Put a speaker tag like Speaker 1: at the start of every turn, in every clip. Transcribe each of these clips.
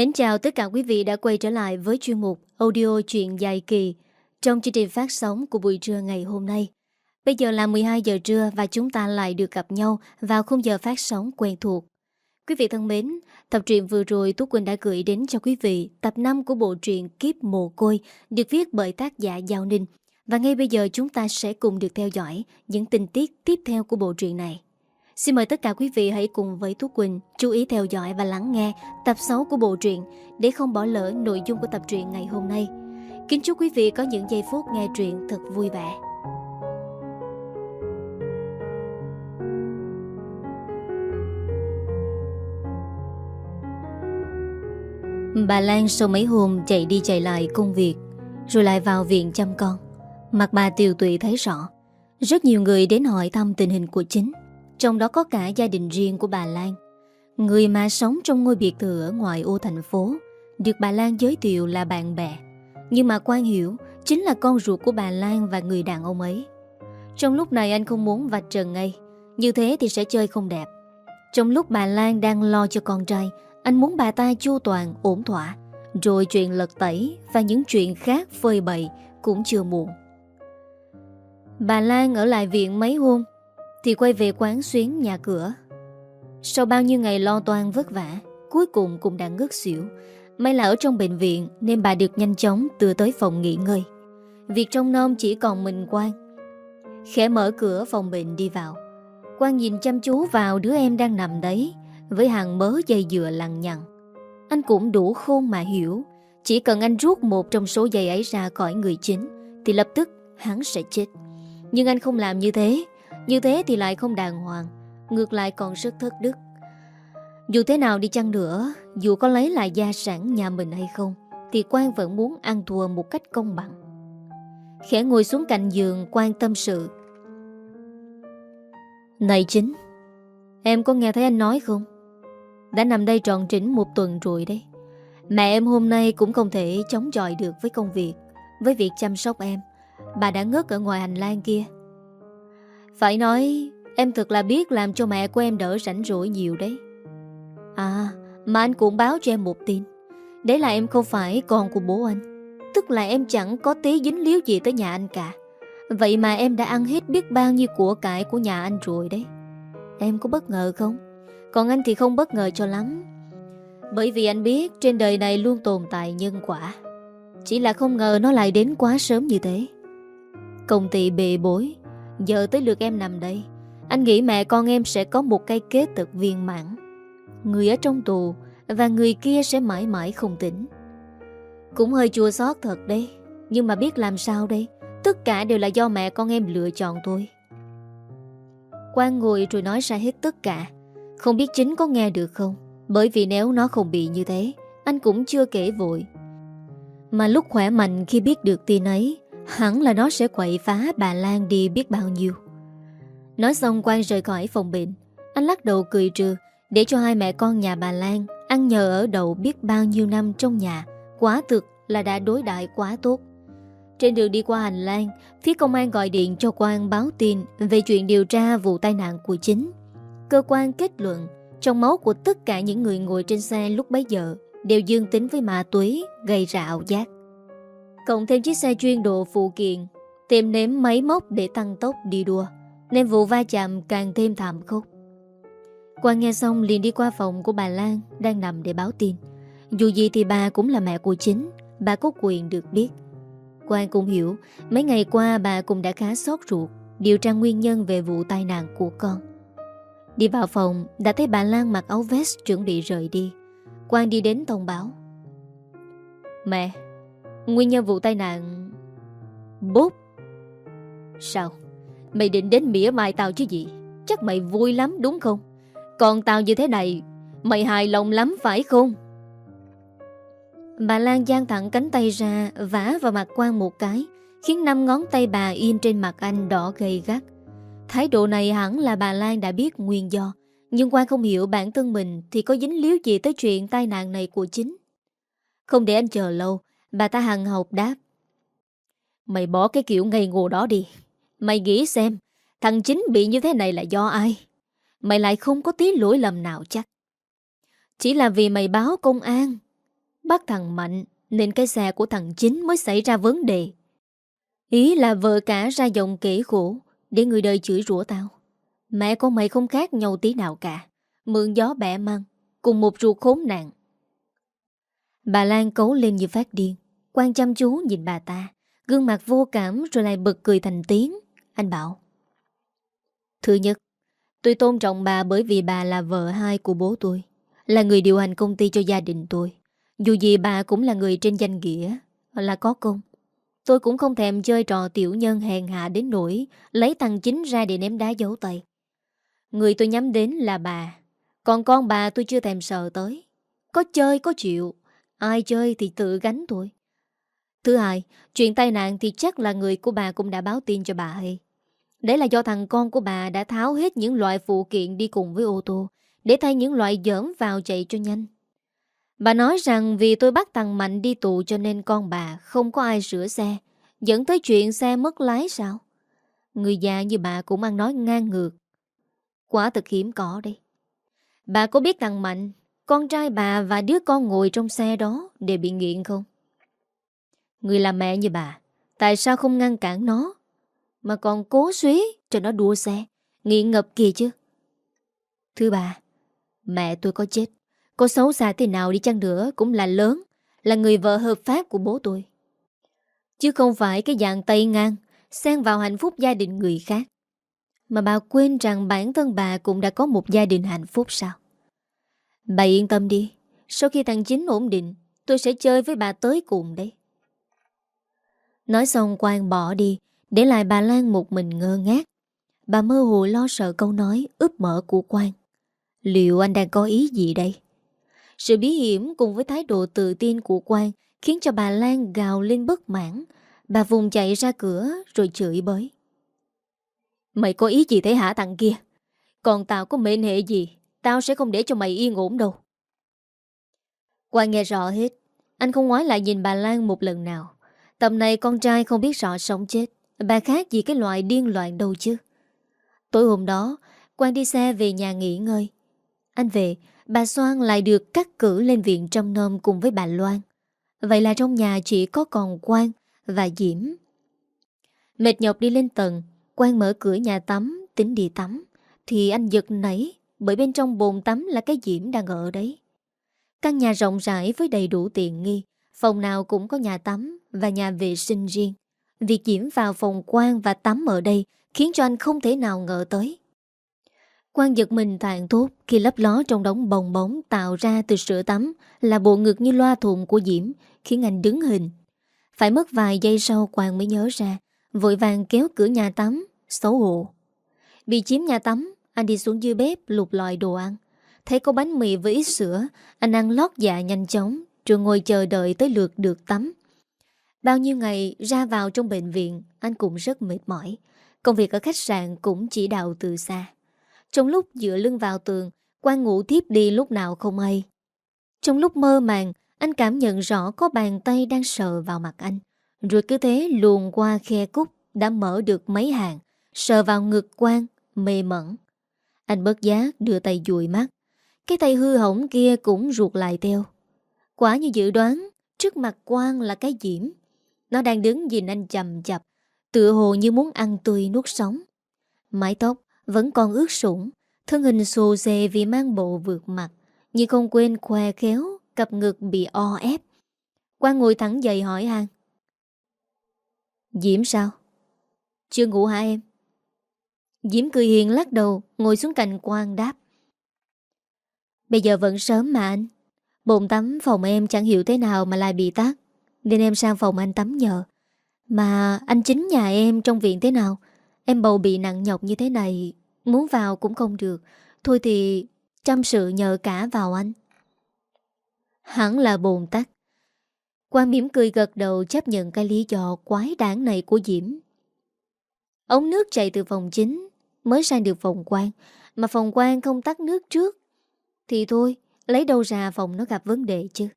Speaker 1: Mến chào tất cả quý vị đã quay trở lại với chuyên mục audio truyện dài kỳ trong chương trình phát sóng của buổi trưa ngày hôm nay. Bây giờ là 12 giờ trưa và chúng ta lại được gặp nhau vào khung giờ phát sóng quen thuộc. Quý vị thân mến, tập truyện vừa rồi Tú Quỳnh đã gửi đến cho quý vị tập 5 của bộ truyện Kiếp Mồ Côi được viết bởi tác giả Giao Ninh. Và ngay bây giờ chúng ta sẽ cùng được theo dõi những tình tiết tiếp theo của bộ truyện này. Xin mời tất cả quý vị hãy cùng với Tú Quỳnh chú ý theo dõi và lắng nghe tập 6 của bộ truyện để không bỏ lỡ nội dung của tập truyện ngày hôm nay. Kính chúc quý vị có những giây phút nghe truyện thật vui vẻ. Bà Lan sau mấy hôm chạy đi chạy lại công việc, Rồi lại vào viện chăm con Mặt bà tiều tụy thấy rõ, Rất nhiều người đến hỏi thăm tình hình của chính trong đó có cả gia đình riêng của bà Lan. Người mà sống trong ngôi biệt thự ở ngoài ô thành phố Được bà Lan giới thiệu là bạn bè. Nhưng mà Quang hiểu Chính là con ruột của bà Lan và người đàn ông ấy. Trong lúc này anh không muốn vạch trần ngay Như thế thì sẽ chơi không đẹp. Trong lúc bà Lan đang lo cho con trai Anh muốn bà ta chu toàn, ổn thỏa. Rồi chuyện lật tẩy Và những chuyện khác phơi bày Cũng chưa muộn. Bà Lan ở lại viện mấy hôm thì quay về quán xuyến nhà cửa. Sau bao nhiêu ngày lo toan vất vả, Cuối cùng cũng đã ngất xỉu. May là ở trong bệnh viện Nên bà được nhanh chóng đưa tới phòng nghỉ ngơi. Việc trong nôm chỉ còn mình Quang. Khẽ mở cửa phòng bệnh đi vào. Quang nhìn chăm chú vào đứa em đang nằm đấy, Với hàng mớ dây dừa lằng nhằng. Anh cũng đủ khôn mà hiểu. Chỉ cần anh rút một trong số dây ấy ra khỏi người chính, Thì lập tức hắn sẽ chết. Nhưng anh không làm như thế như thế thì lại không đàng hoàng, Ngược lại còn rất thất đức. Dù thế nào đi chăng nữa, Dù có lấy lại gia sản nhà mình hay không, Thì Quang vẫn muốn ăn thua một cách công bằng. Khẽ ngồi xuống cạnh giường quan tâm sự. Này chính, Em có nghe thấy anh nói không? Đã nằm đây tròn trĩnh một tuần rồi đấy. Mẹ em hôm nay cũng không thể chống chọi được với công việc, Với việc chăm sóc em. Bà đã ngất ở ngoài hành lang kia phải nói, Em thật là biết làm cho mẹ của em đỡ rảnh rỗi nhiều đấy. À Mà anh cũng báo cho em một tin. Đấy là em không phải con của bố anh. Tức là em chẳng có tí dính líu gì tới nhà anh cả. Vậy mà em đã ăn hết biết bao nhiêu của cải của nhà anh rồi đấy. Em có bất ngờ không? Còn anh thì không bất ngờ cho lắm. Bởi vì anh biết trên đời này luôn tồn tại nhân quả. Chỉ là không ngờ nó lại đến quá sớm như thế. Công ty bề bối. Giờ tới lượt em nằm đây. Anh nghĩ mẹ con em sẽ có một cây kết thật viên mãn. Người ở trong tù Và người kia sẽ mãi mãi không tỉnh. Cũng hơi chua xót thật đấy, Nhưng mà biết làm sao đây? Tất cả đều là do mẹ con em lựa chọn tôi Quang ngồi rồi nói ra hết tất cả. Không biết chính có nghe được không? Bởi vì nếu nó không bị như thế, Anh cũng chưa kể vội. Mà lúc khỏe mạnh khi biết được tin ấy Hẳn là nó sẽ quậy phá bà Lan đi biết bao nhiêu. Nói xong Quang rời khỏi phòng bệnh, Anh lắc đầu cười trừ, Để cho hai mẹ con nhà bà Lan Ăn nhờ ở đậu biết bao nhiêu năm trong nhà, Quá thực là đã đối đại quá tốt. Trên đường đi qua hành lang, Phía công an gọi điện cho Quang báo tin Về chuyện điều tra vụ tai nạn của chính. Cơ quan kết luận, Trong máu của tất cả những người ngồi trên xe lúc bấy giờ Đều dương tính với ma túy Gây ra ảo giác. Cộng thêm chiếc xe chuyên độ phụ kiện, Tìm nếm máy móc để tăng tốc đi đua, Nên vụ va chạm càng thêm thảm khốc. Quang nghe xong liền đi qua phòng của bà Lan Đang nằm để báo tin. Dù gì thì bà cũng là mẹ của chính, Bà có quyền được biết. Quang cũng hiểu, Mấy ngày qua bà cũng đã khá sốt ruột, Điều tra nguyên nhân về vụ tai nạn của con. Đi vào phòng, Đã thấy bà Lan mặc áo vest chuẩn bị rời đi. Quang đi đến thông báo. Mẹ Nguyên nhân vụ tai nạn. Bốp Sao? Mày định đến mỉa mai tao chứ gì? Chắc mày vui lắm, đúng không? Còn tao như thế này, Mày hài lòng lắm, phải không? Bà Lan giang thẳng cánh tay ra, Vả vào mặt quan một cái, Khiến năm ngón tay bà in trên mặt anh đỏ gầy gắt. Thái độ này hẳn là bà Lan đã biết nguyên do, Nhưng quan không hiểu bản thân mình Thì có dính líu gì tới chuyện tai nạn này của chính. Không để anh chờ lâu Bà ta hằng học đáp. Mày bỏ cái kiểu ngây ngô đó đi. Mày nghĩ xem, Thằng chính bị như thế này là do ai? Mày lại không có tí lỗi lầm nào chắc. Chỉ là vì mày báo công an. Bắt thằng Mạnh Nên cái xe của thằng Chính mới xảy ra vấn đề. Ý là vợ cả ra giọng kể khổ Để người đời chửi rủa tao. Mẹ con mày không khác nhau tí nào cả. Mượn gió bẻ măng, Cùng một ruột khốn nạn. Bà Lan cấu lên như phát điên. Quan chăm chú nhìn bà ta. Gương mặt vô cảm rồi lại bật cười thành tiếng. Anh bảo, Thứ nhất, Tôi tôn trọng bà bởi vì bà là vợ hai của bố tôi, Là người điều hành công ty cho gia đình tôi. Dù gì bà cũng là người trên danh nghĩa, Là có công. Tôi cũng không thèm chơi trò tiểu nhân hèn hạ đến nỗi Lấy thằng chính ra để ném đá dấu tay. Người tôi nhắm đến là bà, Còn con bà tôi chưa thèm sợ tới. Có chơi có chịu Ai chơi thì tự gánh thôi. Thứ hai Chuyện tai nạn thì chắc là người của bà cũng đã báo tin cho bà hay Đấy là do thằng con của bà đã tháo hết những loại phụ kiện đi cùng với ô tô, Để thay những loại dởm vào chạy cho nhanh. Bà nói rằng vì tôi bắt thằng Mạnh đi tù cho nên con bà không có ai sửa xe, Dẫn tới chuyện xe mất lái sao? Người già như bà cũng ăn nói ngang ngược. Quá thật hiểm có đi Bà có biết thằng Mạnh con trai bà và đứa con ngồi trong xe đó để bị nghiện không? Người làm mẹ như bà, Tại sao không ngăn cản nó? Mà còn cố suý cho nó đua xe, Nghiện ngập kìa chứ. Thứ ba Mẹ tôi có chết. Có xấu xa thế nào đi chăng nữa Cũng là lớn, Là người vợ hợp pháp của bố tôi. Chứ không phải cái dạng tay ngang, Xen vào hạnh phúc gia đình người khác. Mà bà quên rằng bản thân bà Cũng đã có một gia đình hạnh phúc sao? Bà yên tâm đi, Sau khi thằng Chính ổn định, Tôi sẽ chơi với bà tới cùng đấy. Nói xong Quang bỏ đi, Để lại bà Lan một mình ngơ ngác. Bà mơ hồ lo sợ câu nói ướp mở của Quang. Liệu anh đang có ý gì đây? Sự bí hiểm cùng với thái độ tự tin của Quang Khiến cho bà Lan gào lên bất mãn. Bà vùng chạy ra cửa rồi chửi bới. Mày có ý gì thế hả thằng kia? Còn tao có mệnh hệ gì? Tao sẽ không để cho mày yên ổn đâu. Quang nghe rõ hết, Anh không ngoái lại nhìn bà Lan một lần nào. Tầm này con trai không biết rõ sống chết, Bà khác gì cái loại điên loạn đâu chứ. Tối hôm đó, Quang đi xe về nhà nghỉ ngơi. Anh về, Bà Soan lại được cắt cử lên viện trong nôm cùng với bà Loan. Vậy là trong nhà chỉ có còn Quang và Diễm. Mệt nhọc đi lên tầng, Quang mở cửa nhà tắm, Tính đi tắm. Thì anh giật nảy bởi bên trong bồn tắm là cái Diễm đang ở đấy Căn nhà rộng rãi với đầy đủ tiện nghi Phòng nào cũng có nhà tắm và nhà vệ sinh riêng. Việc Diễm vào phòng quan và tắm ở đây khiến cho anh không thể nào ngờ tới. Quan giật mình tàn thốt khi lấp ló trong đống bồng bóng tạo ra từ sữa tắm là bộ ngực như loa thùng của Diễm khiến anh đứng hình. Phải mất vài giây sau Quang mới nhớ ra, vội vàng kéo cửa nhà tắm, xấu hổ. Bị chiếm nhà tắm, anh đi xuống dưới bếp lục loại đồ ăn. Thấy có bánh mì với ít sữa, anh ăn lót dạ nhanh chóng rồi ngồi chờ đợi tới lượt được tắm. Bao nhiêu ngày ra vào trong bệnh viện, anh cũng rất mệt mỏi. Công việc ở khách sạn cũng chỉ đạo từ xa. Trong lúc dựa lưng vào tường, quan ngủ tiếp đi lúc nào không hay. Trong lúc mơ màng, anh cảm nhận rõ có bàn tay đang sờ vào mặt anh. Rồi cứ thế luồn qua khe cúc đã mở được mấy hàng, sờ vào ngực quan, mê mẩn. Anh bất giác đưa tay dùi mắt. Cái tay hư hỏng kia cũng ruột lại theo. Quả như dự đoán, trước mặt quan là cái diễm. Nó đang đứng nhìn anh chầm chập, tựa hồ như muốn ăn tươi nuốt sống. Mái tóc vẫn còn ướt sũng, thân hình xô xề vì mang bộ vượt mặt, nhưng không quên khoe khéo, cặp ngực bị o ép. Quan ngồi thẳng dậy hỏi hàng. Diễm sao? Chưa ngủ hả em? Diễm cười hiền lắc đầu, ngồi xuống cạnh quan đáp. Bây giờ vẫn sớm mà anh. Bồn tắm phòng em chẳng hiểu thế nào mà lại bị tắt Nên em sang phòng anh tắm nhờ. Mà anh chính nhà em trong viện thế nào? Em bầu bị nặng nhọc như thế này Muốn vào cũng không được. Thôi thì chăm sự nhờ cả vào anh. Hẳn là bồn tắc. Quang mỉm cười gật đầu chấp nhận cái lý do quái đảng này của Diễm. Ống nước chạy từ phòng chính Mới sang được phòng quan, Mà phòng quan không tắt nước trước. Thì thôi, Lấy đâu ra phòng nó gặp vấn đề chứ.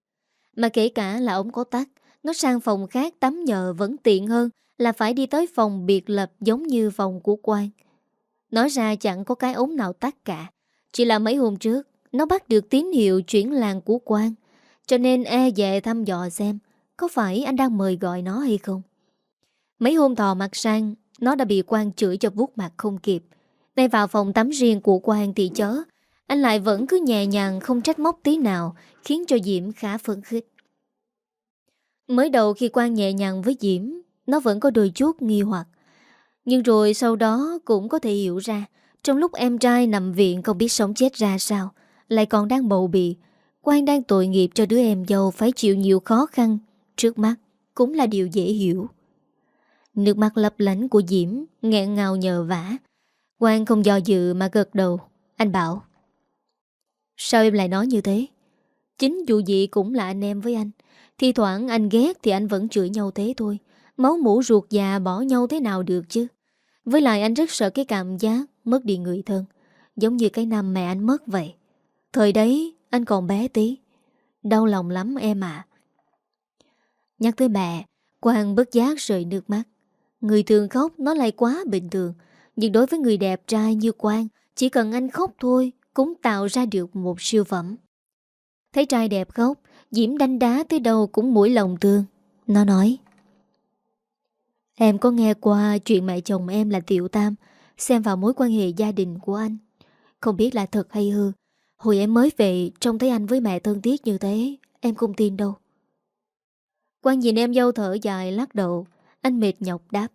Speaker 1: Mà kể cả là ông có tắt, Nó sang phòng khác tắm nhờ vẫn tiện hơn Là phải đi tới phòng biệt lập Giống như phòng của quan. Nói ra chẳng có cái ống nào tắt cả, Chỉ là mấy hôm trước, Nó bắt được tín hiệu chuyển làng của quan, Cho nên e dè thăm dò xem Có phải anh đang mời gọi nó hay không. Mấy hôm thò mặt sang nó đã bị quan chửi cho vuốt mặt không kịp. Nay vào phòng tắm riêng của quan thì chớ. Anh lại vẫn cứ nhẹ nhàng, Không trách móc tí nào, Khiến cho Diễm khá phấn khích. Mới đầu khi quan nhẹ nhàng với Diễm, Nó vẫn có đôi chút nghi hoặc. Nhưng rồi sau đó cũng có thể hiểu ra, Trong lúc em trai nằm viện không biết sống chết ra sao, Lại còn đang bầu bì. Quan đang tội nghiệp cho đứa em dâu Phải chịu nhiều khó khăn Trước mắt, cũng là điều dễ hiểu. Nước mắt lấp lánh của Diễm nghẹn ngào nhờ vả. Quang không do dự mà gật đầu. Anh bảo, Sao em lại nói như thế? Chính dù gì cũng là anh em với anh. Thì thoảng anh ghét thì anh vẫn chửi nhau thế thôi. Máu mũ ruột già bỏ nhau thế nào được chứ? Với lại anh rất sợ cái cảm giác Mất đi người thân, Giống như cái năm mẹ anh mất vậy. Thời đấy anh còn bé tí. Đau lòng lắm em à Nhắc tới mẹ, Quang bất giác rời nước mắt. Người thường khóc nó lại quá bình thường. Nhưng đối với người đẹp trai như Quang, Chỉ cần anh khóc thôi Cũng tạo ra được một siêu phẩm. Thấy trai đẹp khóc, Diễm đánh đá tới đâu cũng mũi lòng thương. Nó nói, Em có nghe qua chuyện mẹ chồng em là Tiểu Tam Xem vào mối quan hệ gia đình của anh. Không biết là thật hay hư, Hồi em mới về Trông thấy anh với mẹ thân thiết như thế, Em không tin đâu. Quan nhìn em dâu thở dài lắc đầu. Anh mệt nhọc đáp.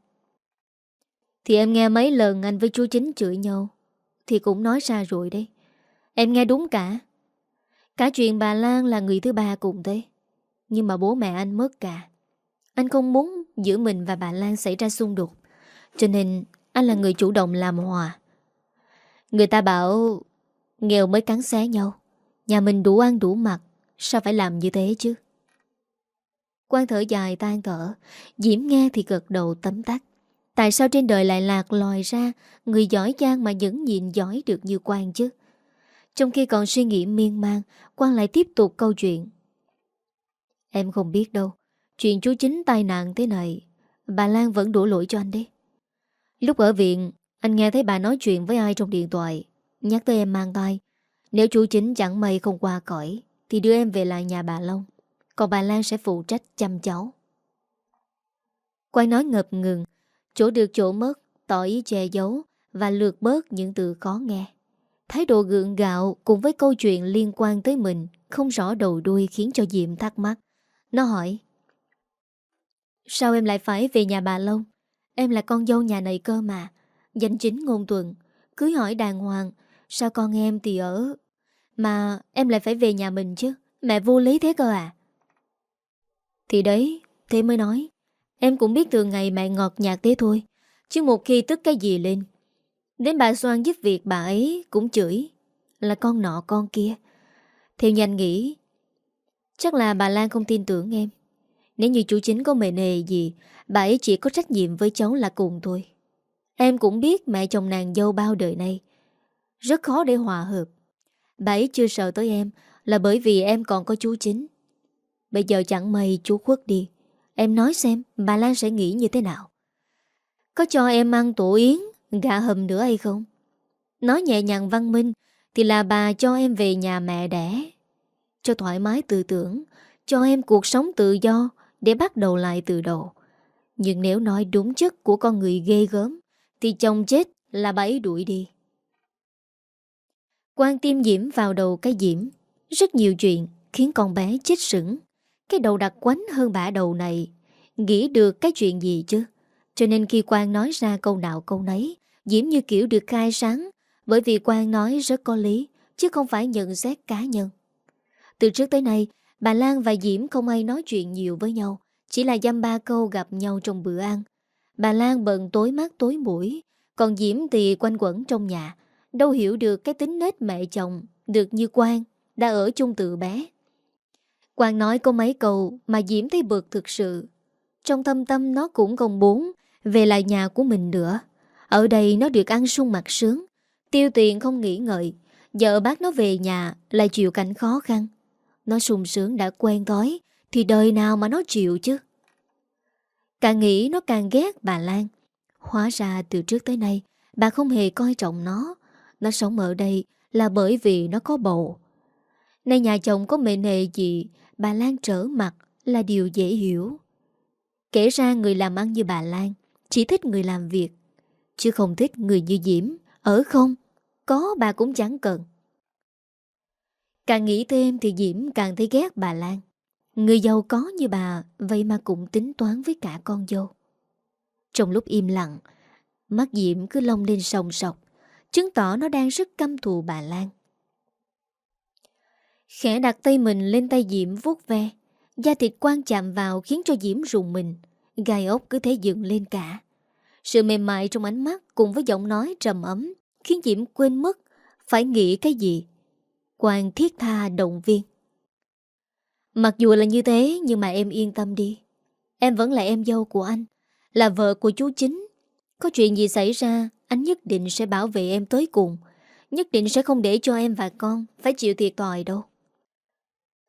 Speaker 1: Thì em nghe mấy lần anh với chú Chính chửi nhau, Thì cũng nói ra rồi đấy. Em nghe đúng cả. Cả chuyện bà Lan là người thứ ba cùng thế Nhưng mà bố mẹ anh mất cả. Anh không muốn giữa mình và bà Lan xảy ra xung đột, Cho nên anh là người chủ động làm hòa. Người ta bảo Nghèo mới cắn xé nhau, Nhà mình đủ ăn đủ mặc, Sao phải làm như thế chứ? Quan thở dài tan thở Diễm nghe thì gật đầu tấm tắt Tại sao trên đời lại lạc lòi ra, Người giỏi giang mà vẫn nhìn giỏi được như Quan chứ? Trong khi còn suy nghĩ miên man Quan lại tiếp tục câu chuyện. Em không biết đâu, Chuyện chú chính tai nạn thế này, Bà Lan vẫn đổ lỗi cho anh đấy. Lúc ở viện, Anh nghe thấy bà nói chuyện với ai trong điện thoại, Nhắc tới em mang tay Nếu chú chính chẳng may không qua cõi, Thì đưa em về lại nhà bà Long. Còn bà Lan sẽ phụ trách chăm cháu. Quang nói ngập ngừng. Chỗ được chỗ mất, Tỏ ý che giấu Và lược bớt những từ khó nghe. Thái độ gượng gạo cùng với câu chuyện liên quan tới mình Không rõ đầu đuôi khiến cho Diệm thắc mắc. Nó hỏi, Sao em lại phải về nhà bà Long? Em là con dâu nhà này cơ mà. Danh chính ngôn tuần Cưới hỏi đàng hoàng, Sao con em thì ở? Mà em lại phải về nhà mình chứ. Mẹ vô lý thế cơ à? Thì đấy, Thế mới nói. Em cũng biết từ ngày mẹ ngọt nhạt thế thôi, Chứ một khi tức cái gì lên. Đến bà Soan giúp việc, bà ấy cũng chửi, Là con nọ con kia. Theo nhanh nghĩ, Chắc là bà Lan không tin tưởng em. Nếu như chú chính có mệnh nề gì, Bà ấy chỉ có trách nhiệm với cháu là cùng thôi. Em cũng biết mẹ chồng nàng dâu bao đời nay, rất khó để hòa hợp. Bà ấy chưa sợ tới em Là bởi vì em còn có chú chính. Bây giờ chẳng may chú khuất đi. Em nói xem, bà Lan sẽ nghĩ như thế nào? Có cho em ăn tổ yến, Gà hầm nữa hay không? Nói nhẹ nhàng văn minh, Thì là bà cho em về nhà mẹ đẻ. Cho thoải mái tư tưởng, Cho em cuộc sống tự do, Để bắt đầu lại từ đầu. Nhưng nếu nói đúng chất của con người ghê gớm, Thì chồng chết là bà ấy đuổi đi. Quan tim Diễm vào đầu cái Diễm. Rất nhiều chuyện khiến con bé chết sững. Cái đầu đặc quánh hơn bả đầu này. Nghĩ được cái chuyện gì chứ? Cho nên khi Quang nói ra câu nào câu nấy, Diễm như kiểu được khai sáng, Bởi vì Quang nói rất có lý, Chứ không phải nhận xét cá nhân. Từ trước tới nay, Bà Lan và Diễm không ai nói chuyện nhiều với nhau, Chỉ là dăm ba câu gặp nhau trong bữa ăn. Bà Lan bận tối mắt tối mũi, Còn Diễm thì quanh quẩn trong nhà. Đâu hiểu được cái tính nết mẹ chồng Được như Quang, Đã ở chung từ bé. Quang nói có mấy câu Mà Diễm thấy bực thực sự, Trong tâm tâm nó cũng không muốn Về lại nhà của mình nữa. Ở đây nó được ăn sung mặt sướng, Tiêu tiền không nghĩ ngợi vợ bác nó về nhà Lại chịu cảnh khó khăn. Nó sung sướng đã quen thói, Thì đời nào mà nó chịu chứ? Càng nghĩ nó càng ghét bà Lan. Hóa ra từ trước tới nay, Bà không hề coi trọng nó. Nó sống ở đây là bởi vì nó có bầu. Nay nhà chồng có mệnh hệ gì bà Lan trở mặt là điều dễ hiểu. Kể ra người làm ăn như bà Lan chỉ thích người làm việc, chứ không thích người như Diễm, ở không, có bà cũng chẳng cần. Càng nghĩ thêm thì Diễm càng thấy ghét bà Lan. Người giàu có như bà Vậy mà cũng tính toán với cả con dâu Trong lúc im lặng Mắt Diễm cứ lông lên sòng sọc Chứng tỏ nó đang rất căm thù bà Lan Khẽ đặt tay mình lên tay Diễm vuốt ve Da thịt quan chạm vào khiến cho Diễm rùng mình Gai ốc cứ thế dựng lên cả Sự mềm mại trong ánh mắt cùng với giọng nói trầm ấm Khiến Diễm quên mất Phải nghĩ cái gì Quang thiết tha động viên Mặc dù là như thế nhưng mà em yên tâm đi. Em vẫn là em dâu của anh, là vợ của chú chính. Có chuyện gì xảy ra, anh nhất định sẽ bảo vệ em tới cùng. Nhất định sẽ không để cho em và con phải chịu thiệt tòi đâu.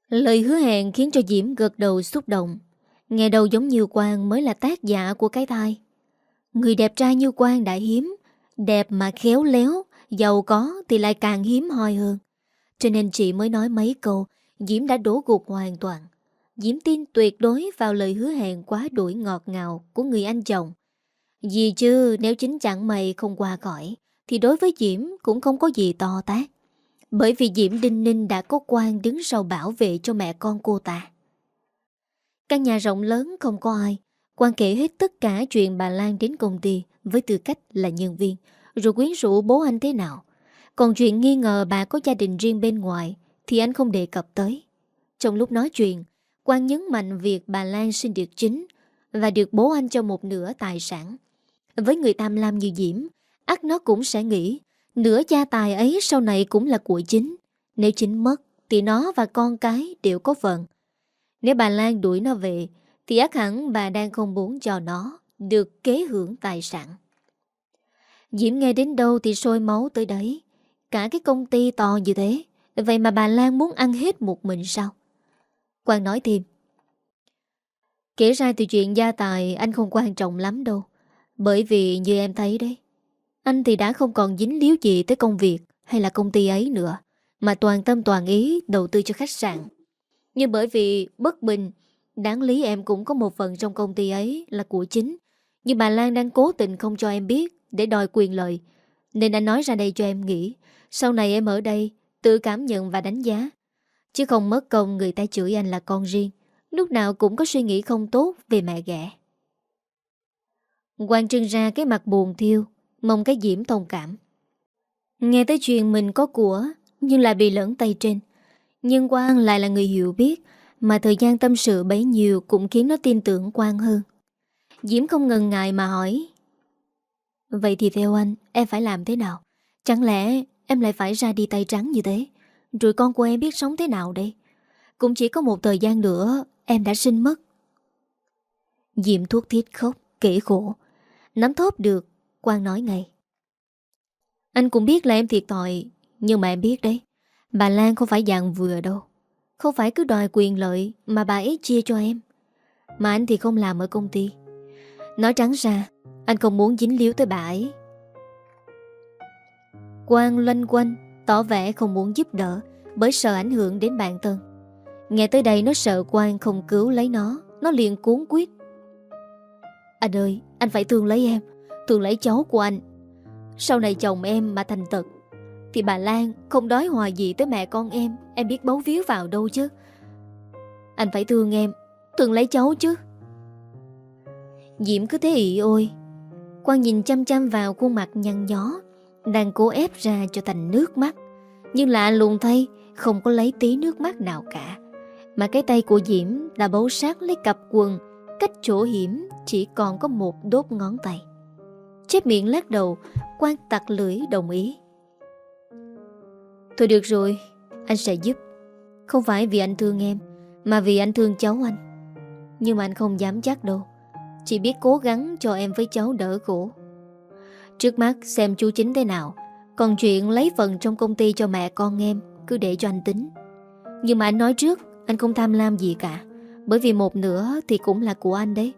Speaker 1: Lời hứa hẹn khiến cho Diễm gật đầu xúc động. Nghe đầu giống như Quang mới là tác giả của cái thai. Người đẹp trai như Quang đã hiếm, đẹp mà khéo léo, giàu có thì lại càng hiếm hoi hơn. Cho nên chị mới nói mấy câu Diễm đã đổ gục hoàn toàn. Diễm tin tuyệt đối vào lời hứa hẹn quá đuổi ngọt ngào của người anh chồng. Vì chứ nếu chính chẳng mày không qua cõi, thì đối với Diễm cũng không có gì to tác. Bởi vì Diễm Đinh Ninh đã có quan đứng sau bảo vệ cho mẹ con cô ta. Căn nhà rộng lớn không có ai. Quan kể hết tất cả chuyện bà Lan đến công ty với tư cách là nhân viên, rồi quyến rũ bố anh thế nào. Còn chuyện nghi ngờ bà có gia đình riêng bên ngoài thì anh không đề cập tới. Trong lúc nói chuyện, quan nhấn mạnh việc bà Lan sinh được chính và được bố anh cho một nửa tài sản. Với người tham lam như Diễm, ắt nó cũng sẽ nghĩ nửa gia tài ấy sau này cũng là của chính. Nếu chính mất, thì nó và con cái đều có phần. Nếu bà Lan đuổi nó về, thì ác hẳn bà đang không muốn cho nó được kế hưởng tài sản. Diễm nghe đến đâu thì sôi máu tới đấy. Cả cái công ty to như thế, Vậy mà bà Lan muốn ăn hết một mình sao Quang nói thêm Kể ra thì chuyện gia tài Anh không quan trọng lắm đâu, Bởi vì như em thấy đấy anh thì đã không còn dính líu gì Tới công việc hay là công ty ấy nữa, Mà toàn tâm toàn ý đầu tư cho khách sạn. Nhưng bởi vì bất bình, Đáng lý em cũng có một phần trong công ty ấy Là của chính. Nhưng bà Lan đang cố tình không cho em biết Để đòi quyền lợi, Nên anh nói ra đây cho em nghĩ. Sau này em ở đây, Tự cảm nhận và đánh giá. Chứ không mất công người ta chửi anh là con riêng, Lúc nào cũng có suy nghĩ không tốt Về mẹ ghẻ. Quang trưng ra cái mặt buồn thiêu. Mong cái diễm thông cảm. Nghe tới chuyện mình có của, Nhưng lại bị lẫn tay trên. Nhưng Quang lại là người hiểu biết, Mà thời gian tâm sự bấy nhiêu Cũng khiến nó tin tưởng Quang hơn. Diễm không ngần ngại mà hỏi, Vậy thì theo anh, Em phải làm thế nào? Chẳng lẽ Em lại phải ra đi tay trắng như thế? Rồi con của em biết sống thế nào đây? Cũng chỉ có một thời gian nữa, Em đã sinh mất. Diệm thuốc thiết khóc, Kể khổ. Nắm thóp được Quang nói ngay. Anh cũng biết là em thiệt tội, Nhưng mà em biết đấy Bà Lan không phải dạng vừa đâu. Không phải cứ đòi quyền lợi Mà bà ấy chia cho em. Mà anh thì không làm ở công ty. Nói trắng ra Anh không muốn dính líu tới bà ấy. Quang loanh quanh Tỏ vẻ không muốn giúp đỡ Bởi sợ ảnh hưởng đến bạn thân Nghe tới đây nó sợ Quang không cứu lấy nó Nó liền cuốn quyết Anh ơi anh phải thương lấy em thường lấy cháu của anh. Sau này chồng em mà thành tật Thì bà Lan không đói hòa gì tới mẹ con em Em biết bấu víu vào đâu chứ. Anh phải thương em, Thương lấy cháu chứ. Diễm cứ thế ị ôi. Quang nhìn chăm chăm vào khuôn mặt nhăn nhó, đang cố ép ra cho thành nước mắt. Nhưng lạ lùng thay, Không có lấy tí nước mắt nào cả. Mà cái tay của Diễm đã bấu sát lấy cặp quần, Cách chỗ hiểm Chỉ còn có một đốt ngón tay. Chép miệng lắc đầu, Quan tặc lưỡi đồng ý. Thôi được rồi, Anh sẽ giúp. Không phải vì anh thương em, Mà vì anh thương cháu anh. Nhưng mà anh không dám chắc đâu. Chỉ biết cố gắng cho em với cháu đỡ khổ. Trước mắt xem chú chính thế nào. Còn chuyện lấy phần trong công ty cho mẹ con em, Cứ để cho anh tính. Nhưng mà anh nói trước, Anh không tham lam gì cả. Bởi vì một nửa thì cũng là của anh đấy.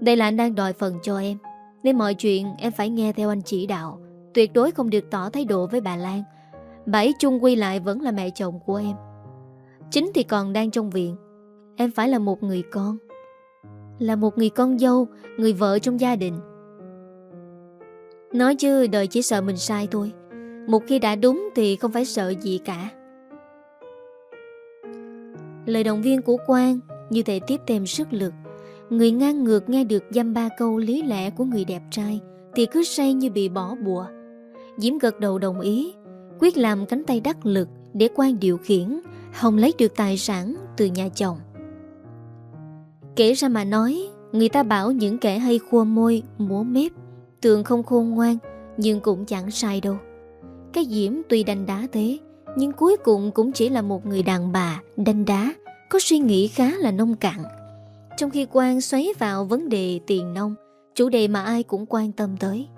Speaker 1: Đây là anh đang đòi phần cho em. Nên mọi chuyện, em phải nghe theo anh chỉ đạo. Tuyệt đối không được tỏ thái độ với bà Lan. Bà ấy chung quy lại vẫn là mẹ chồng của em. Chính thì còn đang trong viện. Em phải là một người con. Là một người con dâu, Người vợ trong gia đình. Nói chứ, đời chỉ sợ mình sai thôi. Một khi đã đúng thì không phải sợ gì cả. Lời động viên của Quang, Như thể tiếp thêm sức lực. Người ngang ngược nghe được dăm ba câu lý lẽ của người đẹp trai Thì cứ say như bị bỏ bùa. Diễm gật đầu đồng ý, Quyết làm cánh tay đắc lực Để quan điều khiển, Hồng lấy được tài sản từ nhà chồng. Kể ra mà nói, Người ta bảo những kẻ hay khua môi, Múa mép, Tường không khôn ngoan, Nhưng cũng chẳng sai đâu. Cái Diễm tuy đanh đá thế, Nhưng cuối cùng cũng chỉ là một người đàn bà, Đanh đá, Có suy nghĩ khá là nông cạn. Trong khi Quang xoáy vào vấn đề tiền nông Chủ đề mà ai cũng quan tâm tới.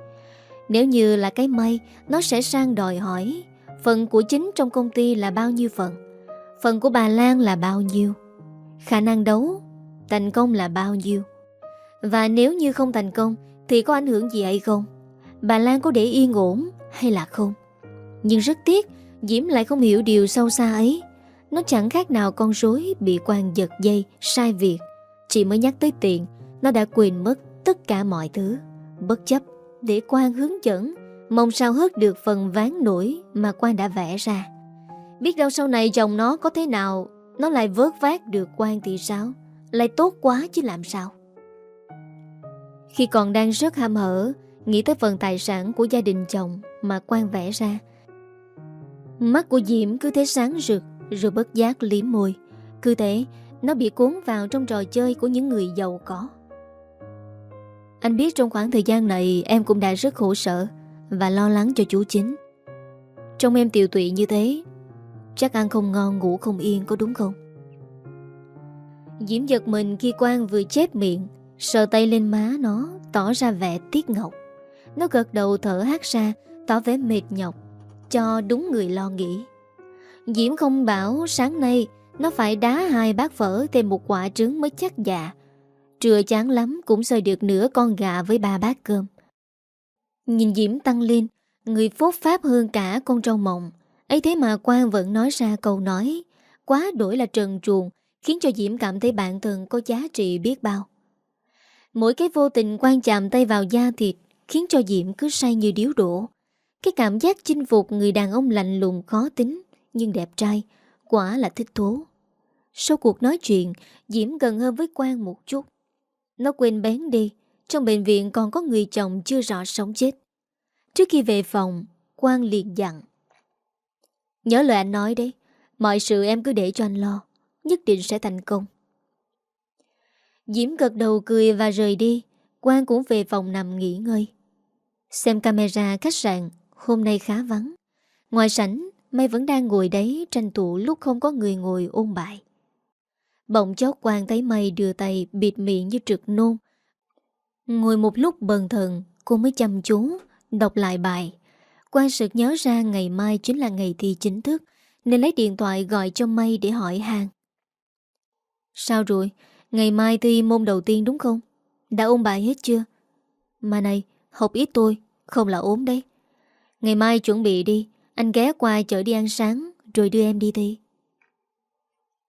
Speaker 1: Nếu như là cái may Nó sẽ sang đòi hỏi Phần của chính trong công ty là bao nhiêu phần? Phần của bà Lan là bao nhiêu? Khả năng đấu Thành công là bao nhiêu? Và nếu như không thành công Thì có ảnh hưởng gì hay không? Bà Lan có để yên ổn hay là không? Nhưng rất tiếc Diễm lại không hiểu điều sâu xa ấy. Nó chẳng khác nào con rối Bị quan giật dây, sai việc. Chỉ mới nhắc tới tiền, Nó đã quên mất tất cả mọi thứ. Bất chấp, để quan hướng dẫn, Mong sao hớt được phần ván nổi Mà quan đã vẽ ra. Biết đâu sau này chồng nó có thế nào, Nó lại vớt vát được quan thì sao? Lại tốt quá chứ làm sao? Khi còn đang rất ham hở, Nghĩ tới phần tài sản của gia đình chồng Mà quan vẽ ra, Mắt của Diễm cứ thế sáng rực, Rồi bất giác liếm môi. Cứ thế nó bị cuốn vào trong trò chơi Của những người giàu có. Anh biết trong khoảng thời gian này Em cũng đã rất khổ sở Và lo lắng cho chú chính. Trong em tiều tụy như thế, Chắc ăn không ngon, ngủ không yên, có đúng không? Diễm giật mình khi Quang vừa chép miệng, Sờ tay lên má nó, Tỏ ra vẻ tiếc ngọc. Nó gật đầu thở hát ra, Tỏ vẻ mệt nhọc, Cho đúng người lo nghĩ. Diễm không bảo sáng nay nó phải đá hai bát phở Thêm một quả trứng mới chắc dạ. Trưa chán lắm cũng xơi được nửa con gà Với ba bát cơm. Nhìn Diễm tăng lên, Người phốt pháp hơn cả con trâu mộng. Ấy thế mà Quang vẫn nói ra câu nói, Quá đổi là trần truồng, Khiến cho Diễm cảm thấy bản thân có giá trị biết bao. Mỗi cái vô tình quan chạm tay vào da thịt, Khiến cho Diễm cứ say như điếu đổ. Cái cảm giác chinh phục người đàn ông lạnh lùng khó tính, Nhưng đẹp trai Quả là thích thú. Sau cuộc nói chuyện, Diễm gần hơn với Quang một chút. Nó quên bén đi, Trong bệnh viện còn có người chồng chưa rõ sống chết. Trước khi về phòng, Quang liền dặn. Nhớ lời anh nói đấy, Mọi sự em cứ để cho anh lo, Nhất định sẽ thành công. Diễm gật đầu cười và rời đi, Quang cũng về phòng nằm nghỉ ngơi. Xem camera khách sạn, Hôm nay khá vắng. Ngoài sảnh mày vẫn đang ngồi đấy tranh thủ lúc không có người ngồi ôn bài Bỗng chốc quan thấy mày đưa tay bịt miệng như trực nôn Ngồi một lúc bần thần Cô mới chăm chú Đọc lại bài quan sực nhớ ra ngày mai chính là ngày thi chính thức Nên lấy điện thoại gọi cho May để hỏi hàng Sao rồi? Ngày mai thi môn đầu tiên đúng không? Đã ôn bài hết chưa? Mà này, học ít tôi, không là ốm đấy Ngày mai chuẩn bị đi anh ghé qua chở đi ăn sáng Rồi đưa em đi thi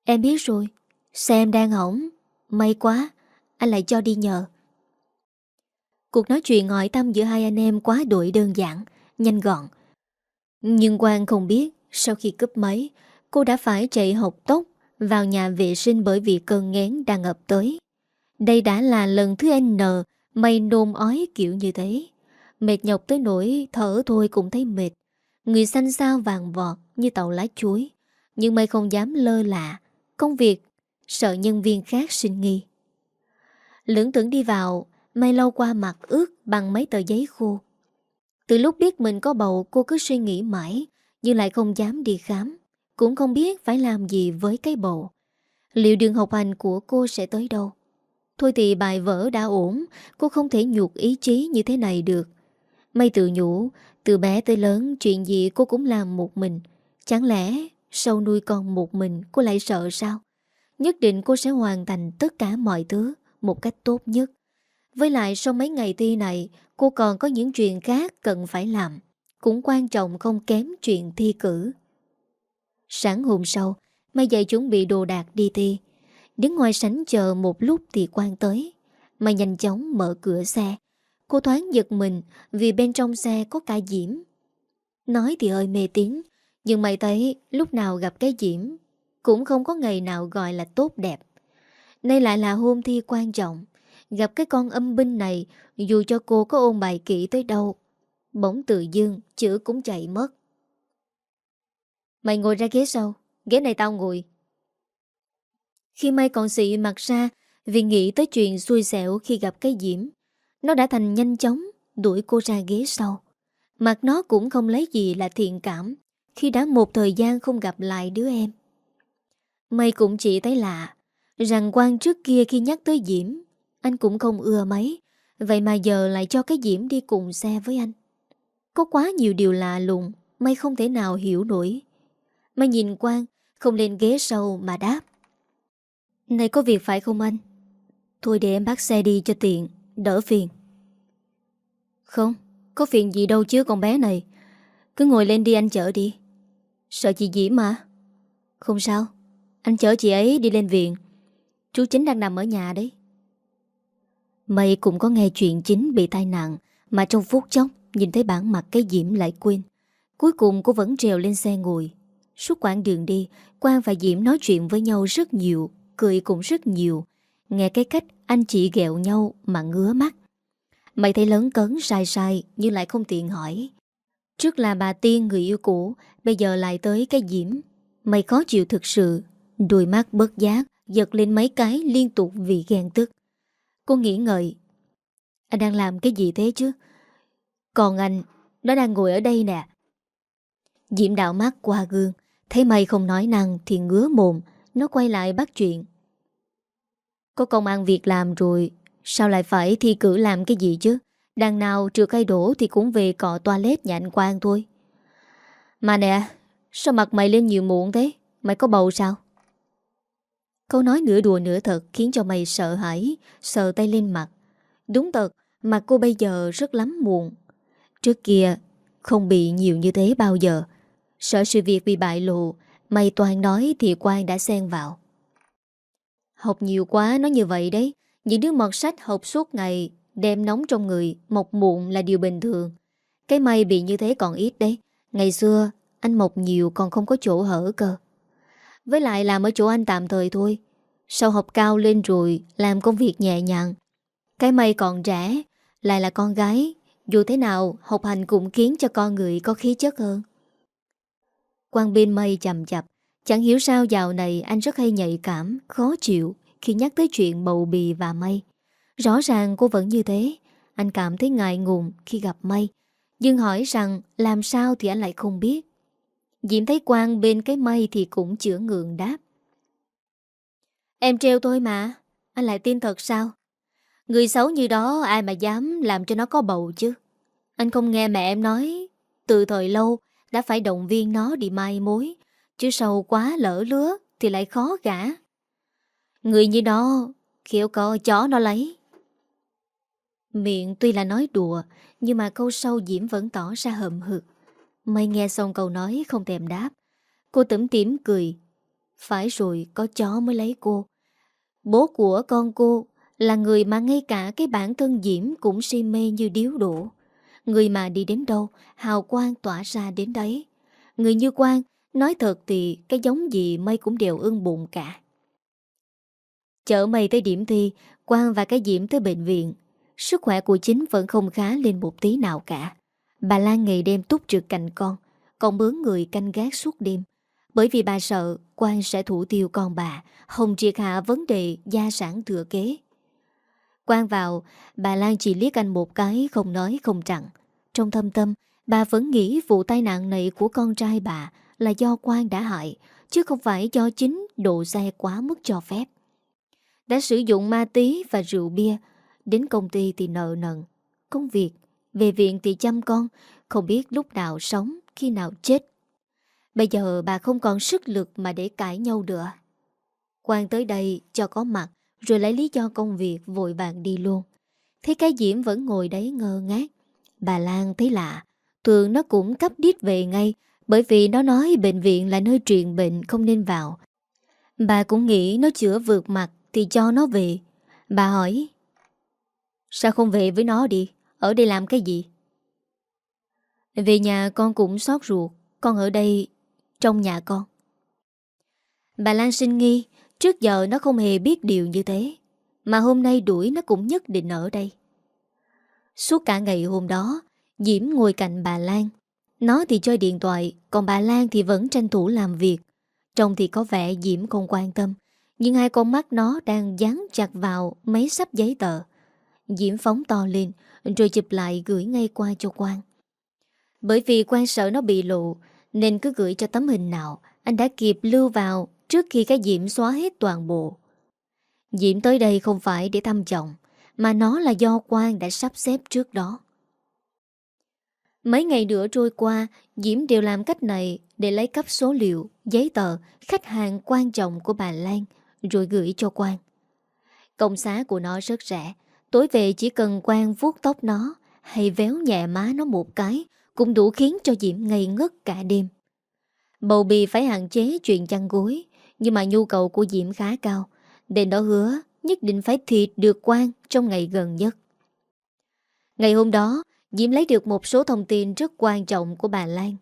Speaker 1: Em biết rồi Xe em đang hỏng May quá Anh lại cho đi nhờ Cuộc nói chuyện ngoại tâm giữa hai anh em quá đổi đơn giản nhanh gọn. Nhưng Quang không biết sau khi cướp máy, cô đã phải chạy học tốc vào nhà vệ sinh bởi vì cơn ngén đang ập tới. Đây đã là lần thứ N mày nôn ói kiểu như thế. Mệt nhọc tới nỗi thở thôi cũng thấy mệt. Người xanh sao vàng vọt như tàu lá chuối. Nhưng mày không dám lơ lạ. Công việc, sợ nhân viên khác sinh nghi. Lưỡng tưởng đi vào, mày lau qua mặt ướt bằng mấy tờ giấy khô. Từ lúc biết mình có bầu cô cứ suy nghĩ mãi Nhưng lại không dám đi khám Cũng không biết phải làm gì với cái bầu Liệu đường học hành của cô sẽ tới đâu Thôi thì bài vở đã ổn Cô không thể nhục ý chí như thế này được May tự nhủ từ bé tới lớn Chuyện gì cô cũng làm một mình. Chẳng lẽ sau nuôi con một mình Cô lại sợ sao? Nhất định cô sẽ hoàn thành tất cả mọi thứ Một cách tốt nhất. Với lại sau mấy ngày thi này, cô còn có những chuyện khác cần phải làm. Cũng quan trọng không kém chuyện thi cử. Sáng hôm sau, Mai dậy chuẩn bị đồ đạc đi thi. Đứng ngoài sảnh chờ một lúc thì quan tới. Mai nhanh chóng mở cửa xe. Cô thoáng giật mình Vì bên trong xe có cả Diễm. Nói thì hơi mê tín, Nhưng mày thấy lúc nào gặp cái Diễm Cũng không có ngày nào gọi là tốt đẹp. Nay lại là hôn thi quan trọng, Gặp cái con âm binh này, Dù cho cô có ôn bài kỹ tới đâu, Bỗng tự dưng Chữ cũng chạy mất. Mày ngồi ra ghế sau, Ghế này tao ngồi. Khi Mai còn xị mặt ra Vì nghĩ tới chuyện xui xẻo khi gặp cái diễm nó đã thành nhanh chóng, Đuổi cô ra ghế sau. Mặt nó cũng không lấy gì là thiện cảm, Khi đã một thời gian không gặp lại đứa em. Mày cũng chỉ thấy lạ, Rằng quan trước kia khi nhắc tới Diễm, Anh cũng không ưa mấy, Vậy mà giờ lại cho cái Diễm đi cùng xe với anh. Có quá nhiều điều lạ lùng Mày không thể nào hiểu nổi. Mày nhìn Quang, Không lên ghế sau mà đáp. Này có việc phải không anh? Thôi để em bắt xe đi cho tiện, Đỡ phiền. Không, Có phiền gì đâu chứ con bé này. Cứ ngồi lên đi, anh chở đi. Sợ chị dĩ mà. Không sao, Anh chở chị ấy đi lên viện. Chú chính đang nằm ở nhà đấy. Mày cũng có nghe chuyện chính bị tai nạn, Mà trong phút chốc Nhìn thấy bản mặt cái Diễm lại quên. Cuối cùng cô vẫn trèo lên xe ngồi. Suốt quãng đường đi, Quang và Diễm nói chuyện với nhau rất nhiều, Cười cũng rất nhiều. Nghe cái cách anh chị ghẹo nhau mà ngứa mắt. Mày thấy lớn cấn, sai sai, Nhưng lại không tiện hỏi. Trước là bà Tiên người yêu cũ, Bây giờ lại tới cái Diễm. Mày khó chịu thực sự. Đôi mắt bớt giác, Giật lên mấy cái liên tục vì ghen tức. Cô nghĩ ngợi, Anh đang làm cái gì thế chứ? Còn anh, Nó đang ngồi ở đây nè. Diễm đạo mắt qua gương, Thấy mày không nói năng thì ngứa mồm, Nó quay lại bắt chuyện. Có công ăn việc làm rồi Sao lại phải thi cử làm cái gì chứ? Đằng nào trừ cây đổ Thì cũng về cọ toilet nhà anh Quang thôi. Mà nè, Sao mặt mày lên nhiều muộn thế? Mày có bầu sao? Câu nói nửa đùa nửa thật Khiến cho mày sợ hãi, Sờ tay lên mặt. Đúng thật, Mặt cô bây giờ rất lắm muộn. Trước kia, Không bị nhiều như thế bao giờ. Sợ sự việc bị bại lộ, Mày toàn nói thì Quang đã xen vào. Học nhiều quá nó như vậy đấy. Những đứa mọt sách học suốt ngày Đem nóng trong người Mọc muộn là điều bình thường. Cái mày bị như thế còn ít đấy. Ngày xưa, anh mọc nhiều còn không có chỗ hở cơ. Với lại làm ở chỗ anh tạm thời thôi. Sau học cao lên rồi, Làm công việc nhẹ nhàng. Cái mày còn trẻ Lại là con gái. Dù thế nào, học hành cũng khiến cho con người có khí chất hơn. Quang bên mây chầm chập Chẳng hiểu sao dạo này anh rất hay nhạy cảm, Khó chịu khi nhắc tới chuyện bầu bì và mây. Rõ ràng cô vẫn như thế. Anh cảm thấy ngại ngùng khi gặp mây. Nhưng hỏi rằng làm sao thì anh lại không biết. Diễm thấy Quang bên cái mây thì cũng chữa ngượng đáp. Em treo tôi mà. Anh lại tin thật sao? Người xấu như đó ai mà dám làm cho nó có bầu chứ? Anh không nghe mẹ em nói. Từ thời lâu đã phải động viên nó đi mai mối, chứ sâu quá lỡ lứa thì lại khó gã. Người như đó, kiểu có chó nó lấy. Miệng tuy là nói đùa, nhưng mà câu sâu Diễm vẫn tỏ ra hậm hực. Mây nghe xong câu nói không thèm đáp. Cô tẩm tím cười. Phải rồi, có chó mới lấy cô. Bố của con cô là người mà ngay cả cái bản thân Diễm cũng si mê như điếu đổ. Người mà đi đến đâu Hào quang tỏa ra đến đấy Người như quang Nói thật thì cái giống gì mây cũng đều ưng bụng cả Chở mày tới điểm thi Quang và cái diễm tới bệnh viện. Sức khỏe của chính vẫn không khá lên một tí nào cả. Bà Lan ngày đêm túc trực cạnh con Còn bướng người canh gác suốt đêm. Bởi vì bà sợ Quang sẽ thủ tiêu con bà Không triệt hạ vấn đề gia sản thừa kế. Quang vào Bà Lan chỉ liếc anh một cái Không nói không chẳng trong thâm tâm, bà vẫn nghĩ vụ tai nạn này của con trai bà là do Quang đã hại, chứ không phải do chính độ xe quá mức cho phép. Đã sử dụng ma tí và rượu bia, đến công ty thì nợ nần, công việc, về viện thì chăm con, không biết lúc nào sống, khi nào chết. Bây giờ bà không còn sức lực mà để cãi nhau nữa. Quang tới đây cho có mặt, rồi lấy lý do công việc vội vàng đi luôn. Thấy cái Diễm vẫn ngồi đấy ngơ ngác, Bà Lan thấy lạ Thường nó cũng cấp đít về ngay Bởi vì nó nói bệnh viện là nơi truyền bệnh không nên vào Bà cũng nghĩ nó chữa vượt mặt thì cho nó về. Bà hỏi, Sao không về với nó đi? Ở đây làm cái gì? Về nhà con cũng xót ruột. Con ở đây Trong nhà con. Bà Lan sinh nghi, Trước giờ nó không hề biết điều như thế, Mà hôm nay đuổi nó cũng nhất định ở đây. Suốt cả ngày hôm đó, Diễm ngồi cạnh bà Lan. Nó thì chơi điện thoại, Còn bà Lan thì vẫn tranh thủ làm việc. Trông thì có vẻ Diễm không quan tâm. Nhưng hai con mắt nó đang dán chặt vào Mấy sắp giấy tờ. Diễm phóng to lên Rồi chụp lại gửi ngay qua cho Quang. Bởi vì Quang sợ nó bị lộ Nên cứ gửi cho tấm hình nào Anh đã kịp lưu vào Trước khi cái Diễm xóa hết toàn bộ. Diễm tới đây không phải để thăm chồng Mà nó là do Quang đã sắp xếp trước đó. Mấy ngày nữa trôi qua Diễm đều làm cách này Để lấy cấp số liệu, giấy tờ Khách hàng quan trọng của bà Lan rồi gửi cho Quang. Công xá của nó rất rẻ Tối về chỉ cần Quang vuốt tóc nó Hay véo nhẹ má nó một cái Cũng đủ khiến cho Diễm ngây ngất cả đêm. Bầu bì phải hạn chế chuyện chăn gối Nhưng mà nhu cầu của Diễm khá cao nên đó hứa nhất định phải thịt được Quang trong ngày gần nhất. Ngày hôm đó Diễm lấy được một số thông tin rất quan trọng của bà Lan.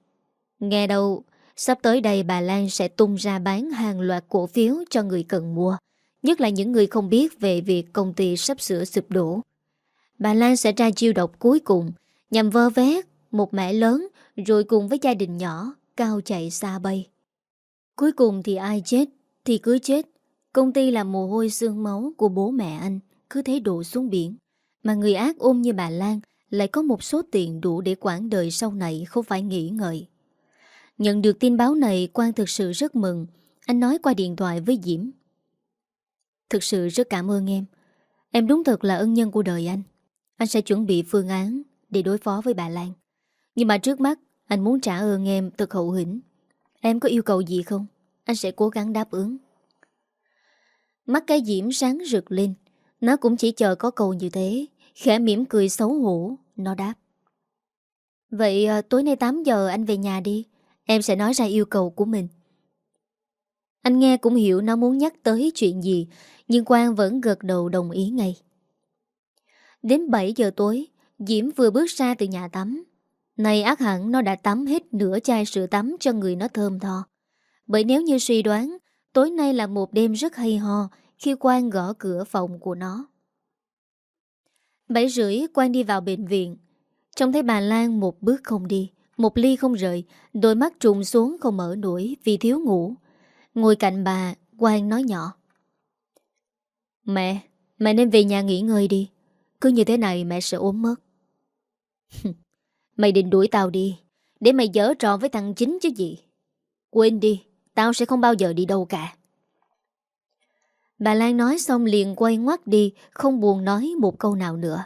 Speaker 1: Nghe đâu, sắp tới đây bà Lan sẽ tung ra bán hàng loạt cổ phiếu cho người cần mua, nhất là những người không biết về việc công ty sắp sửa sụp đổ. Bà Lan sẽ ra chiêu độc cuối cùng, nhằm vơ vét một mẻ lớn rồi cùng với gia đình nhỏ cao chạy xa bay. Cuối cùng thì ai chết thì cứ chết. Công ty là mồ hôi xương máu của bố mẹ anh cứ thế đổ xuống biển. Mà người ác ôm như bà Lan lại có một số tiền đủ để quản đời sau này không phải nghĩ ngợi. Nhận được tin báo này, Quang thực sự rất mừng. Anh nói qua điện thoại với Diễm. Thực sự rất cảm ơn em. Em đúng thật là ân nhân của đời anh. Anh sẽ chuẩn bị phương án Để đối phó với bà Lan. Nhưng mà trước mắt, anh muốn trả ơn em thật hậu hĩnh. Em có yêu cầu gì không? Anh sẽ cố gắng đáp ứng. Mắt cái Diễm sáng rực lên. Nó cũng chỉ chờ có câu như thế. Khẽ mỉm cười xấu hổ, Nó đáp. Vậy à, tối nay 8 giờ anh về nhà đi. Em sẽ nói ra yêu cầu của mình. Anh nghe cũng hiểu nó muốn nhắc tới chuyện gì, Nhưng Quang vẫn gật đầu đồng ý ngay. Đến 7 giờ tối, Diễm vừa bước ra từ nhà tắm. Này ác hẳn nó đã tắm hết nửa chai sữa tắm cho người nó thơm tho. Bởi nếu như suy đoán, Tối nay là một đêm rất hay ho Khi Quang gõ cửa phòng của nó. Bảy rưỡi, Quang đi vào bệnh viện. Trông thấy bà Lan một bước không đi. Một ly không rời, Đôi mắt trùng xuống không mở nổi Vì thiếu ngủ. Ngồi cạnh bà, Quang nói nhỏ. Mẹ Mẹ nên về nhà nghỉ ngơi đi. Cứ như thế này mẹ sẽ ốm mất. Mày định đuổi tao đi, Để mày dở trò với thằng chính chứ gì? Quên đi, Tao sẽ không bao giờ đi đâu cả. Bà Lan nói xong liền quay ngoắt đi, Không buồn nói một câu nào nữa.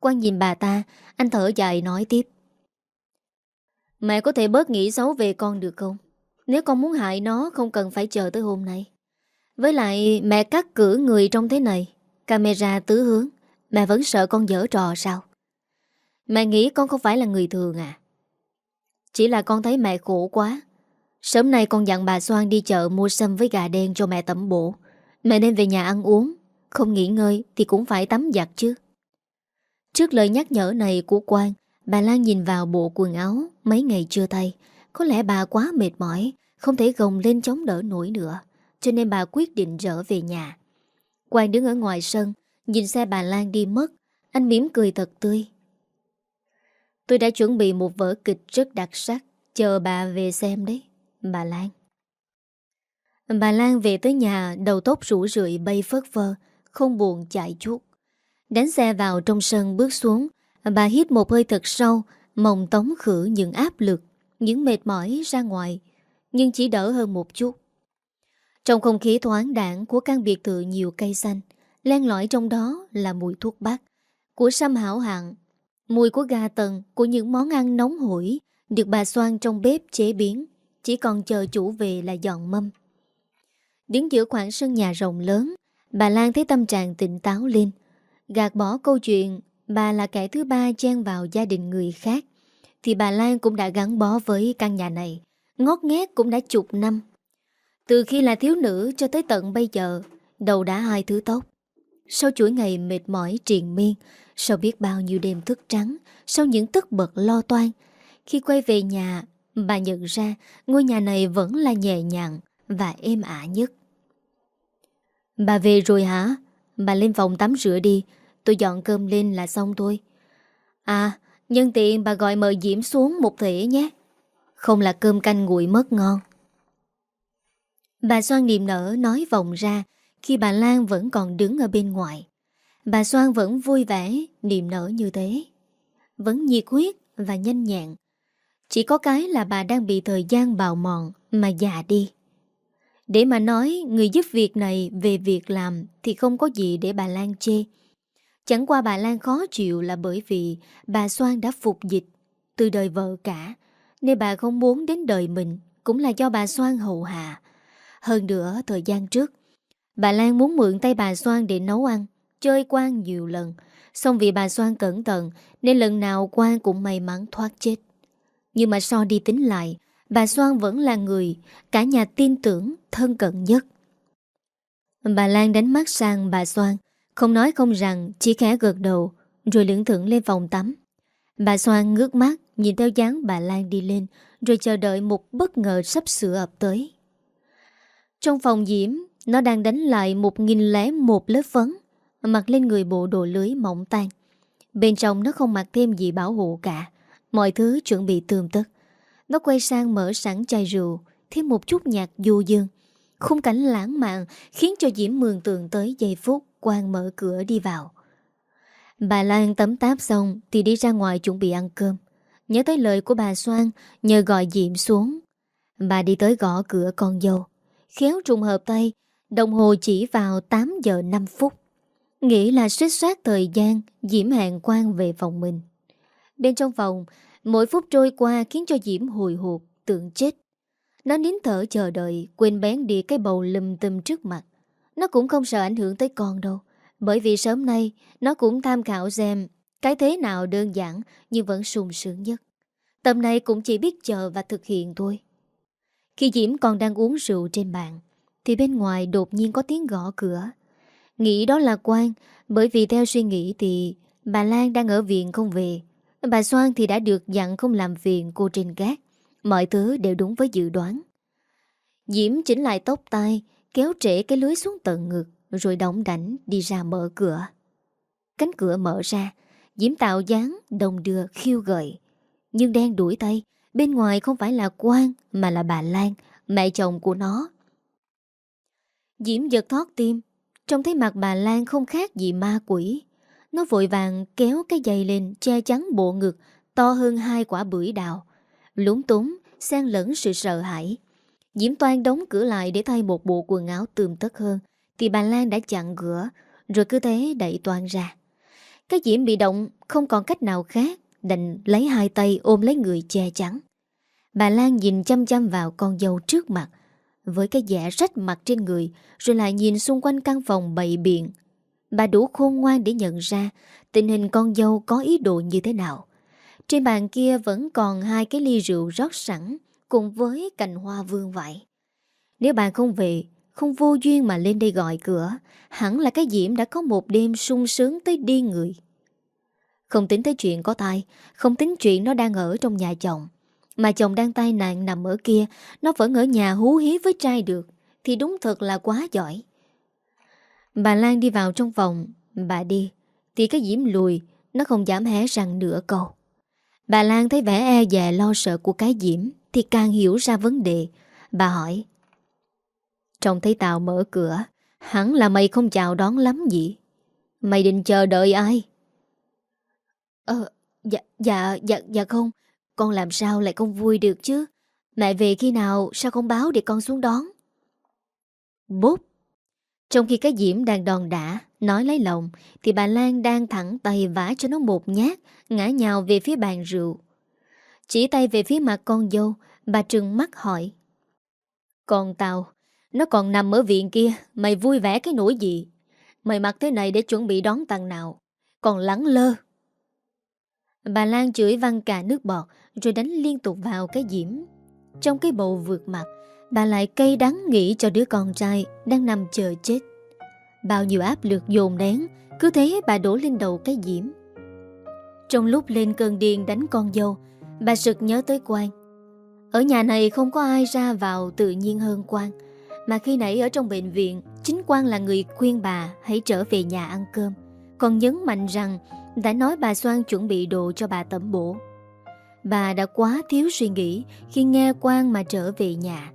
Speaker 1: Quang nhìn bà ta, Anh thở dài nói tiếp. Mẹ có thể bớt nghĩ xấu về con được không? Nếu con muốn hại nó, Không cần phải chờ tới hôm nay. Với lại, mẹ cắt cử người trong thế này. Camera tứ hướng. Mẹ vẫn sợ con dở trò sao? Mẹ nghĩ con không phải là người thường à? Chỉ là con thấy mẹ khổ quá. Sớm nay con dặn bà Soan đi chợ mua sâm với gà đen cho mẹ tẩm bổ. Mẹ nên về nhà ăn uống. Không nghỉ ngơi thì cũng phải tắm giặt chứ. Trước lời nhắc nhở này của Quang Bà Lan nhìn vào bộ quần áo Mấy ngày chưa tay Có lẽ bà quá mệt mỏi, Không thể gồng lên chống đỡ nổi nữa, Cho nên bà quyết định trở về nhà. Quang đứng ở ngoài sân, Nhìn xe bà Lan đi mất. Anh mỉm cười thật tươi. Tôi đã chuẩn bị một vở kịch rất đặc sắc, Chờ bà về xem đấy, Bà Lan. Bà Lan về tới nhà, Đầu tóc rủ rượi bay phớt vơ Không buồn chạy chút. Đánh xe vào trong sân bước xuống Bà hít một hơi thật sâu mồng tống khử những áp lực, Những mệt mỏi ra ngoài, Nhưng chỉ đỡ hơn một chút. Trong không khí thoáng đảng Của căn biệt thự nhiều cây xanh, Len lỏi trong đó là mùi thuốc bắc, Của sâm hảo hạng. Mùi của gà tần, Của những món ăn nóng hổi Được bà xoan trong bếp chế biến, Chỉ còn chờ chủ về là dọn mâm. Đứng giữa khoảng sân nhà rộng lớn, Bà Lan thấy tâm trạng tỉnh táo lên. Gạt bỏ câu chuyện Bà là kẻ thứ ba chen vào gia đình người khác Thì bà Lan cũng đã gắn bó với căn nhà này Ngót nghét cũng đã chục năm Từ khi là thiếu nữ cho tới tận bây giờ, đầu đã hai thứ tóc. Sau chuỗi ngày mệt mỏi triền miên, sau biết bao nhiêu đêm thức trắng, sau những tức bật lo toan, khi quay về nhà, bà nhận ra ngôi nhà này vẫn là nhẹ nhàng và êm ả nhất. Bà về rồi hả? Bà lên phòng tắm rửa đi, tôi dọn cơm lên là xong thôi. À, nhân tiện bà gọi mời Diễm xuống một thể nhé. Không là cơm canh nguội mất ngon. Bà Soan niềm nở nói vòng ra khi bà Lan vẫn còn đứng ở bên ngoài. Bà Soan vẫn vui vẻ, niềm nở như thế. Vẫn nhiệt huyết và nhanh nhẹn. Chỉ có cái là bà đang bị thời gian bào mòn mà già đi. Để mà nói người giúp việc này về việc làm thì không có gì để bà Lan chê. Chẳng qua bà Lan khó chịu là bởi vì bà Soan đã phục dịch từ đời vợ cả, nên bà không muốn đến đời mình cũng là do bà Soan hậu hạ. Hơn nữa, thời gian trước, bà Lan muốn mượn tay bà Soan để nấu ăn, chơi quan nhiều lần. Xong vì bà Soan cẩn thận nên lần nào quan cũng may mắn thoát chết. Nhưng mà so đi tính lại, bà Soan vẫn là người cả nhà tin tưởng, thân cận nhất. Bà Lan đánh mắt sang bà Soan, không nói không rằng, chỉ khẽ gật đầu, rồi lưỡng thưởng lên phòng tắm. Bà Soan ngước mắt, nhìn theo dáng bà Lan đi lên, rồi chờ đợi một bất ngờ sắp sửa ập tới. Trong phòng Diễm, nó đang đánh lại một nghìn lẻ một lớp phấn, mặc lên người bộ đồ lưới mỏng tan. Bên trong nó không mặc thêm gì bảo hộ cả, mọi thứ chuẩn bị tươm tất. Nó quay sang mở sẵn chai rượu, thêm một chút nhạc du dương. Khung cảnh lãng mạn khiến cho Diễm mường tượng tới giây phút quan mở cửa đi vào. Bà Lan tấm táp xong thì đi ra ngoài chuẩn bị ăn cơm. Nhớ tới lời của bà Soan nhờ gọi Diệm xuống. Bà đi tới gõ cửa con dâu. Khéo trùng hợp tay, đồng hồ chỉ vào 8 giờ 5 phút. Nghĩ là suýt soát thời gian Diễm hẹn quan về phòng mình. Bên trong phòng, mỗi phút trôi qua khiến cho Diễm hồi hộp, tưởng chết. Nó nín thở chờ đợi, quên bén đi cái bầu lùm tùm trước mặt. Nó cũng không sợ ảnh hưởng tới con đâu. Bởi vì sớm nay, nó cũng tham khảo xem cái thế nào đơn giản nhưng vẫn sung sướng nhất. Tầm này cũng chỉ biết chờ và thực hiện thôi. Khi Diễm còn đang uống rượu trên bàn, thì bên ngoài đột nhiên có tiếng gõ cửa. Nghĩ đó là quan, bởi vì theo suy nghĩ thì bà Lan đang ở viện không về. Bà Soan thì đã được dặn không làm phiền cô trên gác. Mọi thứ đều đúng với dự đoán. Diễm chỉnh lại tóc tai, kéo trễ cái lưới xuống tận ngực, rồi đóng đảnh đi ra mở cửa. Cánh cửa mở ra, Diễm tạo dáng, đồng đưa, khiêu gợi. Nhưng đen đuổi tay, bên ngoài không phải là Quang mà là bà Lan, mẹ chồng của nó. Diễm giật thoát tim, trông thấy mặt bà Lan không khác gì ma quỷ. Nó vội vàng kéo cái giày lên che chắn bộ ngực to hơn hai quả bưởi đào. Lúng túng, xen lẫn sự sợ hãi. Diễm Toan đóng cửa lại để thay một bộ quần áo tươm tất hơn, Thì bà Lan đã chặn cửa, Rồi cứ thế đẩy Toan ra. Cái Diễm bị động, không còn cách nào khác, Đành lấy hai tay ôm lấy người che chắn. Bà Lan nhìn chăm chăm vào con dâu trước mặt, Với cái vẻ rách mặt trên người, Rồi lại nhìn xung quanh căn phòng bậy biện. Bà đủ khôn ngoan để nhận ra Tình hình con dâu có ý đồ như thế nào. Trên bàn kia vẫn còn hai cái ly rượu rót sẵn cùng với cành hoa vương vậy. Nếu bạn không về, không vô duyên mà lên đây gọi cửa, hẳn là cái Diễm đã có một đêm sung sướng tới điên người. Không tính tới chuyện có tai không tính chuyện nó đang ở trong nhà chồng. Mà chồng đang tai nạn nằm ở kia, nó vẫn ở nhà hú hí với trai được, thì đúng thật là quá giỏi. Bà Lan đi vào trong phòng, bà đi, thì cái Diễm lùi, nó không dám hé răng nửa câu. Bà Lan thấy vẻ e dè lo sợ của cái Diễm thì càng hiểu ra vấn đề. Bà hỏi. Trông thấy Tào mở cửa, hẳn là mày không chào đón lắm gì. Mày định chờ đợi ai? Ờ, dạ, dạ, dạ, dạ không. Con làm sao lại không vui được chứ? Mẹ về khi nào sao không báo để con xuống đón? Bốp! Trong khi cái diễm đang đòn đả, nói lấy lòng, thì bà Lan đang thẳng tay vả cho nó một nhát, ngã nhào về phía bàn rượu. Chỉ tay về phía mặt con dâu Bà trừng mắt hỏi. Còn tao Nó còn nằm ở viện kia Mày vui vẻ cái nỗi gì? Mày mặc thế này để chuẩn bị đón tầng nào? Còn lắng lơ. Bà Lan chửi văng cả nước bọt Rồi đánh liên tục vào cái diễm. Trong cái bầu vượt mặt Bà lại cay đắng nghĩ cho đứa con trai Đang nằm chờ chết. Bao nhiêu áp lực dồn nén Cứ thế bà đổ lên đầu cái diễm. Trong lúc lên cơn điên đánh con dâu Bà sực nhớ tới Quang. Ở nhà này không có ai ra vào tự nhiên hơn Quang. Mà khi nãy ở trong bệnh viện, Chính Quang là người khuyên bà Hãy trở về nhà ăn cơm. Còn nhấn mạnh rằng Đã nói bà Soan chuẩn bị đồ cho bà tẩm bổ. Bà đã quá thiếu suy nghĩ Khi nghe Quang mà trở về nhà.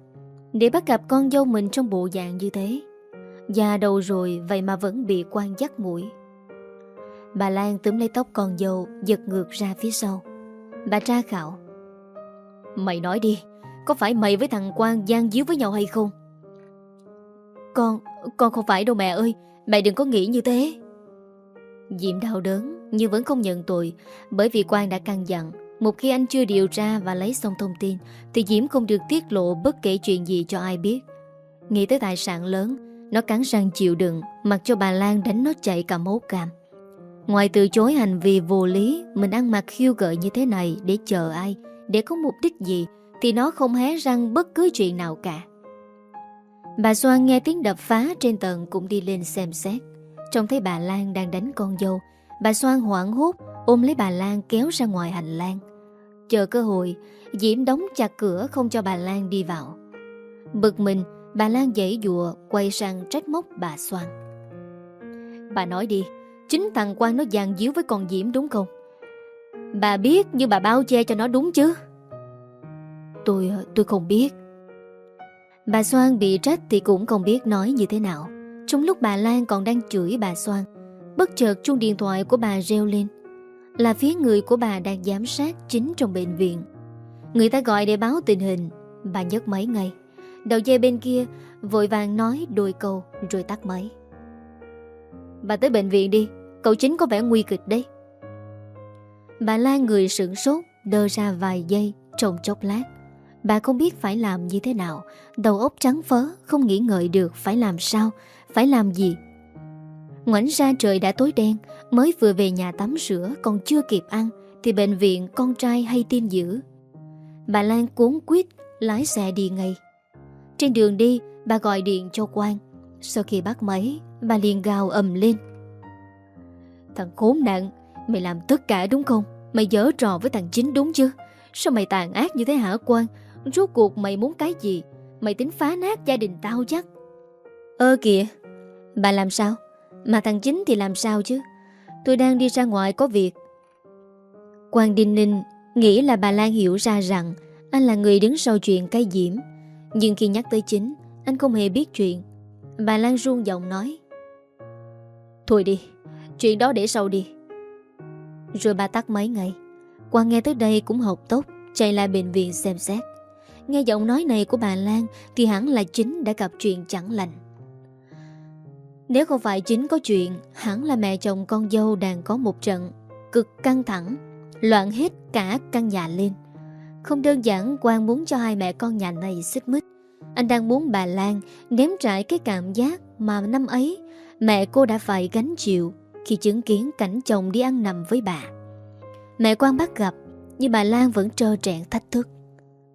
Speaker 1: Để bắt gặp con dâu mình trong bộ dạng như thế, Già đầu rồi Vậy mà vẫn bị Quang dắt mũi. Bà Lan túm lấy tóc con dâu, Giật ngược ra phía sau. Bà tra khảo. Mày nói đi, Có phải mày với thằng Quang gian díu với nhau hay không? Con Con không phải đâu mẹ ơi, Mẹ đừng có nghĩ như thế. Diệm đau đớn Nhưng vẫn không nhận tội, Bởi vì Quang đã căn dặn, Một khi anh chưa điều tra và lấy xong thông tin, Thì Diễm không được tiết lộ bất kể chuyện gì cho ai biết. Nghĩ tới tài sản lớn, Nó cắn răng chịu đựng, Mặc cho bà Lan đánh nó chạy cả máu cam Ngoài từ chối hành vi vô lý, Mình ăn mặc khiêu gợi như thế này Để chờ ai, Để có mục đích gì, Thì nó không hé răng bất cứ chuyện nào cả. Bà Soan nghe tiếng đập phá trên tầng Cũng đi lên xem xét. Trông thấy bà Lan đang đánh con dâu, Bà Soan hoảng hốt, Ôm lấy bà Lan kéo ra ngoài hành lang. Chờ cơ hội, Diễm đóng chặt cửa không cho bà Lan đi vào. Bực mình, Bà Lan dãy dùa Quay sang trách móc bà Soan. Bà nói đi Chính thằng Quang nó dàn díu với con Diễm đúng không? Bà biết nhưng bà bao che cho nó đúng chứ? Tôi tôi không biết. Bà Soan bị trách thì cũng không biết nói như thế nào. Trong lúc bà Lan còn đang chửi bà Soan, Bất chợt chuông điện thoại của bà reo lên. Là phía người của bà đang giám sát chính trong bệnh viện. Người ta gọi để báo tình hình, Bà nhấc máy ngay. Đầu dây bên kia, Vội vàng nói đôi câu, Rồi tắt máy. Bà tới bệnh viện đi. Cậu chính có vẻ nguy kịch đấy. Bà Lan người sửng sốt, Đơ ra vài giây, trong chốc lát. Bà không biết phải làm như thế nào. Đầu óc trắng phớ, Không nghĩ ngợi được phải làm sao, Phải làm gì. Ngoảnh ra trời đã tối đen, Mới vừa về nhà tắm rửa, Còn chưa kịp ăn, Thì bệnh viện con trai hay tin dữ. Bà Lan cuốn quýt, Lái xe đi ngay. Trên đường đi, bà gọi điện cho Quang. Sau khi bắt máy, Bà liền gào ầm lên. Thằng khốn nạn, Mày làm tất cả đúng không? Mày dở trò với thằng chính đúng chứ? Sao mày tàn ác như thế hả Quang? Rốt cuộc mày muốn cái gì? Mày tính phá nát gia đình tao chắc. Ơ kìa, Bà làm sao? Mà thằng chính thì làm sao chứ? Tôi đang đi ra ngoài có việc. Quang Đinh Ninh Nghĩ là bà Lan hiểu ra rằng Anh là người đứng sau chuyện cái diễm. Nhưng khi nhắc tới chính, Anh không hề biết chuyện. Bà Lan run giọng nói, Thôi đi Chuyện đó để sau đi. Rồi bà tắt máy ngay. Quang nghe tới đây cũng học tốt Chạy lại bệnh viện xem xét. Nghe giọng nói này của bà Lan Thì hẳn là chính đã gặp chuyện chẳng lành. Nếu không phải chính có chuyện, Hẳn là mẹ chồng con dâu đang có một trận Cực căng thẳng, Loạn hết cả căn nhà lên. Không đơn giản Quang muốn cho hai mẹ con nhà này xích mít Anh đang muốn bà Lan nếm trải cái cảm giác mà năm ấy mẹ cô đã phải gánh chịu khi chứng kiến cảnh chồng đi ăn nằm với bà. Mẹ Quang bắt gặp, nhưng bà Lan vẫn trơ trẹn thách thức.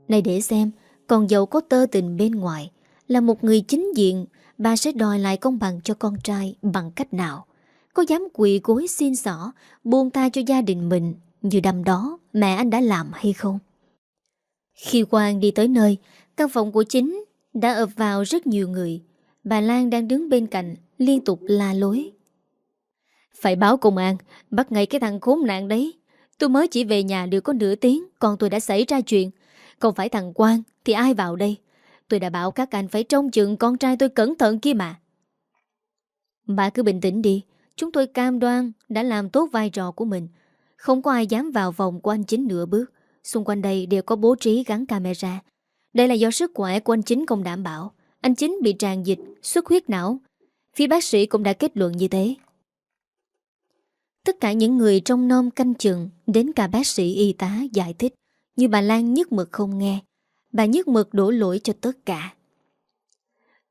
Speaker 1: Này để xem, còn dầu có tơ tình bên ngoài, là một người chính diện, bà sẽ đòi lại công bằng cho con trai bằng cách nào? Có dám quỳ gối xin xỏ, buông tay cho gia đình mình như đầm đó mẹ anh đã làm hay không? Khi Quang đi tới nơi, căn phòng của chính đã ập vào rất nhiều người. Bà Lan đang đứng bên cạnh, liên tục la lối. Phải báo công an, bắt ngay cái thằng khốn nạn đấy. Tôi mới chỉ về nhà được có nửa tiếng, còn tôi đã xảy ra chuyện. Không phải thằng Quang, thì ai vào đây? Tôi đã bảo các anh phải trông chừng con trai tôi cẩn thận kia mà. Bà cứ bình tĩnh đi, chúng tôi cam đoan đã làm tốt vai trò của mình. Không có ai dám vào vòng của anh Chính nửa bước. Xung quanh đây đều có bố trí gắn camera. Đây là do sức khỏe của anh Chính không đảm bảo. Anh Chính bị tràn dịch, xuất huyết não. Phía bác sĩ cũng đã kết luận như thế. Tất cả những người trong nôm canh chừng Đến cả bác sĩ y tá giải thích. Nhưng bà Lan nhất mực không nghe, Bà nhất mực đổ lỗi cho tất cả.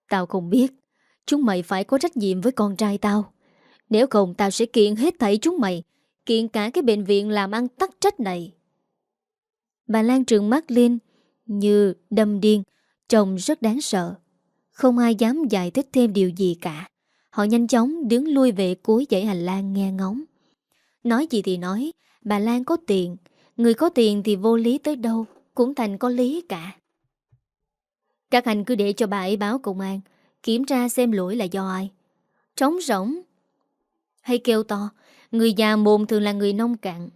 Speaker 1: Tao không biết, Chúng mày phải có trách nhiệm với con trai tao. Nếu không, tao sẽ kiện hết thảy chúng mày, Kiện cả cái bệnh viện làm ăn tắc trách này. Bà Lan trường mắt lên, Như đâm điên, Trông rất đáng sợ. Không ai dám giải thích thêm điều gì cả. Họ nhanh chóng đứng lui về cuối dãy hành lang nghe ngóng. Nói gì thì nói, Bà Lan có tiền, Người có tiền thì vô lý tới đâu, Cũng thành có lý cả. Các anh cứ để cho bà ấy báo công an, Kiểm tra xem lỗi là do ai. Trống rỗng. Hay kêu to, Người già mồm thường là người nông cạn.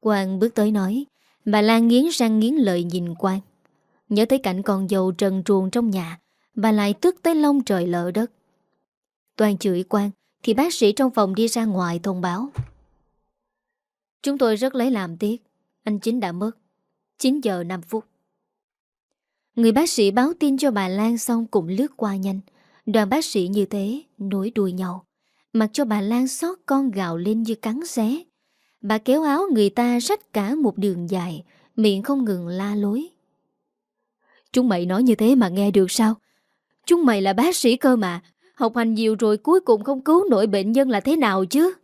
Speaker 1: Quang bước tới nói, Bà Lan nghiến răng nghiến lợi nhìn Quang. Nhớ tới cảnh con dâu trần truồng trong nhà, Bà lại tức tới lông trời lỡ đất. Toàn chửi Quang thì bác sĩ trong phòng đi ra ngoài thông báo. Chúng tôi rất lấy làm tiếc. Anh Chính đã mất. 9 giờ 5 phút. Người bác sĩ báo tin cho bà Lan xong cũng lướt qua nhanh. Đoàn bác sĩ như thế, Nối đuôi nhau. Mặc cho bà Lan xót con gạo lên như cắn xé. Bà kéo áo người ta rách cả một đường dài, Miệng không ngừng la lối. Chúng mày nói như thế mà nghe được sao? Chúng mày là bác sĩ cơ mà. Học hành nhiều rồi cuối cùng không cứu nổi bệnh nhân là thế nào chứ?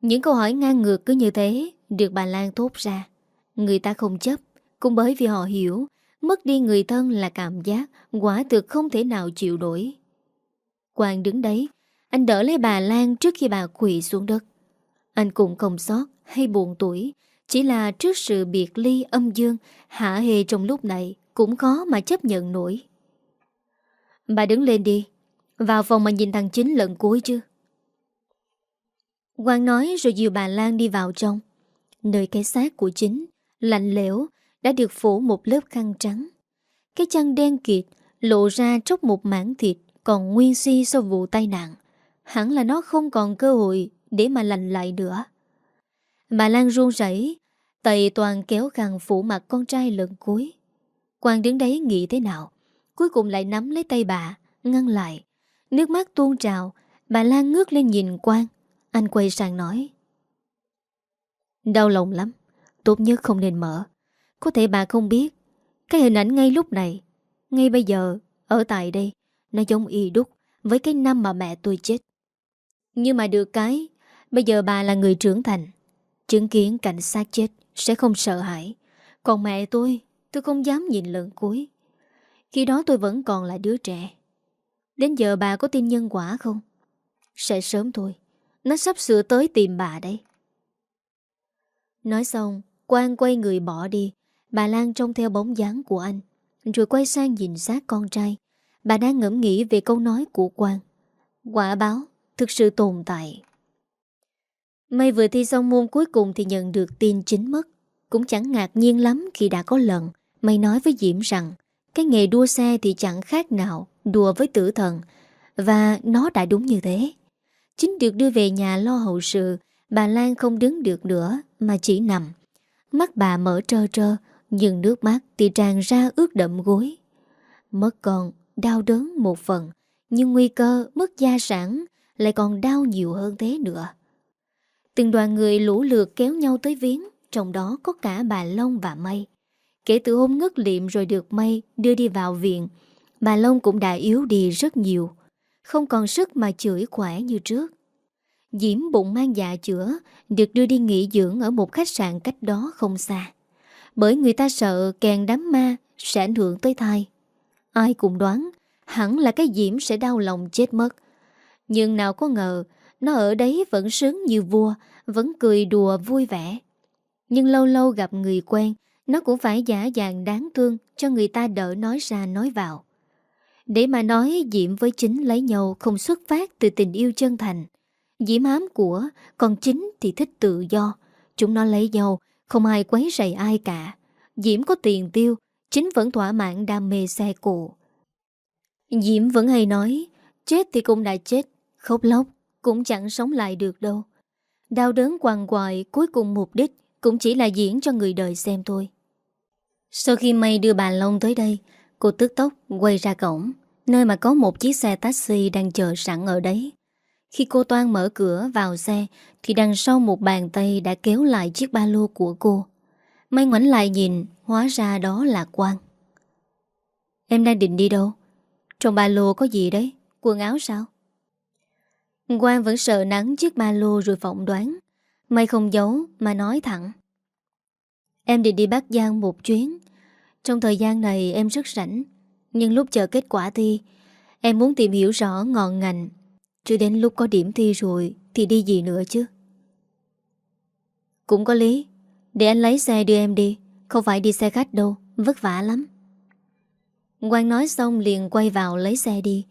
Speaker 1: Những câu hỏi ngang ngược cứ như thế Được bà Lan thốt ra. Người ta không chấp, Cũng bởi vì họ hiểu, Mất đi người thân là cảm giác Quả thực không thể nào chịu nổi. Quang đứng đấy, Anh đỡ lấy bà Lan trước khi bà quỳ xuống đất. Anh cũng không sót hay buồn tuổi, Chỉ là trước sự biệt ly âm dương Hạ hề trong lúc này Cũng khó mà chấp nhận nổi. Bà đứng lên đi. Vào phòng mà nhìn thằng chính lần cuối chứ. Quang nói rồi dìu bà Lan đi vào trong. Nơi cái xác của chính, Lạnh lẽo, Đã được phủ một lớp khăn trắng. Cái chân đen kịt Lộ ra tróc một mảng thịt Còn nguyên si sau vụ tai nạn. Hẳn là nó không còn cơ hội Để mà lành lại nữa. Bà Lan run rẩy tầy toàn kéo khăn phủ mặt con trai lần cuối. Quang đứng đấy nghĩ thế nào? Cuối cùng lại nắm lấy tay bà, Ngăn lại. Nước mắt tuôn trào, Bà Lan ngước lên nhìn Quang. Anh quay sang nói. Đau lòng lắm, Tốt nhất không nên mở. Có thể bà không biết, Cái hình ảnh ngay lúc này, Ngay bây giờ, Ở tại đây, Nó giống y đúc Với cái năm mà mẹ tôi chết. Nhưng mà được cái, Bây giờ bà là người trưởng thành, Chứng kiến cảnh sát chết Sẽ không sợ hãi. Còn mẹ tôi Tôi không dám nhìn lần cuối. Khi đó tôi vẫn còn là đứa trẻ. Đến giờ bà có tin nhân quả không? Sẽ sớm thôi. Nó sắp sửa tới tìm bà đấy. Nói xong, Quang quay người bỏ đi. Bà Lan trông theo bóng dáng của anh, Rồi quay sang nhìn sát con trai. Bà đang ngẫm nghĩ về câu nói của Quang. Quả báo Thực sự tồn tại. May vừa thi xong môn cuối cùng Thì nhận được tin chính mất. Cũng chẳng ngạc nhiên lắm khi đã có lần Mày nói với Diễm rằng cái nghề đua xe thì chẳng khác nào Đùa với tử thần, Và nó đã đúng như thế. Chính được đưa về nhà lo hậu sự, Bà Lan không đứng được nữa Mà chỉ nằm. Mắt bà mở trơ trơ, Nhưng nước mắt thì tràn ra ướt đậm gối. Mất con Đau đớn một phần, Nhưng nguy cơ mất gia sản Lại còn đau nhiều hơn thế nữa. Từng đoàn người lũ lượt kéo nhau tới viếng, Trong đó có cả bà Long và Mây Kể từ hôm ngất liệm rồi được may đưa đi vào viện, Bà Long cũng đã yếu đi rất nhiều, Không còn sức mà chửi khỏe như trước. Diễm bụng mang dạ chữa, Được đưa đi nghỉ dưỡng ở một khách sạn cách đó không xa. Bởi người ta sợ kèn đám ma Sẽ ảnh hưởng tới thai. Ai cũng đoán, Hẳn là cái Diễm sẽ đau lòng chết mất. Nhưng nào có ngờ, Nó ở đấy vẫn sướng như vua, Vẫn cười đùa vui vẻ. Nhưng lâu lâu gặp người quen nó cũng phải giả dạng đáng thương Cho người ta đỡ nói ra nói vào. Để mà nói Diễm với chính lấy nhau Không xuất phát từ tình yêu chân thành. Diễm ám của Còn chính thì thích tự do. Chúng nó lấy nhau, Không ai quấy rầy ai cả. Diễm có tiền tiêu, Chính vẫn thỏa mãn đam mê xe cộ. Diễm vẫn hay nói, Chết thì cũng đã chết, Khóc lóc cũng chẳng sống lại được đâu. Đau đớn quằn quại Cuối cùng mục đích cũng chỉ là diễn cho người đời xem thôi Sau khi mây đưa bà Long tới đây, Cô tức tốc quay ra cổng, Nơi mà có một chiếc xe taxi đang chờ sẵn ở đấy khi cô Toan mở cửa vào xe, Thì đằng sau một bàn tay đã kéo lại chiếc ba lô của cô May ngoảnh lại nhìn, Hóa ra đó là Quang Em đang định đi đâu? Trong ba lô có gì đấy? Quần áo sao? Quang vẫn sợ nắng chiếc ba lô rồi phỏng đoán May không giấu, mà nói thẳng. Em định đi Bắc Giang một chuyến. Trong thời gian này em rất rảnh. Nhưng lúc chờ kết quả thi, Em muốn tìm hiểu rõ ngọn ngành. Chứ đến lúc có điểm thi rồi, Thì đi gì nữa chứ? Cũng có lý. Để anh lấy xe đưa em đi. Không phải đi xe khách đâu, Vất vả lắm. Quang nói xong liền quay vào lấy xe đi.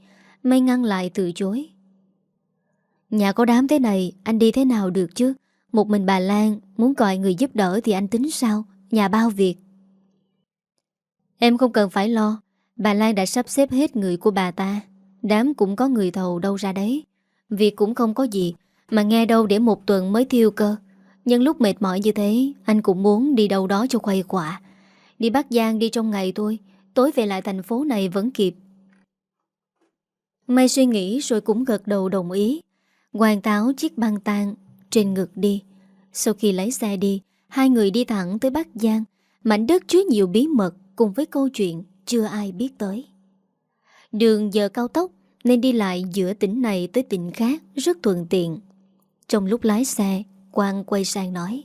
Speaker 1: Mây ngăn lại từ chối. Nhà có đám thế này, Anh đi thế nào được chứ? Một mình bà Lan muốn gọi người giúp đỡ Thì anh tính sao? Nhà bao việc? Em không cần phải lo. Bà Lan đã sắp xếp hết người của bà ta. Đám cũng có người thầu đâu ra đấy. Việc cũng không có gì, Mà nghe đâu để một tuần mới thiêu cơ. Nhưng lúc mệt mỏi như thế, Anh cũng muốn đi đâu đó cho khuây quả Đi Bắc Giang đi trong ngày thôi, Tối về lại thành phố này vẫn kịp. May suy nghĩ rồi cũng gật đầu đồng ý. Hoàng táo chiếc băng tan trên ngực đi. Sau khi lấy xe đi, Hai người đi thẳng tới Bắc Giang. Mảnh đất chứa nhiều bí mật Cùng với câu chuyện chưa ai biết tới. Đường giờ cao tốc, Nên đi lại giữa tỉnh này tới tỉnh khác Rất thuận tiện. Trong lúc lái xe, Quang quay sang nói.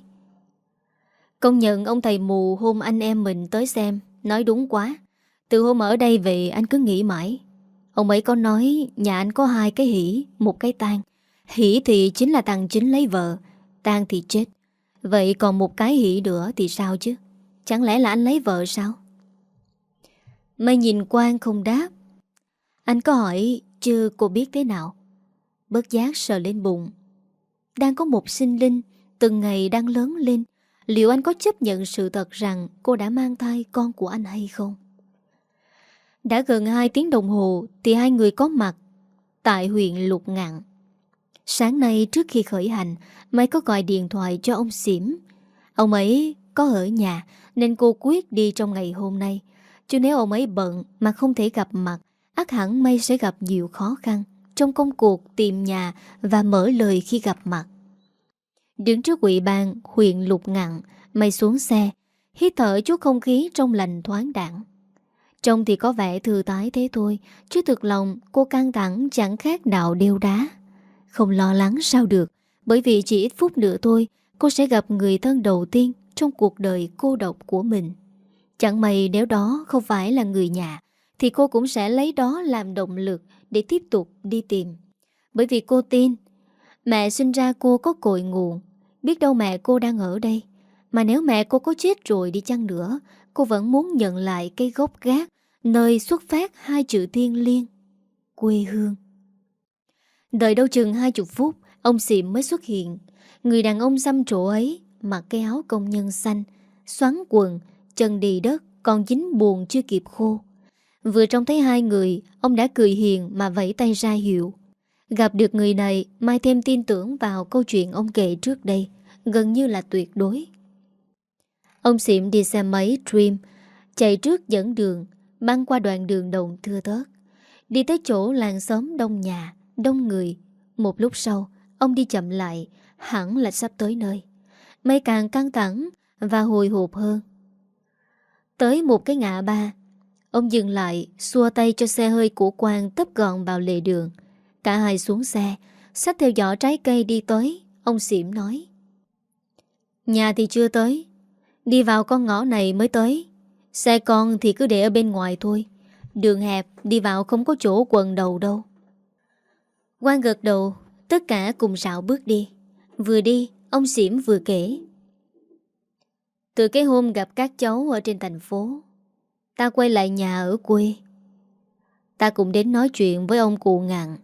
Speaker 1: Công nhận ông thầy mù hôm anh em mình tới xem, Nói đúng quá. Từ hôm ở đây về anh cứ nghĩ mãi. Ông ấy có nói nhà anh có hai cái hỷ Một cái tan Hỷ thì chính là thằng chính lấy vợ tan thì chết. Vậy còn một cái hỷ nữa thì sao chứ? Chẳng lẽ là anh lấy vợ sao? Mây nhìn Quang không đáp. Anh có hỏi, Chứ cô biết thế nào? Bớt giác sờ lên bụng. Đang có một sinh linh, Từng ngày đang lớn lên, Liệu anh có chấp nhận sự thật rằng Cô đã mang thai con của anh hay không? Đã gần 2 tiếng đồng hồ Thì hai người có mặt Tại huyện Lục Ngạn. Sáng nay trước khi khởi hành Mai có gọi điện thoại cho ông Xỉm. Ông ấy có ở nhà, Nên cô quyết đi trong ngày hôm nay. Chứ nếu ông ấy bận mà không thể gặp mặt, ắt hẳn Mai sẽ gặp nhiều khó khăn Trong công cuộc tìm nhà Và mở lời khi gặp mặt. Đứng trước quỹ ban huyện Lục Ngạn Mai xuống xe, Hít thở chút không khí trong lành thoáng đẳng Trông thì có vẻ thư tái thế thôi, Chứ thực lòng cô căng thẳng chẳng khác đạo đeo đá. Không lo lắng sao được. Bởi vì chỉ ít phút nữa thôi, Cô sẽ gặp người thân đầu tiên Trong cuộc đời cô độc của mình. Chẳng may nếu đó không phải là người nhà, Thì cô cũng sẽ lấy đó làm động lực Để tiếp tục đi tìm. Bởi vì cô tin, Mẹ sinh ra cô có cội nguồn. Biết đâu mẹ cô đang ở đây. Mà nếu mẹ cô có chết rồi đi chăng nữa, Cô vẫn muốn nhận lại cây gốc gác, Nơi xuất phát hai chữ thiên liêng, Quê hương. Đợi đâu chừng hai chục phút, Ông xịm mới xuất hiện. Người đàn ông xăm trổ ấy, Mặc cái áo công nhân xanh, Xoắn quần, Chân đi đất, còn dính buồn chưa kịp khô. Vừa trông thấy hai người, Ông đã cười hiền mà vẫy tay ra hiệu. Gặp được người này, Mai thêm tin tưởng vào câu chuyện ông kể trước đây, Gần như là tuyệt đối. Ông xịm đi xe máy Dream, Chạy trước dẫn đường, Băng qua đoạn đường đồng thưa thớt. Đi tới chỗ làng xóm đông nhà. Đông người. Một lúc sau, Ông đi chậm lại, Hẳn là sắp tới nơi. Mây càng căng thẳng Và hồi hộp hơn. Tới một cái ngã ba, Ông dừng lại, Xua tay cho xe hơi của Quang tấp gọn vào lề đường. Cả hai xuống xe, Xách theo giỏ trái cây đi tới, Ông xỉm nói. Nhà thì chưa tới, Đi vào con ngõ này mới tới. Xe con thì cứ để ở bên ngoài thôi, Đường hẹp, Đi vào không có chỗ quần đầu đâu. Quang gật đầu, Tất cả cùng rạo bước đi. Vừa đi, Ông xỉm vừa kể. Từ cái hôm gặp các cháu ở trên thành phố, Ta quay lại nhà ở quê. Ta cũng đến nói chuyện với ông cụ ngạn,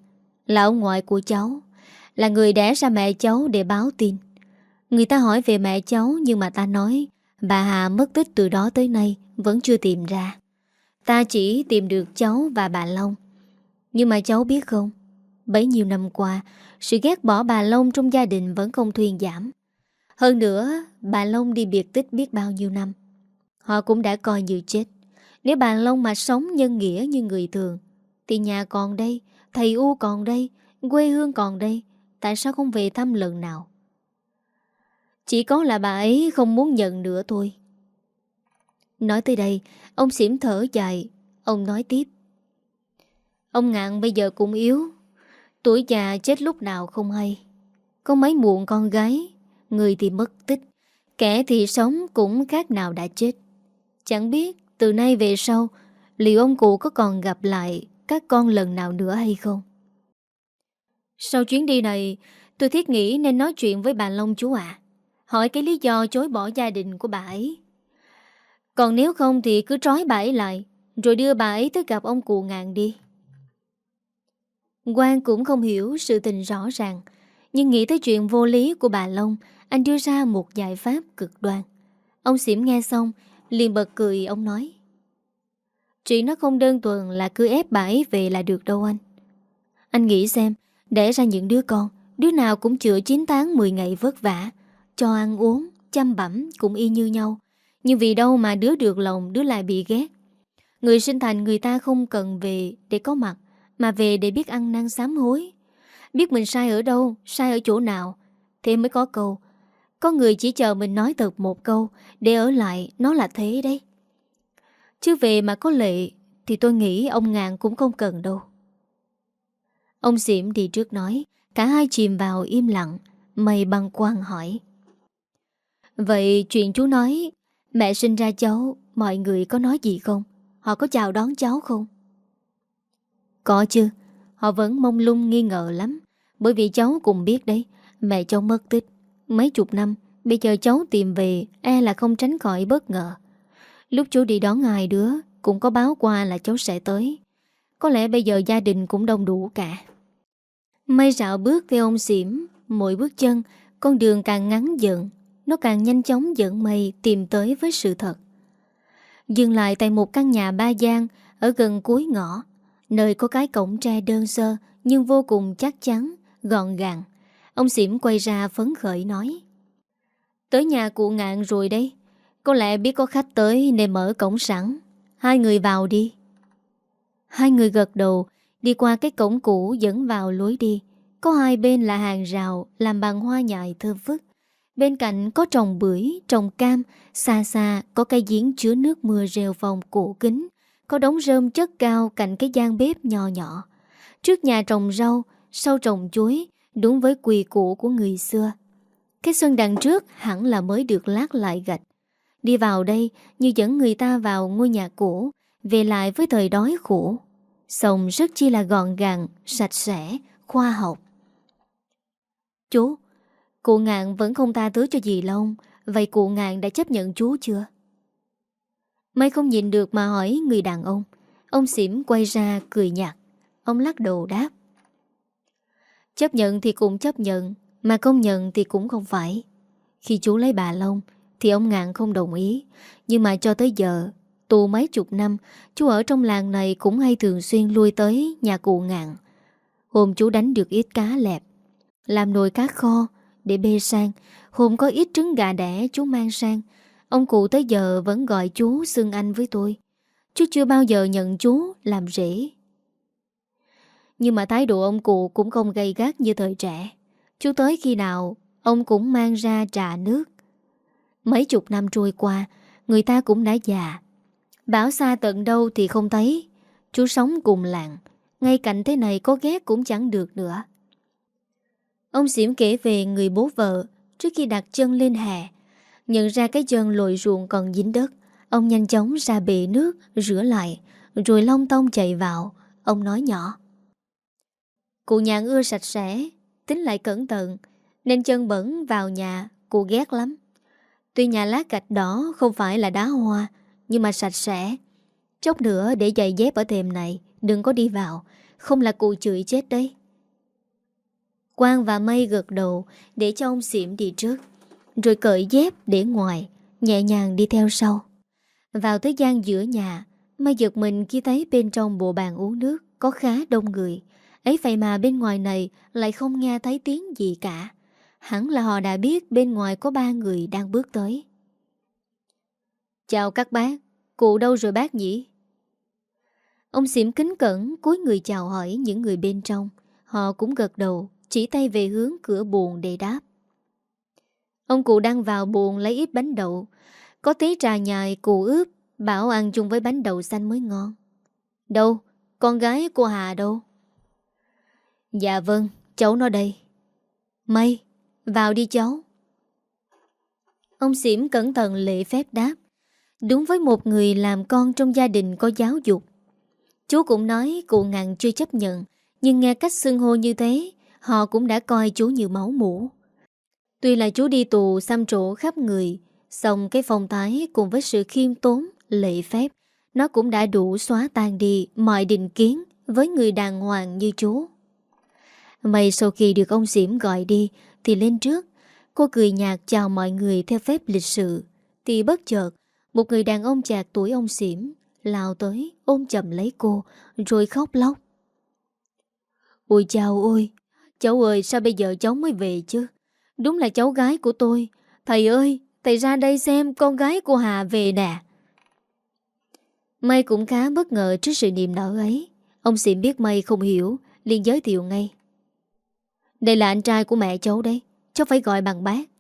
Speaker 1: Là ông ngoại của cháu, Là người đẻ ra mẹ cháu để báo tin. Người ta hỏi về mẹ cháu, Nhưng mà ta nói, Bà Hà mất tích từ đó tới nay, Vẫn chưa tìm ra. Ta chỉ tìm được cháu và bà Long. Nhưng mà cháu biết không? Bấy nhiêu năm qua Sự ghét bỏ bà Long trong gia đình vẫn không thuyên giảm hơn nữa, bà Long đi biệt tích biết bao nhiêu năm. Họ cũng đã coi như chết. Nếu bà Long mà sống nhân nghĩa như người thường, thì nhà còn đây, thầy U còn đây, quê hương còn đây, tại sao không về thăm lần nào? Chỉ có là bà ấy không muốn nhận nữa thôi. Nói tới đây, ông xỉm thở dài, ông nói tiếp. Ông ngạn bây giờ cũng yếu, tuổi già chết lúc nào không hay. Có mấy muộn con gái, Người thì mất tích, Kẻ thì sống cũng khác nào đã chết. Chẳng biết Từ nay về sau, Liệu ông cụ có còn gặp lại Các con lần nào nữa hay không? Sau chuyến đi này, Tôi thiết nghĩ nên nói chuyện với bà Long chú ạ. Hỏi cái lý do chối bỏ gia đình của bà ấy. Còn nếu không thì cứ trói bà ấy lại, Rồi đưa bà ấy tới gặp ông cụ ngạn đi. Quang cũng không hiểu sự tình rõ ràng Nhưng nghĩ tới chuyện vô lý của bà Long Anh đưa ra một giải pháp cực đoan. Ông xỉm nghe xong liền bật cười ông nói Chuyện nó không đơn thuần là cứ ép bà ấy về là được đâu anh. Anh nghĩ xem Để ra những đứa con Đứa nào cũng chữa 9 tháng 10 ngày vất vả Cho ăn uống, chăm bẩm cũng y như nhau. Nhưng vì đâu mà đứa được lòng đứa lại bị ghét. Người sinh thành người ta không cần về để có mặt mà về để biết ăn năn sám hối. Biết mình sai ở đâu, sai ở chỗ nào Thế mới có câu Có người chỉ chờ mình nói thật một câu Để ở lại nó là thế đấy. Chứ về mà có lệ Thì tôi nghĩ ông ngàn cũng không cần đâu. Ông Diệm đi trước nói Cả hai chìm vào im lặng Mây băng quang hỏi. Vậy chuyện chú nói Mẹ sinh ra cháu Mọi người có nói gì không? Họ có chào đón cháu không? Có chứ, Họ vẫn mong lung nghi ngờ lắm. Bởi vì cháu cũng biết đấy, Mẹ cháu mất tích. Mấy chục năm, Bây giờ cháu tìm về E là không tránh khỏi bất ngờ. Lúc chú đi đón hai đứa, Cũng có báo qua là cháu sẽ tới. Có lẽ bây giờ gia đình cũng đông đủ cả. Mây rạo bước theo ông xỉm, Mỗi bước chân, Con đường càng ngắn dần, Nó càng nhanh chóng dẫn mây tìm tới với sự thật. Dừng lại tại một căn nhà ba gian Ở gần cuối ngõ Nơi có cái cổng tre đơn sơ Nhưng vô cùng chắc chắn Gọn gàng. Ông xỉm quay ra phấn khởi nói Tới nhà cụ ngạn rồi đấy Có lẽ biết có khách tới nên mở cổng sẵn. Hai người vào đi. Hai người gật đầu Đi qua cái cổng cũ dẫn vào lối đi. Có hai bên là hàng rào Làm bằng hoa nhài thơm phức. Bên cạnh có trồng bưởi, trồng cam Xa xa có cái giếng chứa nước mưa rêu vòng cổ kính. Có đống rơm chất cao cạnh cái gian bếp nhỏ nhỏ. Trước nhà trồng rau Sau trồng chuối Đúng với quỳ cũ của người xưa. Cái sân đằng trước hẳn là mới được lát lại gạch. Đi vào đây như dẫn người ta vào ngôi nhà cũ Về lại với thời đói khổ. Xong rất chi là gọn gàng, sạch sẽ, khoa học. Chú, cụ ngạn vẫn không tha thứ cho dì Long Vậy cụ ngạn đã chấp nhận chú chưa? Mấy không nhìn được mà hỏi người đàn ông. Ông xỉm quay ra cười nhạt. Ông lắc đầu đáp. Chấp nhận thì cũng chấp nhận, Mà không nhận thì cũng không phải. Khi chú lấy bà Long Thì ông ngạn không đồng ý. Nhưng mà cho tới giờ, Tù mấy chục năm, Chú ở trong làng này cũng hay thường xuyên lui tới Nhà cụ ngạn. Hôm chú đánh được ít cá lẹp, Làm nồi cá kho để bê sang. Hôm có ít trứng gà đẻ chú mang sang. Ông cụ tới giờ vẫn gọi chú xưng anh với tôi. Chú chưa bao giờ nhận chú làm rể. Nhưng mà thái độ ông cụ cũng không gây gắt như thời trẻ. Chú tới khi nào, Ông cũng mang ra trà nước. Mấy chục năm trôi qua, Người ta cũng đã già. Bảo xa tận đâu thì không thấy. Chú sống cùng làng. Ngay cạnh thế này có ghét cũng chẳng được nữa. Ông Diễm kể về người bố vợ Trước khi đặt chân lên hè. Nhận ra cái chân lội ruộng còn dính đất, Ông nhanh chóng ra bể nước, Rửa lại, Rồi long tông chạy vào. Ông nói nhỏ, Cụ nhạn ưa sạch sẽ, Tính lại cẩn thận, Nên chân bẩn vào nhà, Cụ ghét lắm. Tuy nhà lá gạch đỏ không phải là đá hoa, Nhưng mà sạch sẽ. Chốc nữa để giày dép ở thềm này, Đừng có đi vào, Không là cụ chửi chết đấy. Quang và Mây gật đầu, Để cho ông xỉm đi trước. Rồi cởi dép để ngoài, Nhẹ nhàng đi theo sau. Vào tới gian giữa nhà mai giật mình khi thấy bên trong bộ bàn uống nước Có khá đông người. Ấy vậy mà bên ngoài này Lại không nghe thấy tiếng gì cả. Hẳn là họ đã biết bên ngoài có ba người đang bước tới. Chào các bác, Cụ đâu rồi bác nhỉ? Ông xỉm kính cẩn cúi người chào hỏi những người bên trong. Họ cũng gật đầu, Chỉ tay về hướng cửa buồn để đáp. Ông cụ đang vào buồn lấy ít bánh đậu. Có tí trà nhài cụ ướp, Bảo ăn chung với bánh đậu xanh mới ngon. Đâu, Con gái cô Hà đâu? Dạ vâng Cháu nó đây. Mây Vào đi cháu. Ông xỉm cẩn thận lễ phép đáp. Đúng với một người làm con trong gia đình có giáo dục. Chú cũng nói cụ ngàn chưa chấp nhận, Nhưng nghe cách xưng hô như thế, Họ cũng đã coi chú như máu mũ Tuy là chú đi tù xăm trổ khắp người Xong cái phong thái cùng với sự khiêm tốn, lệ phép Nó cũng đã đủ xóa tan đi mọi định kiến Với người đàng hoàng như chú. May sau khi được ông Diễm gọi đi Thì lên trước Cô cười nhạt chào mọi người theo phép lịch sự. Thì bất chợt Một người đàn ông chạc tuổi ông Diễm Lao tới ôm chầm lấy cô Rồi khóc lóc. Ôi chào ôi Cháu ơi sao bây giờ cháu mới về chứ? Đúng là cháu gái của tôi. Thầy ơi, thầy ra đây xem con gái của Hà về nè. May cũng khá bất ngờ trước sự niềm nở ấy. Ông Xịm biết May không hiểu, liền giới thiệu ngay. Đây là anh trai của mẹ cháu đấy, Cháu phải gọi bằng bác.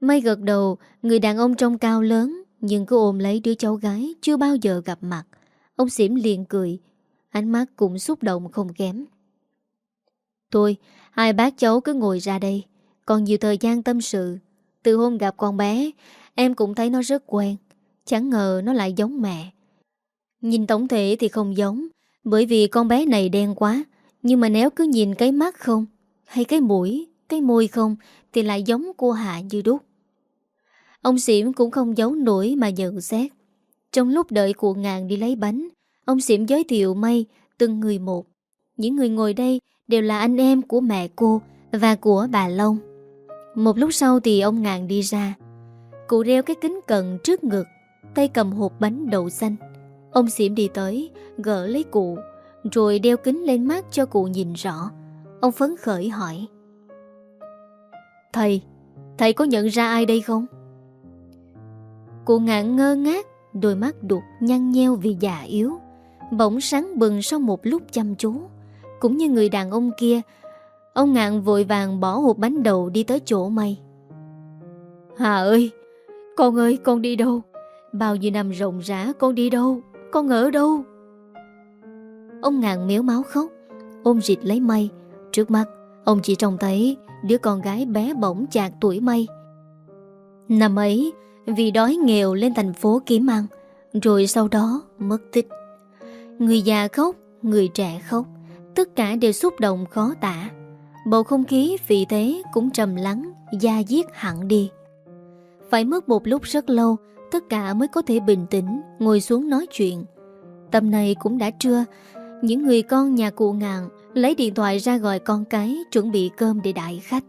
Speaker 1: May gật đầu, Người đàn ông trông cao lớn, Nhưng cứ ôm lấy đứa cháu gái Chưa bao giờ gặp mặt. Ông Xỉm liền cười, Ánh mắt cũng xúc động không kém. Thôi Hai bác cháu cứ ngồi ra đây. Còn nhiều thời gian tâm sự. Từ hôm gặp con bé Em cũng thấy nó rất quen. Chẳng ngờ nó lại giống mẹ. Nhìn tổng thể thì không giống Bởi vì con bé này đen quá. Nhưng mà nếu cứ nhìn cái mắt không Hay cái mũi, cái môi không Thì lại giống cô Hạ như đúc. Ông Xỉm cũng không giấu nổi mà nhận xét. Trong lúc đợi cụ ngàn đi lấy bánh Ông Xỉm giới thiệu may từng người một. Những người ngồi đây đều là anh em của mẹ cô và của bà Long. Một lúc sau thì ông Ngạn đi ra. Cụ đeo cái kính cận trước ngực, tay cầm hộp bánh đậu xanh. Ông xỉm đi tới, gỡ lấy cụ, rồi đeo kính lên mắt cho cụ nhìn rõ. Ông phấn khởi hỏi. Thầy, thầy có nhận ra ai đây không? Cụ ngạn ngơ ngác, đôi mắt đục nhăn nheo vì già yếu. Bỗng sáng bừng sau một lúc chăm chú. Cũng như người đàn ông kia. Ông ngạn vội vàng bỏ hộp bánh đầu đi tới chỗ mây. Hà ơi, Con ơi, con đi đâu? Bao nhiêu năm rộng rã, con đi đâu? Con ở đâu? Ông ngạn méo máu khóc, Ôm rịt lấy mây. Trước mắt, ông chỉ trông thấy Đứa con gái bé bỏng chạc tuổi mây. Năm ấy, Vì đói nghèo lên thành phố kiếm ăn Rồi sau đó mất tích. Người già khóc, Người trẻ khóc. Tất cả đều xúc động khó tả. Bầu không khí vì thế cũng trầm lắng Da diết hẳn đi. Phải mất một lúc rất lâu Tất cả mới có thể bình tĩnh Ngồi xuống nói chuyện. Tầm này cũng đã trưa Những người con nhà cụ ngạn Lấy điện thoại ra gọi con cái Chuẩn bị cơm để đại khách.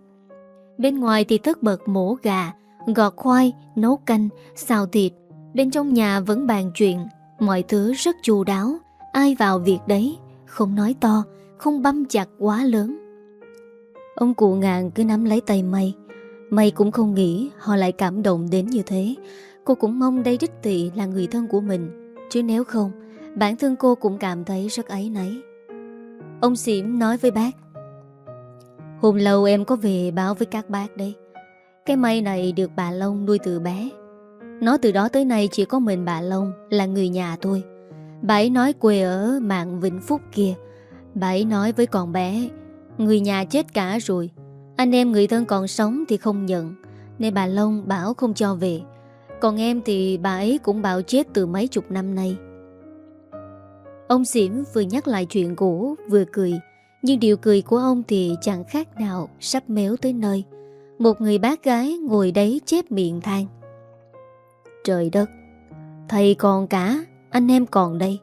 Speaker 1: Bên ngoài thì tất bật mổ gà Gọt khoai, nấu canh, xào thịt. Bên trong nhà vẫn bàn chuyện Mọi thứ rất chu đáo Ai vào việc đấy? Không nói to không băm chặt quá lớn. Ông cụ ngạn cứ nắm lấy tay mây. Mây cũng không nghĩ họ lại cảm động đến như thế. Cô cũng mong đây đích tị là người thân của mình. Chứ nếu không, bản thân cô cũng cảm thấy rất ấy nấy. Ông Xỉm nói với bác. Hôm lâu em có về báo với các bác đây. Cái mây này được bà Long nuôi từ bé. Nó từ đó tới nay chỉ có mình bà Long là người nhà tôi. Bà ấy nói quê ở mạng Vĩnh Phúc kia. Bà ấy nói với con bé, Người nhà chết cả rồi. Anh em người thân còn sống thì không nhận. Nên bà Long bảo không cho về. Còn em thì bà ấy cũng bảo chết từ mấy chục năm nay. Ông Diễm vừa nhắc lại chuyện cũ, Vừa cười. Nhưng điều cười của ông thì chẳng khác nào Sắp méo tới nơi. Một người bác gái ngồi đấy chép miệng than. Trời đất, Thầy còn cả anh em còn đây.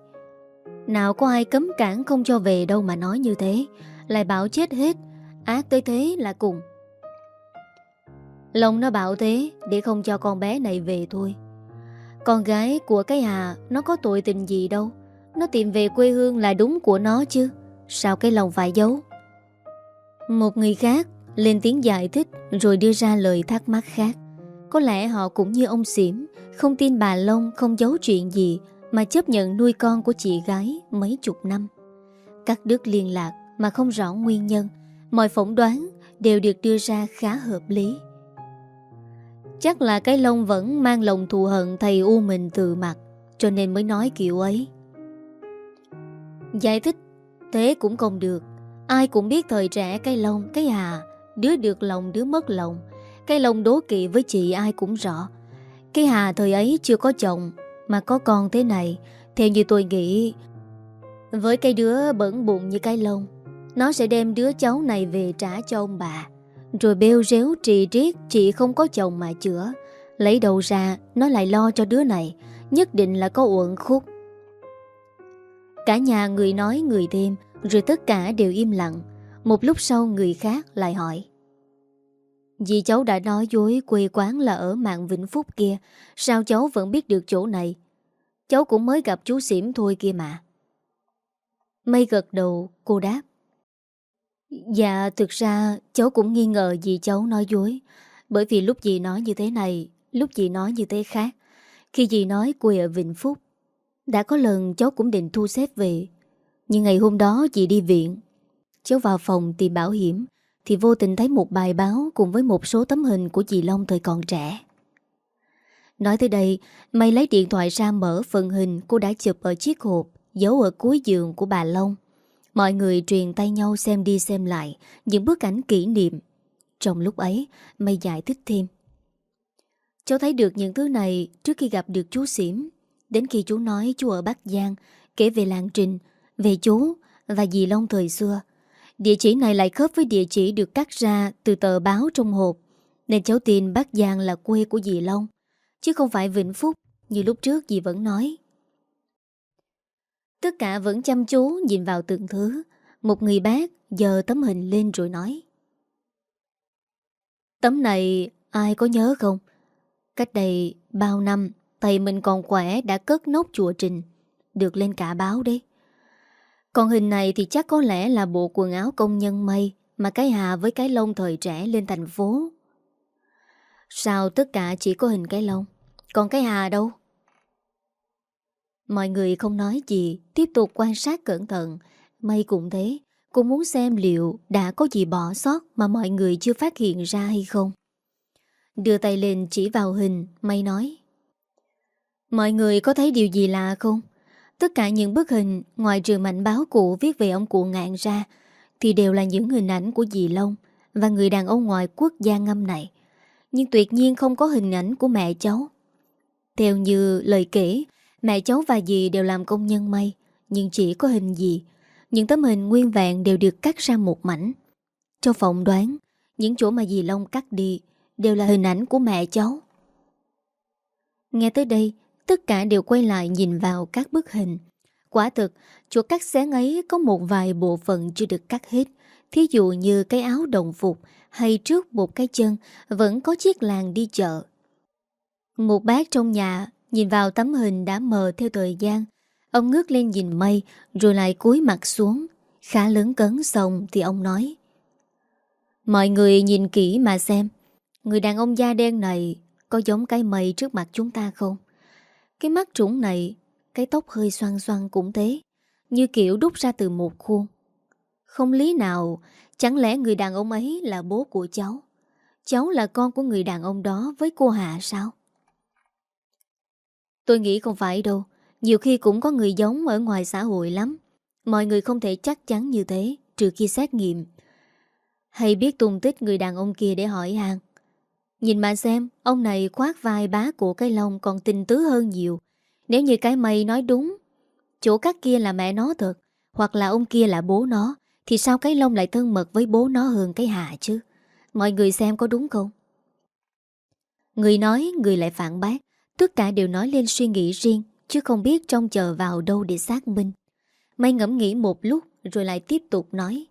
Speaker 1: Nào có ai cấm cản không cho về đâu mà nói như thế. Lại bảo chết hết. Ác tới thế là cùng. Lòng nó bảo thế Để không cho con bé này về thôi. Con gái của cái Hà, Nó có tội tình gì đâu. Nó tìm về quê hương là đúng của nó chứ. Sao cái lòng phải giấu? Một người khác Lên tiếng giải thích Rồi đưa ra lời thắc mắc khác. Có lẽ họ cũng như ông Xỉm, Không tin bà Long không giấu chuyện gì mà chấp nhận nuôi con của chị gái mấy chục năm. Cắt đứt liên lạc mà không rõ nguyên nhân, mọi phỏng đoán đều được đưa ra khá hợp lý. Chắc là cái lông vẫn mang lòng thù hận thầy U mình từ mặt, cho nên mới nói kiểu ấy. Giải thích, thế cũng không được. Ai cũng biết thời trẻ cái lông, cái hà, đứa được lòng đứa mất lòng. Cái lông đố kỵ với chị ai cũng rõ. Cái Hà thời ấy chưa có chồng mà có con thế này, Theo như tôi nghĩ, Với cái đứa bẩn bụng như cái lông, Nó sẽ đem đứa cháu này về trả cho ông bà. Rồi bêu réo trì riết Chị không có chồng mà chữa. Lấy đầu ra, Nó lại lo cho đứa này, Nhất định là có uẩn khúc. Cả nhà người nói người thêm, Rồi tất cả đều im lặng. Một lúc sau người khác lại hỏi Dì cháu đã nói dối quê quán là ở mạng Vĩnh Phúc kia, Sao cháu vẫn biết được chỗ này? Cháu cũng mới gặp chú xỉm thôi kia mà. Mây gật đầu, cô đáp. Dạ thực ra cháu cũng nghi ngờ dì cháu nói dối, Bởi vì lúc dì nói như thế này, Lúc dì nói như thế khác. Khi dì nói quê ở Vĩnh Phúc, Đã có lần cháu cũng định thu xếp về, Nhưng ngày hôm đó dì đi viện. Cháu vào phòng tìm bảo hiểm thì vô tình thấy một bài báo Cùng với một số tấm hình của dì Long thời còn trẻ Nói tới đây Mày lấy điện thoại ra mở phần hình Cô đã chụp ở chiếc hộp Giấu ở cuối giường của bà Long Mọi người truyền tay nhau xem đi xem lại Những bức ảnh kỷ niệm Trong lúc ấy Mày giải thích thêm Cháu thấy được những thứ này trước khi gặp được chú Xỉm. Đến khi chú nói chú ở Bắc Giang, kể về làng trình, về chú và dì Long thời xưa. Địa chỉ này lại khớp với địa chỉ được cắt ra từ tờ báo trong hộp, nên cháu tin Bắc Giang là quê của dì Long, chứ không phải Vĩnh Phúc như lúc trước dì vẫn nói. Tất cả vẫn chăm chú nhìn vào từng thứ. Một người bác giờ tấm hình lên rồi nói. Tấm này ai có nhớ không? Cách đây bao năm Thầy mình còn khỏe đã cất nốt chùa trình Được lên cả báo đấy còn hình này thì chắc có lẽ là bộ quần áo công nhân mây Mà cái hà với cái lông thời trẻ lên thành phố. Sao tất cả chỉ có hình cái lông Còn cái hà đâu? Mọi người không nói gì, Tiếp tục quan sát cẩn thận. Mây cũng thế, cũng muốn xem liệu đã có gì bỏ sót Mà mọi người chưa phát hiện ra hay không. Đưa tay lên chỉ vào hình, May nói. Mọi người có thấy điều gì lạ không? Tất cả những bức hình Ngoài trừ mảnh báo cụ viết về ông cụ ngạn ra Thì đều là những hình ảnh của dì Long Và người đàn ông ngoại quốc gia ngâm này. Nhưng tuyệt nhiên không có hình ảnh của mẹ cháu. Theo như lời kể Mẹ cháu và dì đều làm công nhân may Nhưng chỉ có hình dì. Những tấm hình nguyên vẹn đều được cắt ra một mảnh. Cho phỏng đoán Những chỗ mà dì Long cắt đi đều là hình ảnh của mẹ cháu. Nghe tới đây, tất cả đều quay lại nhìn vào các bức hình. Quả thực, chỗ cắt xén ấy có một vài bộ phận chưa được cắt hết. Thí dụ như cái áo đồng phục hay trước một cái chân vẫn có chiếc làng đi chợ. Một bác trong nhà nhìn vào tấm hình đã mờ theo thời gian. Ông ngước lên nhìn mây rồi lại cúi mặt xuống. Khá lớn cấn xong thì ông nói Mọi người nhìn kỹ mà xem Người đàn ông da đen này Có giống cái mây trước mặt chúng ta không cái mắt trũng này, Cái tóc hơi xoan xoan cũng thế, Như kiểu đúc ra từ một khuôn. Không lý nào, Chẳng lẽ người đàn ông ấy là bố của cháu? Cháu là con của người đàn ông đó Với cô Hạ sao? Tôi nghĩ không phải đâu, Nhiều khi cũng có người giống ở ngoài xã hội lắm. Mọi người không thể chắc chắn như thế, Trừ khi xét nghiệm. Hay biết tung tích người đàn ông kia để hỏi hàng. Nhìn mà xem, ông này khoác vai bá của cái lông còn tinh tứ hơn nhiều. Nếu như cái mây nói đúng, chỗ các kia là mẹ nó thật, hoặc là ông kia là bố nó, thì sao cái lông lại thân mật với bố nó hơn cái hạ chứ? Mọi người xem có đúng không? Người nói, người lại phản bác, tất cả đều nói lên suy nghĩ riêng, chứ không biết trông chờ vào đâu để xác minh. Mây ngẫm nghĩ một lúc rồi lại tiếp tục nói.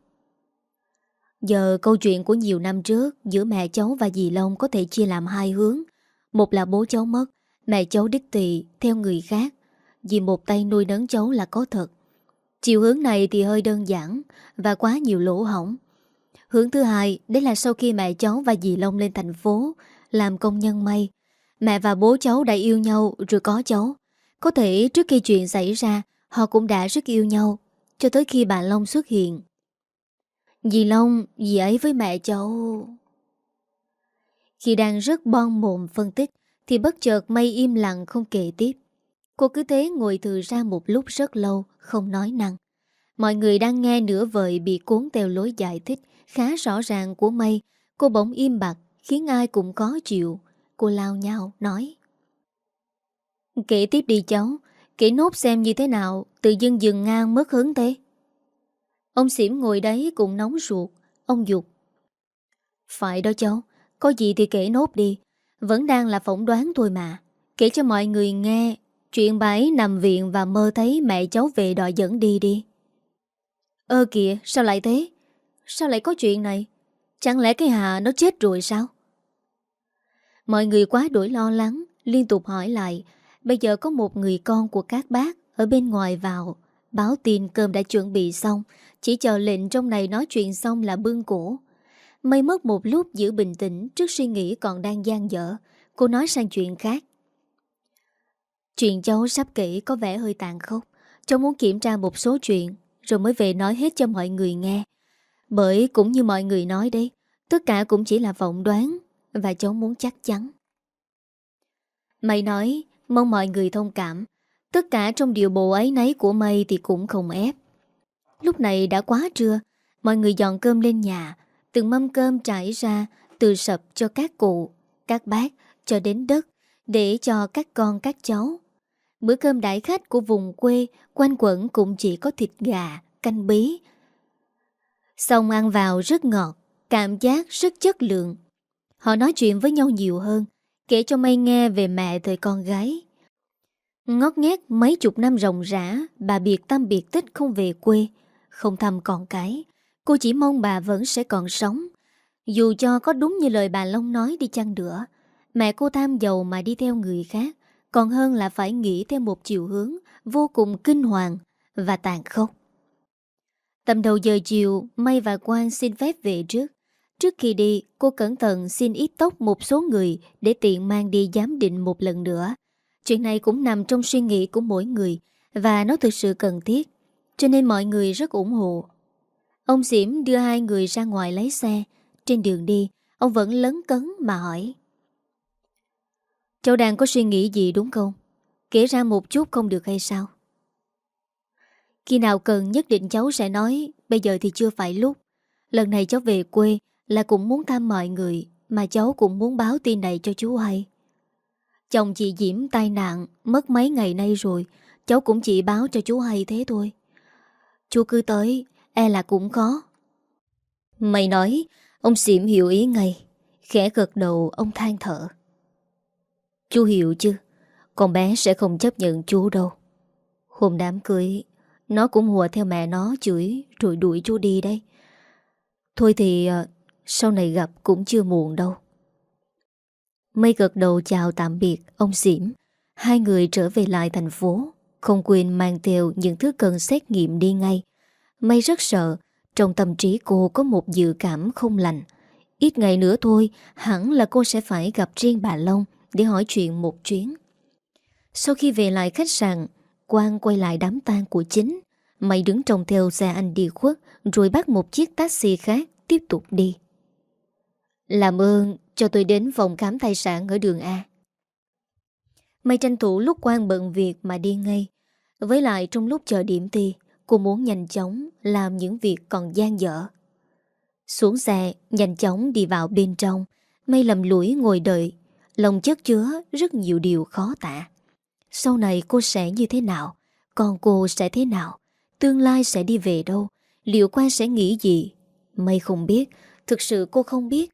Speaker 1: Giờ câu chuyện của nhiều năm trước giữa mẹ cháu và dì Long có thể chia làm hai hướng. Một là bố cháu mất, mẹ cháu đích tỳ theo người khác. Vì một tay nuôi nấng cháu là có thật. Chiều hướng này thì hơi đơn giản và quá nhiều lỗ hỏng. Hướng thứ hai, đấy là sau khi mẹ cháu và dì Long lên thành phố làm công nhân may. Mẹ và bố cháu đã yêu nhau rồi có cháu. Có thể trước khi chuyện xảy ra, họ cũng đã rất yêu nhau. Cho tới khi bà Long xuất hiện Dì Long, dì ấy với mẹ cháu... Khi đang rất bon mồm phân tích thì bất chợt mây im lặng không kể tiếp. Cô cứ thế ngồi thừa ra một lúc rất lâu, không nói năng. Mọi người đang nghe nửa vời bị cuốn theo lối giải thích khá rõ ràng của mây. Cô bỗng im bặt, khiến ai cũng có chịu. Cô lao nhau, nói. Kể tiếp đi cháu Kể nốt xem như thế nào Tự dưng dừng ngang mất hứng thế Ông xỉm ngồi đấy cũng nóng ruột. Ông dục, Phải đó cháu, Có gì thì kể nốt đi. Vẫn đang là phỏng đoán thôi mà. Kể cho mọi người nghe Chuyện bà ấy nằm viện và mơ thấy mẹ cháu về đòi dẫn đi đi. Ơ kìa, sao lại thế? Sao lại có chuyện này? Chẳng lẽ cái Hà nó chết rồi sao? Mọi người quá đổi lo lắng, Liên tục hỏi lại, Bây giờ có một người con của các bác Ở bên ngoài vào. Báo tin cơm đã chuẩn bị xong, Chỉ chờ lệnh trong này nói chuyện xong là bưng cổ. Mây mất một lúc giữ bình tĩnh Trước suy nghĩ còn đang gian dở, Cô nói sang chuyện khác. Chuyện cháu sắp kể có vẻ hơi tàn khốc, Cháu muốn kiểm tra một số chuyện, Rồi mới về nói hết cho mọi người nghe. Bởi cũng như mọi người nói đấy, Tất cả cũng chỉ là vọng đoán, Và cháu muốn chắc chắn. Mày nói, Mong mọi người thông cảm Tất cả trong điều bộ ấy nấy của mây Thì cũng không ép. Lúc này đã quá trưa, Mọi người dọn cơm lên nhà, Từng mâm cơm trải ra Từ sập cho các cụ, Các bác cho đến đất Để cho các con, các cháu. Bữa cơm đại khách của vùng quê Quanh quẩn cũng chỉ có thịt gà, Canh bí. Xong ăn vào rất ngọt, Cảm giác rất chất lượng. Họ nói chuyện với nhau nhiều hơn, Kể cho Mây nghe về mẹ thời con gái. Ngót nghét mấy chục năm rộng rã Bà biệt tâm biệt tích không về quê Không thăm con cái. Cô chỉ mong bà vẫn sẽ còn sống. Dù cho có đúng như lời bà Long nói đi chăng nữa Mẹ cô tham giàu mà đi theo người khác Còn hơn là phải nghĩ theo một chiều hướng Vô cùng kinh hoàng Và tàn khốc. Tầm đầu giờ chiều May và Quang xin phép về trước. Trước khi đi, cô cẩn thận xin ít tóc một số người để tiện mang đi giám định một lần nữa. Chuyện này cũng nằm trong suy nghĩ của mỗi người và nó thực sự cần thiết, cho nên mọi người rất ủng hộ. Ông Diễm đưa hai người ra ngoài lấy xe. Trên đường đi, ông vẫn lấn cấn mà hỏi. Cháu đang có suy nghĩ gì đúng không? Kể ra một chút không được hay sao? Khi nào cần nhất định cháu sẽ nói, bây giờ thì chưa phải lúc. Lần này cháu về quê là cũng muốn thăm mọi người Mà cháu cũng muốn báo tin này cho chú hay Chồng chị Diễm tai nạn, Mất mấy ngày nay rồi. Cháu cũng chỉ báo cho chú hay thế thôi. Chú cứ tới E là cũng khó. Mày nói, Ông Diễm hiểu ý ngay. Khẽ gật đầu, ông than thở. Chú hiểu chứ? Con bé sẽ không chấp nhận chú đâu. Hôm đám cưới, Nó cũng hùa theo mẹ nó chửi, Rồi đuổi chú đi đây Thôi thì ờ, sau này gặp cũng chưa muộn đâu. Mây gật đầu chào tạm biệt, Ông Diễm Hai người trở về lại thành phố, Không quên mang theo những thứ cần xét nghiệm đi ngay. Mây rất sợ, Trong tâm trí cô có một dự cảm không lành. Ít ngày nữa thôi, Hẳn là cô sẽ phải gặp riêng bà Long Để hỏi chuyện một chuyến. Sau khi về lại khách sạn, Quang quay lại đám tang của chính. Mày đứng trông theo xe anh đi khuất, Rồi bắt một chiếc taxi khác Tiếp tục đi làm ơn cho tôi đến phòng khám thai sản ở đường A. Mày tranh thủ lúc quan bận việc mà đi ngay. Với lại trong lúc chờ điểm thi, cô muốn nhanh chóng làm những việc còn gian dở. Xuống xe, nhanh chóng đi vào bên trong. Mây lầm lũi ngồi đợi. Lòng chất chứa rất nhiều điều khó tả. Sau này cô sẽ như thế nào? Còn cô sẽ thế nào? Tương lai sẽ đi về đâu? Liệu quan sẽ nghĩ gì? Mây không biết. Thực sự cô không biết.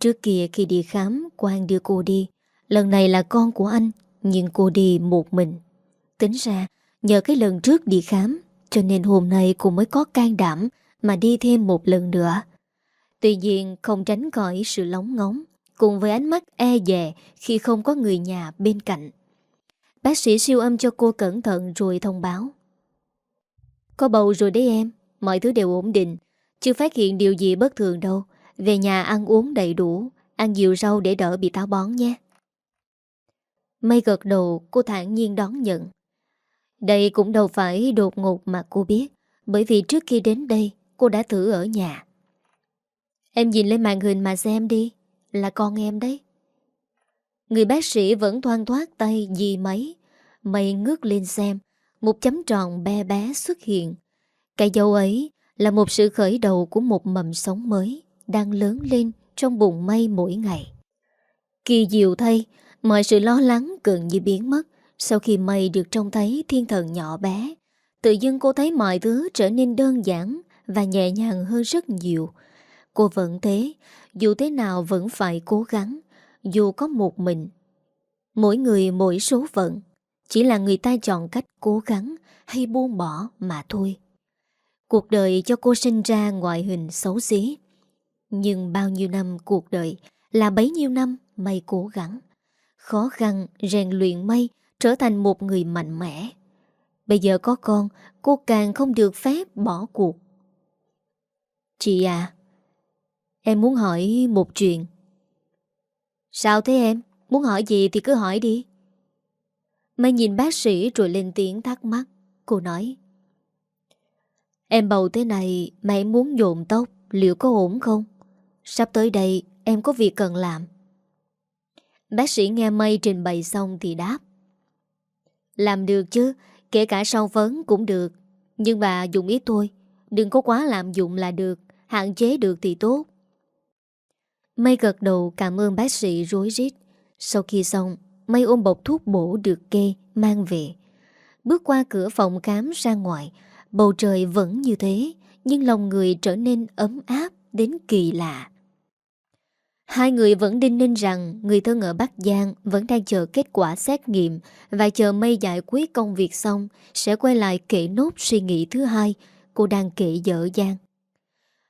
Speaker 1: Trước kia khi đi khám, Quang đưa cô đi. Lần này là con của anh, Nhưng cô đi một mình. Tính ra, nhờ cái lần trước đi khám, Cho nên hôm nay cô mới có can đảm Mà đi thêm một lần nữa. Tuy nhiên, không tránh khỏi sự lóng ngóng, Cùng với ánh mắt e dè Khi không có người nhà bên cạnh. Bác sĩ siêu âm cho cô cẩn thận rồi thông báo. Có bầu rồi đấy em, Mọi thứ đều ổn định, Chưa phát hiện điều gì bất thường đâu về nhà ăn uống đầy đủ, Ăn nhiều rau để đỡ bị táo bón nhé. Mây gật đầu, cô thản nhiên đón nhận. Đây cũng đâu phải đột ngột mà cô biết, Bởi vì trước khi đến đây, Cô đã thử ở nhà. Em nhìn lên màn hình mà xem đi, Là con em đấy. Người bác sĩ vẫn thoang thoát tay gì mấy Mây ngước lên xem, Một chấm tròn bé bé xuất hiện. Cái dấu ấy là một sự khởi đầu của một mầm sống mới đang lớn lên trong bụng mây mỗi ngày. Kỳ diệu thay, mọi sự lo lắng gần như biến mất Sau khi mây được trông thấy thiên thần nhỏ bé, tự dưng cô thấy mọi thứ trở nên đơn giản và nhẹ nhàng hơn rất nhiều. Cô vẫn thế, dù thế nào vẫn phải cố gắng, dù có một mình. Mỗi người mỗi số phận, chỉ là người ta chọn cách cố gắng hay buông bỏ mà thôi. Cuộc đời cho cô sinh ra ngoại hình xấu xí. Nhưng bao nhiêu năm cuộc đời là bấy nhiêu năm mây cố gắng. Khó khăn rèn luyện mây trở thành một người mạnh mẽ. Bây giờ có con, cô càng không được phép bỏ cuộc. Chị à, em muốn hỏi một chuyện. Sao thế em? Muốn hỏi gì thì cứ hỏi đi. Mây nhìn bác sĩ rồi lên tiếng thắc mắc. Cô nói. Em bầu thế này mà em muốn dồn tóc liệu có ổn không? Sắp tới đây em có việc cần làm. Bác sĩ nghe mây trình bày xong thì đáp. Làm được chứ, kể cả sau vấn cũng được. Nhưng bà dùng ít thôi, đừng có quá lạm dụng là được, hạn chế được thì tốt. Mây gật đầu cảm ơn bác sĩ rối rít. Sau khi xong, Mây ôm bọc thuốc bổ được kê, mang về. Bước qua cửa phòng khám ra ngoài, bầu trời vẫn như thế, nhưng lòng người trở nên ấm áp đến kỳ lạ. Hai người vẫn đinh ninh rằng người thân ở Bắc Giang vẫn đang chờ kết quả xét nghiệm và chờ mây giải quyết công việc xong sẽ quay lại kể nốt suy nghĩ thứ hai cô đang kể dở dang.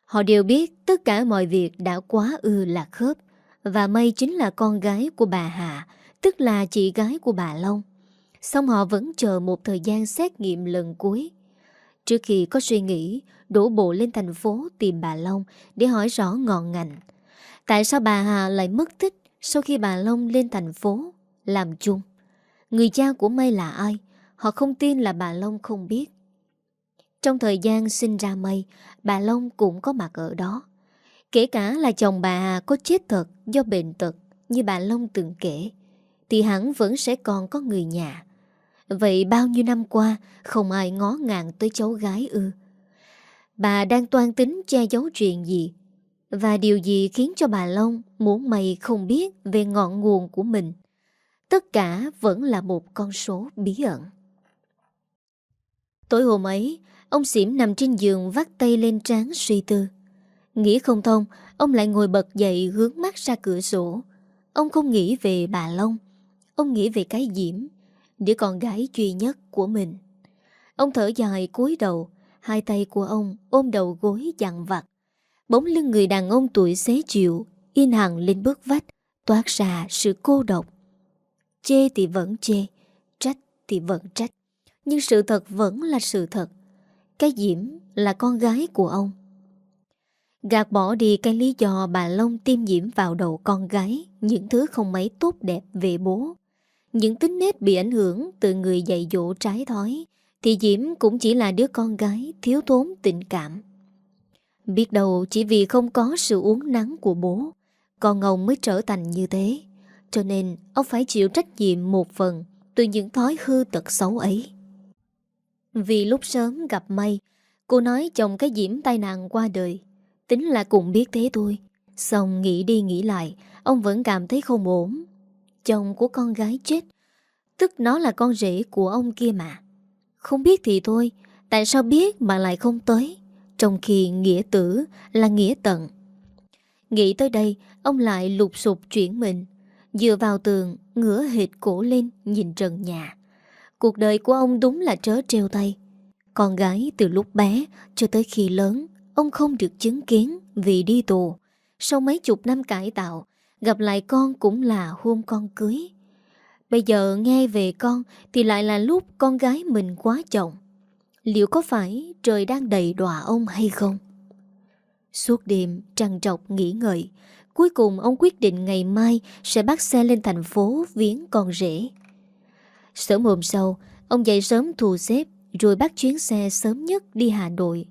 Speaker 1: Họ đều biết tất cả mọi việc đã quá ư là khớp và mây chính là con gái của bà Hạ, tức là chị gái của bà Long. Xong họ vẫn chờ một thời gian xét nghiệm lần cuối. Trước khi có suy nghĩ, đổ bộ lên thành phố tìm bà Long để hỏi rõ ngọn ngành. Tại sao bà Hà lại mất tích sau khi bà Long lên thành phố làm chung? Người cha của Mây là ai? Họ không tin là bà Long không biết. Trong thời gian sinh ra Mây, bà Long cũng có mặt ở đó. Kể cả là chồng bà Hà có chết thật do bệnh tật như bà Long từng kể, thì hắn vẫn sẽ còn có người nhà. Vậy bao nhiêu năm qua không ai ngó ngàng tới cháu gái ư? Bà đang toan tính che giấu chuyện gì và điều gì khiến cho bà Long muốn mày không biết về ngọn nguồn của mình? Tất cả vẫn là một con số bí ẩn. Tối hôm ấy, ông xỉm nằm trên giường vắt tay lên trán suy tư. Nghĩ không thông, ông lại ngồi bật dậy hướng mắt ra cửa sổ. Ông không nghĩ về bà Long, ông nghĩ về cái diễm, đứa con gái duy nhất của mình. Ông thở dài cúi đầu, hai tay của ông ôm đầu gối dặn vặt. Bóng lưng người đàn ông tuổi xế chịu In hẳn lên bước vách Toát ra sự cô độc Chê thì vẫn chê Trách thì vẫn trách Nhưng sự thật vẫn là sự thật Cái Diễm là con gái của ông Gạt bỏ đi cái lý do bà Long tiêm Diễm vào đầu con gái Những thứ không mấy tốt đẹp về bố những tính nết bị ảnh hưởng từ người dạy dỗ trái thói, Thì Diễm cũng chỉ là đứa con gái thiếu thốn tình cảm. Biết đâu chỉ vì không có sự uống nắng của bố, Con ông mới trở thành như thế. Cho nên, ông phải chịu trách nhiệm một phần Từ những thói hư tật xấu ấy. Vì lúc sớm gặp may, Cô nói chồng cái diễm tai nạn qua đời. Tính là cũng biết thế thôi. Xong nghĩ đi nghĩ lại, Ông vẫn cảm thấy không ổn. Chồng của con gái chết Tức nó là con rể của ông kia mà Không biết thì thôi Tại sao biết mà lại không tới trong khi nghĩa tử là nghĩa tận. Nghĩ tới đây, ông lại lục sụp chuyển mình, dựa vào tường, ngửa hệt cổ lên nhìn trần nhà. Cuộc đời của ông đúng là trớ treo tay. Con gái từ lúc bé cho tới khi lớn, ông không được chứng kiến vì đi tù. Sau mấy chục năm cải tạo, gặp lại con cũng là hôm con cưới. Bây giờ nghe về con thì lại là lúc con gái mình quá chồng. Liệu có phải trời đang đầy đọa ông hay không? Suốt đêm trằn trọc nghĩ ngợi, Cuối cùng ông quyết định ngày mai Sẽ bắt xe lên thành phố viếng con rể Sớm hôm sau, Ông dậy sớm thu xếp, Rồi bắt chuyến xe sớm nhất đi Hà Nội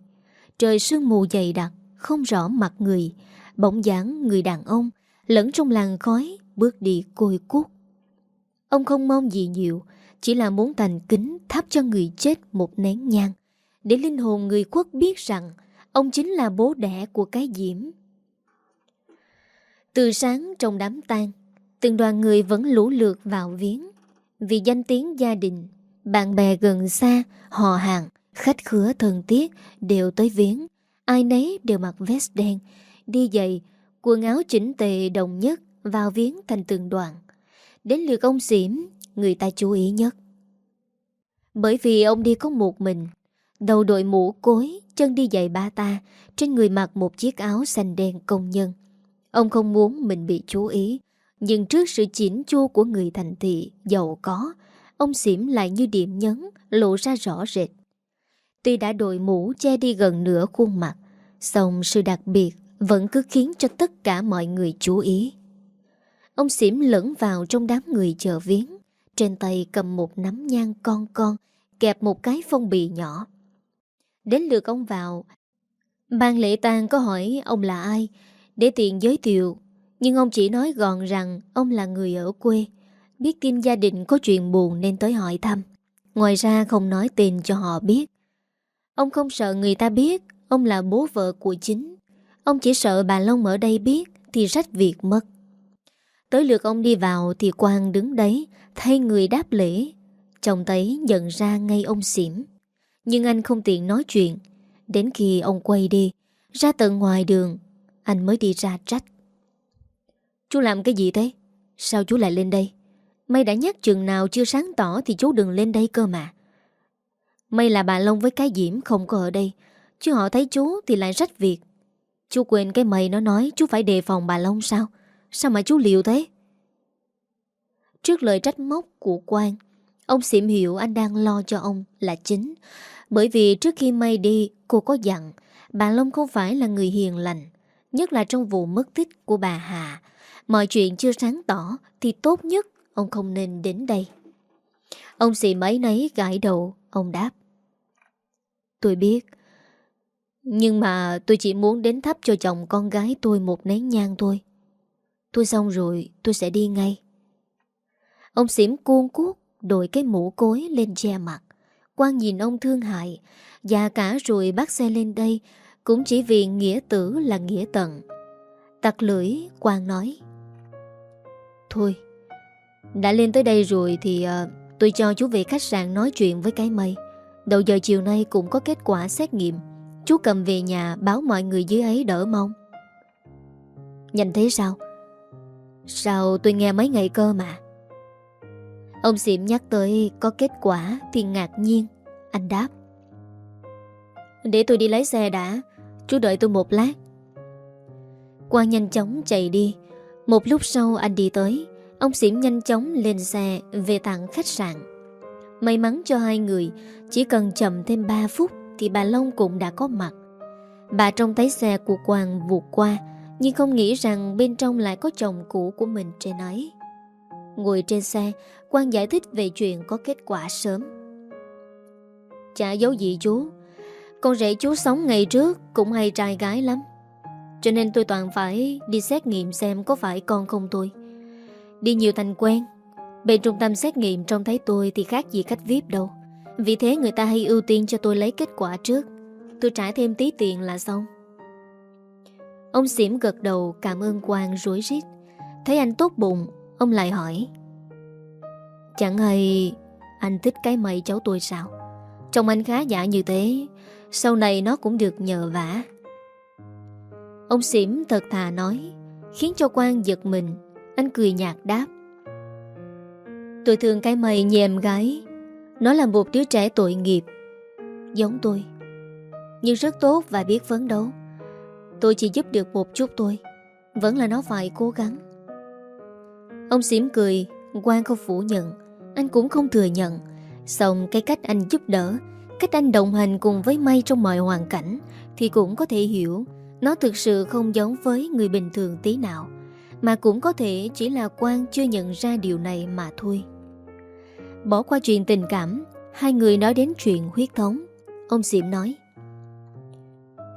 Speaker 1: Trời sương mù dày đặc, Không rõ mặt người Bỗng dáng người đàn ông Lẫn trong làng khói Bước đi côi cuốc. Ông không mong gì nhiều chỉ là muốn thành kính thắp cho người chết một nén nhang, để linh hồn người khuất biết rằng ông chính là bố đẻ của cái diễm. Từ sáng trong đám tang, từng đoàn người vẫn lũ lượt vào viếng. Vì danh tiếng gia đình Bạn bè gần xa Họ hàng Khách khứa thân thiết Đều tới viếng Ai nấy đều mặc vest đen Đi giày Quần áo chỉnh tề đồng nhất Vào viếng thành từng đoạn. Đến lượt ông xỉm, Người ta chú ý nhất. Bởi vì ông đi có một mình, Đầu đội mũ cối, Chân đi giày ba ta, Trên người mặc một chiếc áo xanh đen công nhân. Ông không muốn mình bị chú ý, Nhưng trước sự chỉnh chu của người thành thị, Giàu có, Ông xỉm lại như điểm nhấn, Lộ ra rõ rệt. Tuy đã đội mũ che đi gần nửa khuôn mặt Xong sự đặc biệt vẫn cứ khiến cho tất cả mọi người chú ý. Ông xỉm lẫn vào trong đám người chờ viếng, Trên tay cầm một nắm nhang con con, Kẹp một cái phong bì nhỏ. Đến lượt ông vào, Ban lễ tang có hỏi ông là ai? Để tiện giới thiệu. Nhưng ông chỉ nói gọn rằng Ông là người ở quê, Biết tin gia đình có chuyện buồn nên tới hỏi thăm. Ngoài ra không nói tên cho họ biết. Ông không sợ người ta biết Ông là bố vợ của chính. Ông chỉ sợ bà Long ở đây biết Thì rách việc mất. Tới lượt ông đi vào thì Quang đứng đấy, Thay người đáp lễ. Chồng thấy nhận ra ngay ông xỉm. Nhưng anh không tiện nói chuyện. Đến khi ông quay đi, Ra tận ngoài đường, Anh mới đi ra trách. Chú làm cái gì thế? Sao chú lại lên đây? Mày đã nhắc chừng nào chưa sáng tỏ Thì chú đừng lên đây cơ mà. May là bà Long với cái Diễm không có ở đây. Chứ họ thấy chú thì lại rách việc. Chú quên cái mày nó nói Chú phải đề phòng bà Long sao? Sao mà chú liều thế? Trước lời trách móc của Quang Ông xỉm hiểu anh đang lo cho ông là chính. Bởi vì trước khi May đi, Cô có dặn, Bà Long không phải là người hiền lành, Nhất là trong vụ mất tích của bà Hà. Mọi chuyện chưa sáng tỏ Thì tốt nhất ông không nên đến đây. Ông xì mấy nấy gãi đầu, Ông đáp. Tôi biết nhưng mà tôi chỉ muốn đến thắp cho chồng con gái tôi một nén nhang thôi. Tôi xong rồi tôi sẽ đi ngay. Ông xỉm cuôn cuốc Đội cái mũ cối lên che mặt. Quang nhìn ông thương hại Và cả rồi bắt xe lên đây Cũng chỉ vì nghĩa tử là nghĩa tận. Tặc lưỡi quang nói. Thôi Đã lên tới đây rồi thì uh, Tôi cho chú về khách sạn nói chuyện với cái mây. Đầu giờ chiều nay cũng có kết quả xét nghiệm. Chú cầm về nhà báo mọi người dưới ấy đỡ mong. Nhanh thế sao? Sao tôi nghe mấy ngày cơ mà? Ông xỉm nhắc tới có kết quả thì ngạc nhiên. Anh đáp. Để tôi đi lấy xe đã. Chú đợi tôi một lát. Quang nhanh chóng chạy đi. Một lúc sau anh đi tới. Ông xỉm nhanh chóng lên xe Về tặng khách sạn. May mắn cho hai người, Chỉ cần chậm thêm 3 phút thì bà Long cũng đã có mặt. Bà trông thấy xe của Quang vụt qua, Nhưng không nghĩ rằng bên trong lại có chồng cũ của mình trên ấy. Ngồi trên xe, Quang giải thích về chuyện có kết quả sớm. Chả giấu gì chú, Con rể chú sống ngày trước Cũng hay trai gái lắm. Cho nên tôi toàn phải đi xét nghiệm xem Có phải con không tôi. Đi nhiều thành quen, Bên trung tâm xét nghiệm trông thấy tôi Thì khác gì khách VIP đâu. Vì thế người ta hay ưu tiên cho tôi lấy kết quả trước. Tôi trả thêm tí tiền là xong. Ông xỉm gật đầu, cảm ơn Quang rối rít. Thấy anh tốt bụng, Ông lại hỏi. Chẳng hay anh thích cái mày cháu tôi sao? Trông anh khá giả như thế, Sau này nó cũng được nhờ vả. Ông xỉm thật thà nói, Khiến cho Quang giật mình. Anh cười nhạt đáp. Tôi thương cái mày như em gái. Nó là một đứa trẻ tội nghiệp. Giống tôi. Nhưng rất tốt và biết phấn đấu. Tôi chỉ giúp được một chút thôi. Vẫn là nó phải cố gắng. Ông xỉm cười, Quang không phủ nhận. Anh cũng không thừa nhận. Xong cái cách anh giúp đỡ, Cách anh đồng hành cùng với May trong mọi hoàn cảnh Thì cũng có thể hiểu. Nó thực sự không giống với người bình thường tí nào, Mà cũng có thể chỉ là Quang chưa nhận ra điều này mà thôi. Bỏ qua chuyện tình cảm, Hai người nói đến chuyện huyết thống. Ông Diệm nói,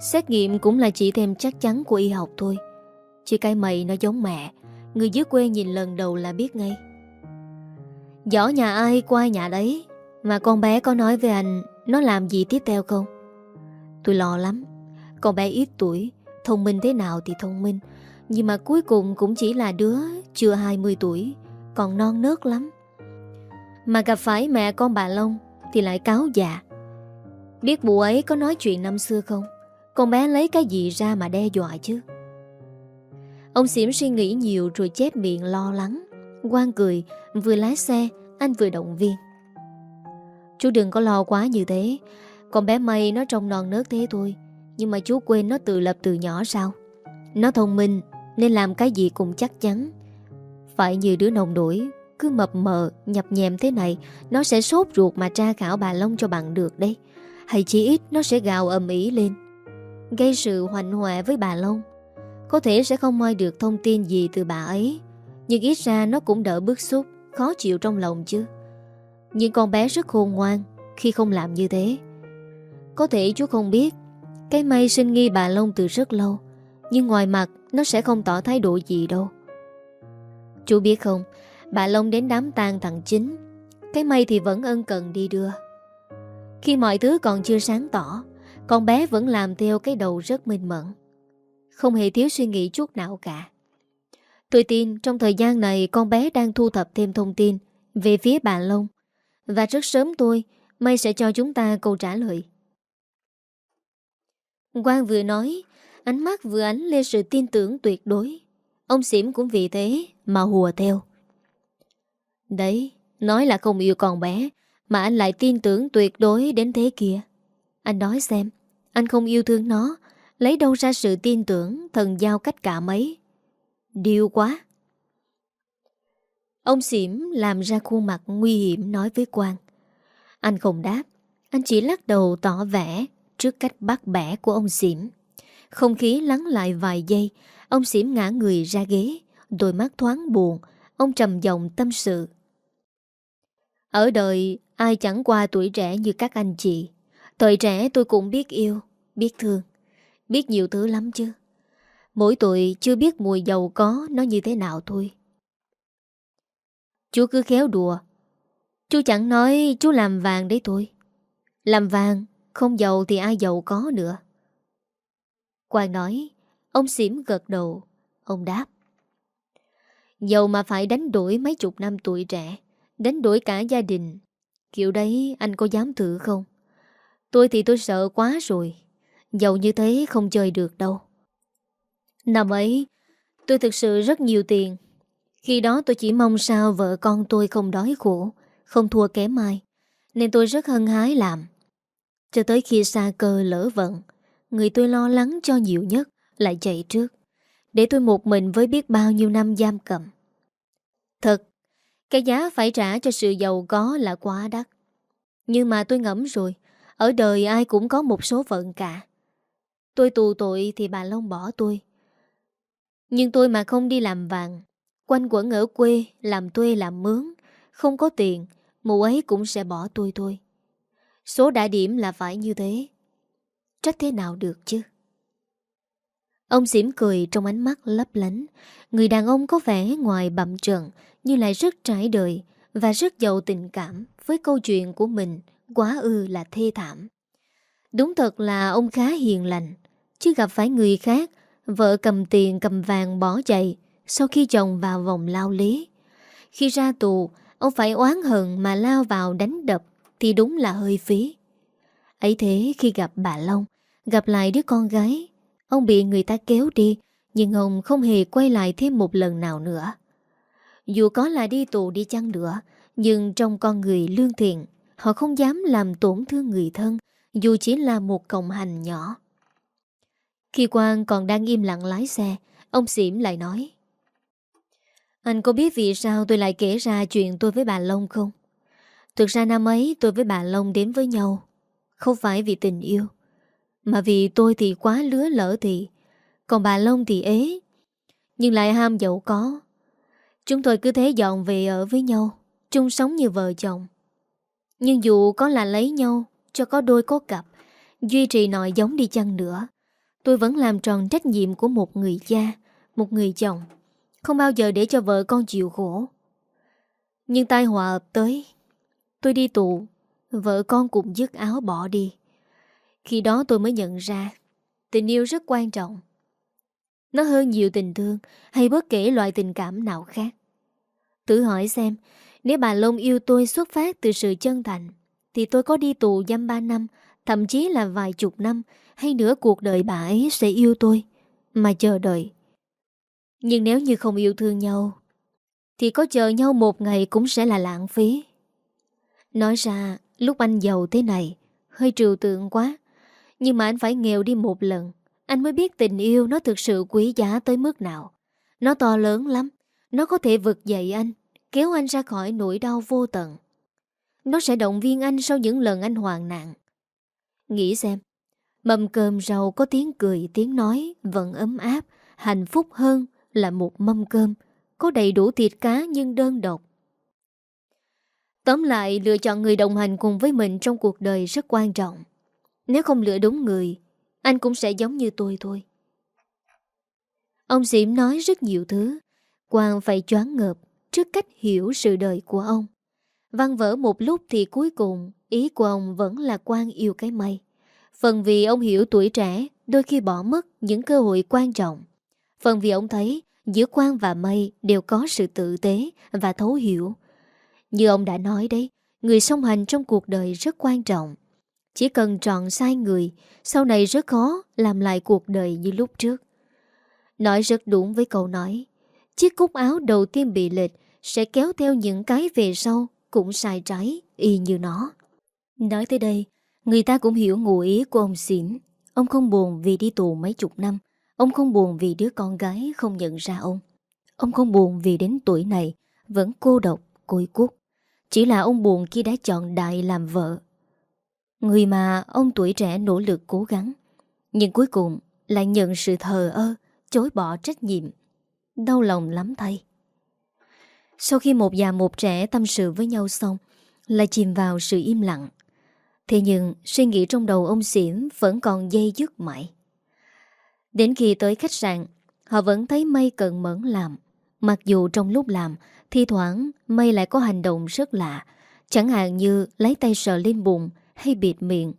Speaker 1: Xét nghiệm cũng là chỉ thêm chắc chắn của y học thôi. Chỉ cái mày nó giống mẹ, Người dưới quê nhìn lần đầu là biết ngay. Giỏ nhà ai qua nhà đấy, Mà con bé có nói với anh Nó làm gì tiếp theo không? Tôi lo lắm, Con bé ít tuổi, Thông minh thế nào thì thông minh, Nhưng mà cuối cùng cũng chỉ là đứa Chưa 20 tuổi, Còn non nớt lắm. Mà gặp phải mẹ con bà Long Thì lại cáo già Biết mụ ấy có nói chuyện năm xưa không? Con bé lấy cái gì ra mà đe dọa chứ? Ông xỉm suy nghĩ nhiều rồi chép miệng lo lắng. Quang cười, Vừa lái xe, Anh vừa động viên. Chú đừng có lo quá như thế. Con bé mây nó trông non nớt thế thôi. Nhưng mà chú quên nó tự lập từ nhỏ sao? Nó thông minh, Nên làm cái gì cũng chắc chắn. Phải như đứa nồng đuổi cứ mập mờ, nhập nhèm thế này, Nó sẽ sốt ruột mà tra khảo bà Long cho bằng được đấy. Hay chỉ ít nó sẽ gào ầm ĩ lên. Gây sự hoành hoẹ với bà Long. Có thể sẽ không moi được thông tin gì từ bà ấy, Nhưng ít ra nó cũng đỡ bức xúc, Khó chịu trong lòng chứ. Nhưng con bé rất khôn ngoan, Khi không làm như thế. Có thể chú không biết, Cái mây sinh nghi bà Long từ rất lâu, Nhưng ngoài mặt Nó sẽ không tỏ thái độ gì đâu. Chú biết không Bà Long đến đám tang thằng chính Cái mây thì vẫn ân cần đi đưa Khi mọi thứ còn chưa sáng tỏ Con bé vẫn làm theo cái đầu rất minh mẫn Không hề thiếu suy nghĩ chút nào cả Tôi tin trong thời gian này con bé đang thu thập thêm thông tin về phía bà Long. Và rất sớm tôi, May sẽ cho chúng ta câu trả lời. Quang vừa nói, ánh mắt vừa ánh lên sự tin tưởng tuyệt đối. Ông Xỉm cũng vì thế mà hùa theo. Đấy, nói là không yêu con bé, mà anh lại tin tưởng tuyệt đối đến thế kia. Anh nói xem, anh không yêu thương nó, lấy đâu ra sự tin tưởng thần giao cách cả mấy. Điêu quá. Ông xỉm làm ra khuôn mặt nguy hiểm nói với Quang. Anh không đáp, anh chỉ lắc đầu tỏ vẻ trước cách bắt bẻ của ông xỉm. Không khí lắng lại vài giây, ông xỉm ngã người ra ghế, đôi mắt thoáng buồn, ông trầm giọng tâm sự. Ở đời, ai chẳng qua tuổi trẻ như các anh chị. Thời trẻ tôi cũng biết yêu, biết thương, biết nhiều thứ lắm chứ. Mỗi tuổi chưa biết mùi giàu có nó như thế nào thôi. Chú cứ khéo đùa. Chú chẳng nói chú làm vàng đấy thôi. Làm vàng, không giàu thì ai giàu có nữa. Quang nói, ông xỉm gật đầu, ông đáp. Giàu mà phải đánh đổi mấy chục năm tuổi trẻ, đánh đổi cả gia đình. Kiểu đấy anh có dám thử không? Tôi thì tôi sợ quá rồi. Giàu như thế không chơi được đâu. Năm ấy, tôi thực sự rất nhiều tiền. Khi đó tôi chỉ mong sao vợ con tôi không đói khổ, không thua kém ai. Nên tôi rất hân hái làm. Cho tới khi xa cơ lỡ vận, người tôi lo lắng cho nhiều nhất lại chạy trước. Để tôi một mình với biết bao nhiêu năm giam cầm. Thật, cái giá phải trả cho sự giàu có là quá đắt. Nhưng mà tôi ngẫm rồi, ở đời ai cũng có một số phận cả. Tôi tù tội thì bà Long bỏ tôi. Nhưng tôi mà không đi làm vàng Quanh quẩn ở quê Làm thuê làm mướn Không có tiền Mụ ấy cũng sẽ bỏ tôi thôi Số đại điểm là phải như thế Trách thế nào được chứ Ông xỉm cười trong ánh mắt lấp lánh Người đàn ông có vẻ ngoài bậm trợn nhưng lại rất trải đời Và rất giàu tình cảm Với câu chuyện của mình, Quá ư là thê thảm. Đúng thật là ông khá hiền lành, Chứ gặp phải người khác, Vợ cầm tiền cầm vàng bỏ chạy Sau khi chồng vào vòng lao lý Khi ra tù, Ông phải oán hận mà lao vào đánh đập Thì đúng là hơi phí. Ấy thế khi gặp bà Long, Gặp lại đứa con gái, Ông bị người ta kéo đi, Nhưng ông không hề quay lại thêm một lần nào nữa. Dù có là đi tù đi chăng nữa, Nhưng trong con người lương thiện, Họ không dám làm tổn thương người thân, Dù chỉ là một cộng hành nhỏ khi Quang còn đang im lặng lái xe, Ông xỉm lại nói, Anh có biết vì sao tôi lại kể ra chuyện tôi với bà Long không? Thực ra năm ấy tôi với bà Long đến với nhau, Không phải vì tình yêu, Mà vì tôi thì quá lứa lỡ thì, Còn bà Long thì ế, Nhưng lại ham giàu có Chúng tôi cứ thế dọn về ở với nhau chung sống như vợ chồng Nhưng dù có là lấy nhau Cho có đôi có cặp Duy trì nội giống đi chăng nữa Tôi vẫn làm tròn trách nhiệm của một người cha, một người chồng. Không bao giờ để cho vợ con chịu khổ. Nhưng tai họa ập tới. Tôi đi tù, vợ con cũng dứt áo bỏ đi. Khi đó tôi mới nhận ra, tình yêu rất quan trọng. Nó hơn nhiều tình thương hay bất kể loại tình cảm nào khác. Tự hỏi xem, Nếu bà Long yêu tôi xuất phát từ sự chân thành Thì tôi có đi tù giam 3 năm Thậm chí là vài chục năm Hay nửa cuộc đời bà ấy sẽ yêu tôi Mà chờ đợi Nhưng nếu như không yêu thương nhau Thì có chờ nhau một ngày cũng sẽ là lãng phí Nói ra lúc anh giàu thế này Hơi trừu tượng quá Nhưng mà anh phải nghèo đi một lần anh mới biết tình yêu nó thực sự quý giá tới mức nào. Nó to lớn lắm. Nó có thể vực dậy anh, Kéo anh ra khỏi nỗi đau vô tận. Nó sẽ động viên anh sau những lần anh hoạn nạn. Nghĩ xem Mâm cơm rau có tiếng cười, tiếng nói Vẫn ấm áp, Hạnh phúc hơn là một mâm cơm, Có đầy đủ thịt cá nhưng đơn độc. Tóm lại, lựa chọn người đồng hành cùng với mình Trong cuộc đời rất quan trọng. Nếu không lựa đúng người anh cũng sẽ giống như tôi thôi Ông Diễm nói rất nhiều thứ Quang phải choáng ngợp trước cách hiểu sự đời của ông. Văn vỡ một lúc thì cuối cùng ý của ông vẫn là quang yêu cái mây. Phần vì ông hiểu tuổi trẻ đôi khi bỏ mất những cơ hội quan trọng. Phần vì ông thấy giữa quang và mây đều có sự tự tế và thấu hiểu. Như ông đã nói đấy, người song hành trong cuộc đời rất quan trọng. Chỉ cần chọn sai người, sau này rất khó làm lại cuộc đời như lúc trước. Nói rất đúng với câu nói, chiếc cúc áo đầu tiên bị lệch sẽ kéo theo những cái về sau cũng sai trái y như nó. Nói tới đây, người ta cũng hiểu ngụ ý của ông xỉn. Ông không buồn vì đi tù mấy chục năm. Ông không buồn vì đứa con gái không nhận ra ông. Ông không buồn vì đến tuổi này vẫn cô độc, côi cút. Chỉ là ông buồn khi đã chọn đại làm vợ. Người mà ông tuổi trẻ nỗ lực cố gắng. Nhưng cuối cùng lại nhận sự thờ ơ, chối bỏ trách nhiệm. Đau lòng lắm thay. Sau khi một già một trẻ tâm sự với nhau xong Lại chìm vào sự im lặng Thế nhưng suy nghĩ trong đầu ông xỉm Vẫn còn dây dứt mãi Đến khi tới khách sạn Họ vẫn thấy Mây cần mẫn làm Mặc dù trong lúc làm Thi thoảng Mây lại có hành động rất lạ Chẳng hạn như lấy tay sờ lên bụng hay bịt miệng.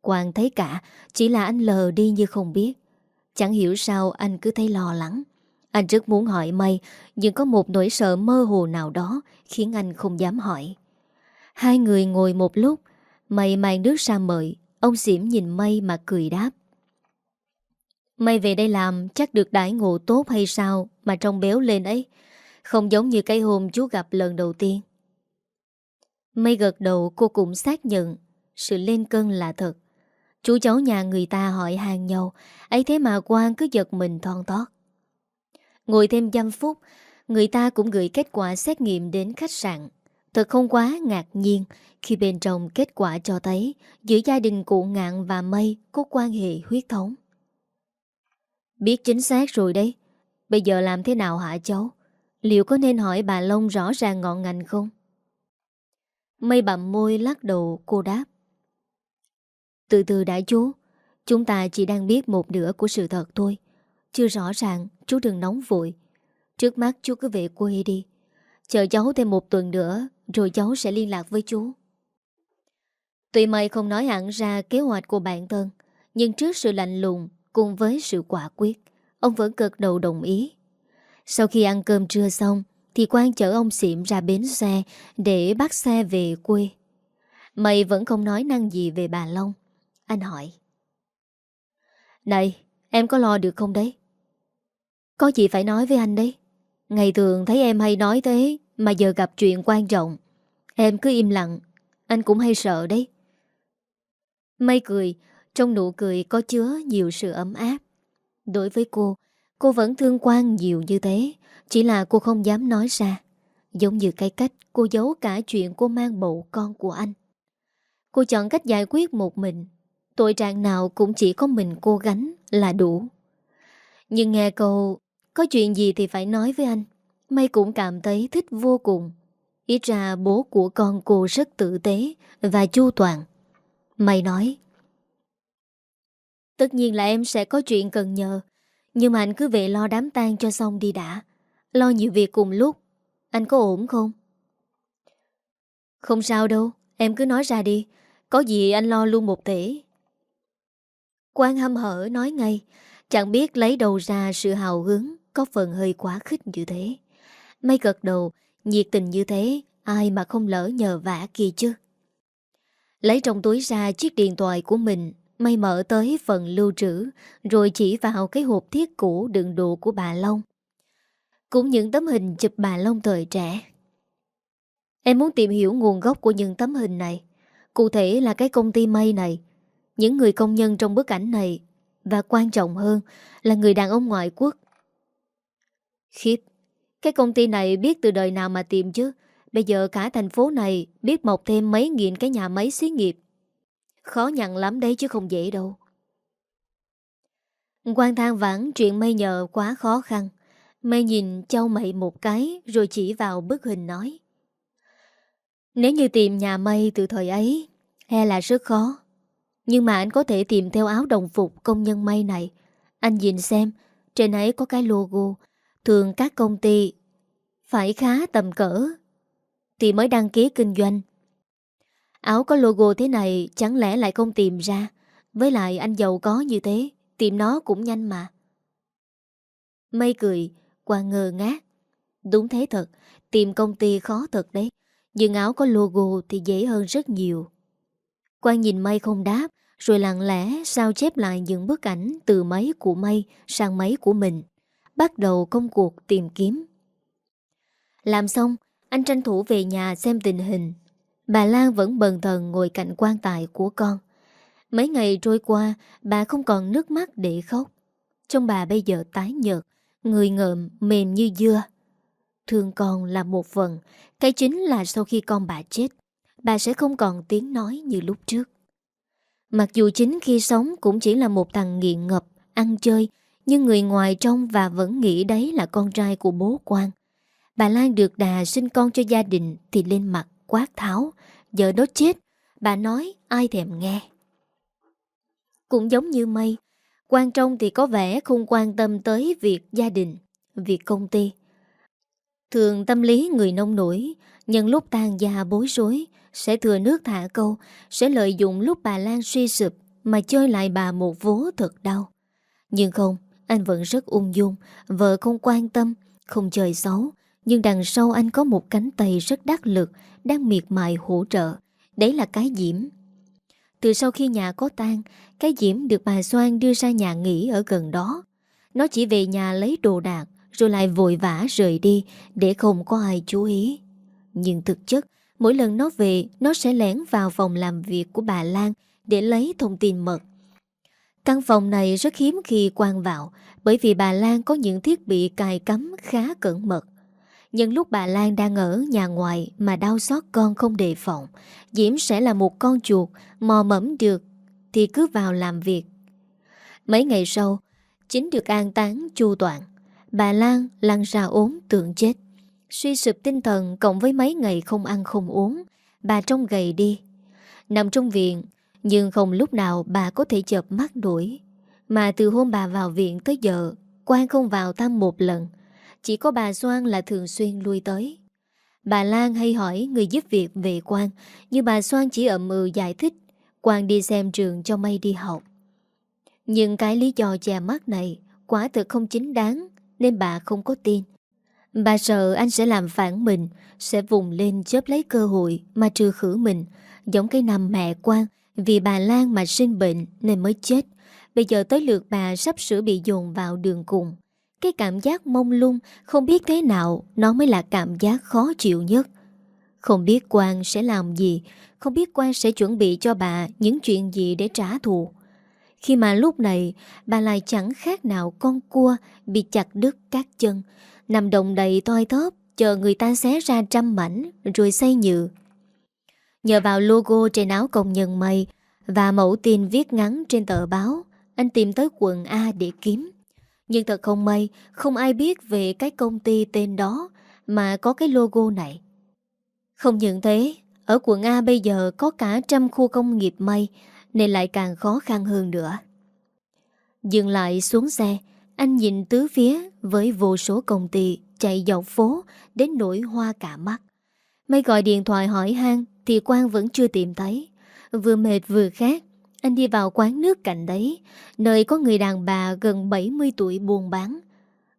Speaker 1: Quang thấy cả, Chỉ là anh lờ đi như không biết. Chẳng hiểu sao anh cứ thấy lo lắng. Anh rất muốn hỏi Mây Nhưng có một nỗi sợ mơ hồ nào đó Khiến anh không dám hỏi. Hai người ngồi một lúc Mây mang nước ra mời. Ông Diễm nhìn Mây mà cười đáp. Mây về đây làm, chắc được đãi ngộ tốt hay sao Mà trông béo lên ấy. Không giống như cái hôm chú gặp lần đầu tiên. Mây gật đầu, cô cũng xác nhận. Sự lên cân là thật. Chú cháu nhà người ta hỏi hàng nhau, ấy thế mà Quang cứ giật mình thon tót? Ngồi thêm dăm phút, Người ta cũng gửi kết quả xét nghiệm đến khách sạn. Thật không quá ngạc nhiên Khi bên trong kết quả cho thấy Giữa gia đình cụ ngạn và mây Có quan hệ huyết thống. Biết chính xác rồi đấy. Bây giờ làm thế nào hả cháu? Liệu có nên hỏi bà Long rõ ràng ngọn ngành không? Mây bậm môi lắc đầu, cô đáp. Từ từ đã chú. Chúng ta chỉ đang biết một nửa của sự thật thôi. Chưa rõ ràng, Chú đừng nóng vội. Trước mắt chú cứ về quê đi. Chờ cháu thêm một tuần nữa, Rồi cháu sẽ liên lạc với chú. Tuy mày không nói hẳn ra kế hoạch của bản thân Nhưng trước sự lạnh lùng Cùng với sự quả quyết, Ông vẫn cực đầu đồng ý. Sau khi ăn cơm trưa xong, Thì quan chở ông xịm ra bến xe Để bắt xe về quê. Mày vẫn không nói năng gì về bà Long. Anh hỏi. Này, Em có lo được không đấy? Có gì phải nói với anh đấy. Ngày thường thấy em hay nói thế, Mà giờ gặp chuyện quan trọng. Em cứ im lặng. Anh cũng hay sợ đấy. Mây cười, Trong nụ cười có chứa nhiều sự ấm áp. Đối với cô Cô vẫn thương quan nhiều như thế, Chỉ là cô không dám nói ra. Giống như cái cách cô giấu cả chuyện cô mang bầu con của anh. Cô chọn cách giải quyết một mình. Tội trạng nào cũng chỉ có mình cô gánh là đủ. Nhưng nghe câu, có chuyện gì thì phải nói với anh. Mây cũng cảm thấy thích vô cùng. Ít ra bố của con cô rất tử tế Và chu toàn. Mây nói, Tất nhiên là em sẽ có chuyện cần nhờ, Nhưng mà anh cứ về lo đám tang cho xong đi đã. Lo nhiều việc cùng lúc. Anh có ổn không? Không sao đâu, Em cứ nói ra đi. Có gì anh lo luôn một thể Quang hâm hở nói ngay, Chẳng biết lấy đầu ra sự hào hứng, có phần hơi quá khích như thế. Mây gật đầu, Nhiệt tình như thế, Ai mà không lỡ nhờ vả kia chứ. Lấy trong túi ra chiếc điện thoại của mình, May mở tới phần lưu trữ, Rồi chỉ vào cái hộp thiết cũ đựng đồ của bà Long. Cũng những tấm hình chụp bà Long thời trẻ. Em muốn tìm hiểu nguồn gốc của những tấm hình này. Cụ thể là cái công ty mây này những người công nhân trong bức ảnh này, Và quan trọng hơn Là người đàn ông ngoại quốc. Khiếp Cái công ty này biết từ đời nào mà tìm chứ? Bây giờ cả thành phố này Biết mọc thêm mấy nghìn cái nhà máy xí nghiệp. Khó nhận lắm đấy chứ không dễ đâu. Quan Thang vãn chuyện mây nhờ quá khó khăn. Mây nhìn châu mậy một cái Rồi chỉ vào bức hình nói, Nếu như tìm nhà mây từ thời ấy E là rất khó. Nhưng mà anh có thể tìm theo áo đồng phục công nhân may này. Anh nhìn xem, Trên ấy có cái logo. Thường các công ty Phải khá tầm cỡ. Thì mới đăng ký kinh doanh. Áo có logo thế này Chẳng lẽ lại không tìm ra? Với lại anh giàu có như thế, Tìm nó cũng nhanh mà. Mây cười, Qua ngờ ngát Đúng thế thật, Tìm công ty khó thật đấy. Nhưng áo có logo thì dễ hơn rất nhiều. Quang nhìn Mây không đáp. Rồi lặng lẽ sao chép lại những bức ảnh Từ máy của Mây sang máy của mình. Bắt đầu công cuộc tìm kiếm. Làm xong, Anh tranh thủ về nhà xem tình hình. Bà Lan vẫn bần thần ngồi cạnh quan tài của con. Mấy ngày trôi qua, Bà không còn nước mắt để khóc. Trong bà bây giờ tái nhợt, Người ngợm, mềm như dưa. Thương con là một phần, Cái chính là sau khi con bà chết, Bà sẽ không còn tiếng nói như lúc trước. Mặc dù chính khi sống Cũng chỉ là một thằng nghiện ngập, Ăn chơi, Nhưng người ngoài trong và vẫn nghĩ đấy là con trai của bố quan Bà Lan được đà sinh con cho gia đình Thì lên mặt quát tháo, Giờ đó chết, Bà nói ai thèm nghe. Cũng giống như mây Quan trong thì có vẻ không quan tâm tới việc gia đình, Việc công ty. Thường tâm lý người nông nổi Nhân lúc tan già bối rối sẽ thừa nước thả câu, Sẽ lợi dụng lúc bà Lan suy sụp Mà chơi lại bà một vố thật đau. Nhưng không, Anh vẫn rất ung dung, Vợ không quan tâm, Không chơi xấu, Nhưng đằng sau anh có một cánh tay rất đắc lực, Đang miệt mài hỗ trợ. Đấy là cái diễm. Từ sau khi nhà có tan Cái diễm được bà Soan đưa ra nhà nghỉ ở gần đó. Nó chỉ về nhà lấy đồ đạc, Rồi lại vội vã rời đi Để không có ai chú ý. Nhưng thực chất Mỗi lần nó về Nó sẽ lén vào phòng làm việc của bà Lan Để lấy thông tin mật Căn phòng này rất hiếm khi quan vào Bởi vì bà Lan có những thiết bị cài cắm khá cẩn mật nhưng lúc bà Lan đang ở nhà ngoài mà đau xót con không đề phòng, Diễm sẽ là một con chuột mò mẫm được thì cứ vào làm việc. Mấy ngày sau, chính được an táng chu toàn. Bà Lan lăn ra ốm tượng chết. Suy sụp tinh thần cộng với mấy ngày không ăn không uống, bà trông gầy đi. Nằm trong viện, nhưng không lúc nào bà có thể chợp mắt đuổi. Mà từ hôm bà vào viện tới giờ, quan không vào thăm một lần. Chỉ có bà Soan là thường xuyên lui tới Bà Lan hay hỏi người giúp việc về Quang Nhưng bà Soan chỉ ậm ừ giải thích Quang đi xem trường cho May đi học Nhưng cái lý do che mắt này Quả thực không chính đáng Nên bà không có tin Bà sợ anh sẽ làm phản mình, Sẽ vùng lên chớp lấy cơ hội Mà trừ khử mình. Giống cái năm mẹ quan, Vì bà Lan mà sinh bệnh nên mới chết. Bây giờ tới lượt bà sắp sửa bị dồn vào đường cùng. Cái cảm giác mông lung, Không biết thế nào, Nó mới là cảm giác khó chịu nhất. Không biết Quang sẽ làm gì, Không biết Quang sẽ chuẩn bị cho bà Những chuyện gì để trả thù. Khi mà lúc này, Bà lại chẳng khác nào con cua Bị chặt đứt các chân. Nằm đồng đầy toi thóp Chờ người ta xé ra trăm mảnh, Rồi xây nhựa Nhờ vào logo trên áo công nhân mây Và mẫu tin viết ngắn trên tờ báo, Anh tìm tới quận A để kiếm. Nhưng thật không may, Không ai biết về cái công ty tên đó Mà có cái logo này. Không những thế, Ở quận A bây giờ có cả trăm khu công nghiệp mây Nên lại càng khó khăn hơn nữa. Dừng lại xuống xe anh nhìn tứ phía Với vô số công ty chạy dọc phố Đến nỗi hoa cả mắt. Mấy gọi điện thoại hỏi han Thì Quang vẫn chưa tìm thấy. Vừa mệt vừa khát, anh đi vào quán nước cạnh đấy, Nơi có người đàn bà gần 70 tuổi buôn bán.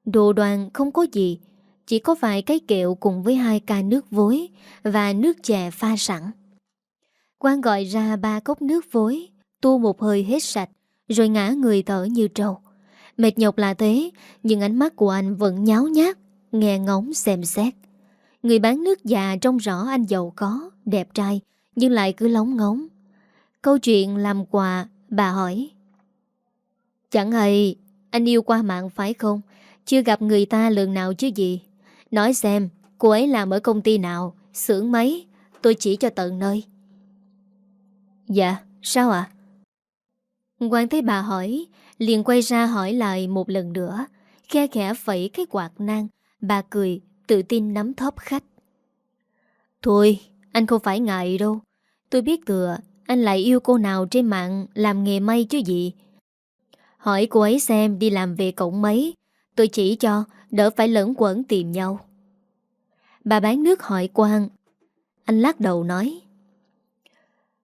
Speaker 1: Đồ đoàn không có gì, Chỉ có vài cái kẹo cùng với hai ca nước vối Và nước chè pha sẵn. Quang gọi ra ba cốc nước vối, Tu một hơi hết sạch, Rồi ngã người thở như trâu Mệt nhọc là thế, Nhưng ánh mắt của anh vẫn nháo nhác, Nghe ngóng xem xét. Người bán nước già trông rõ anh giàu có, Đẹp trai, Nhưng lại cứ lóng ngóng. Câu chuyện làm quà, Bà hỏi. Chẳng hay, Anh yêu qua mạng phải không? Chưa gặp người ta lần nào chứ gì? Nói xem, Cô ấy làm ở công ty nào? Xưởng mấy Tôi chỉ cho tận nơi. Dạ sao ạ? À? Quang thấy bà hỏi Liền quay ra hỏi lại một lần nữa. Khe khẽ phẩy cái quạt nang, Bà cười, tự tin nắm thóp khách. Thôi, anh không phải ngại đâu. Tôi biết thừa Anh lại yêu cô nào trên mạng, Làm nghề may chứ gì. Hỏi cô ấy xem đi làm về cổng mấy, Tôi chỉ cho, Đỡ phải lẫn quẩn tìm nhau. Bà bán nước hỏi Quang. Anh lắc đầu nói.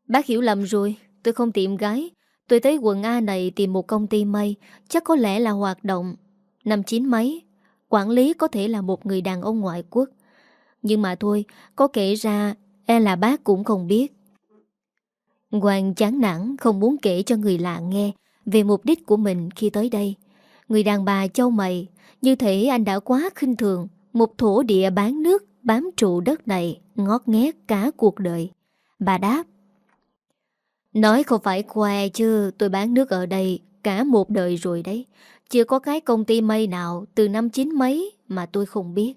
Speaker 1: Bác hiểu lầm rồi, Tôi không tìm gái Tôi tới quận A này tìm một công ty may, Chắc có lẽ là hoạt động. Năm chín mấy, Quản lý có thể là một người đàn ông ngoại quốc. Nhưng mà thôi, Có kể ra E là bác cũng không biết. Hoàng chán nản, Không muốn kể cho người lạ nghe Về mục đích của mình khi tới đây. Người đàn bà châu mày, Như thể anh đã quá khinh thường, Một thổ địa bán nước, Bám trụ đất này, Ngót nghét cả cuộc đời. Bà đáp Nói không phải khoe chứ, Tôi bán nước ở đây Cả một đời rồi đấy. Chưa có cái công ty mây nào Từ năm chín mấy mà tôi không biết.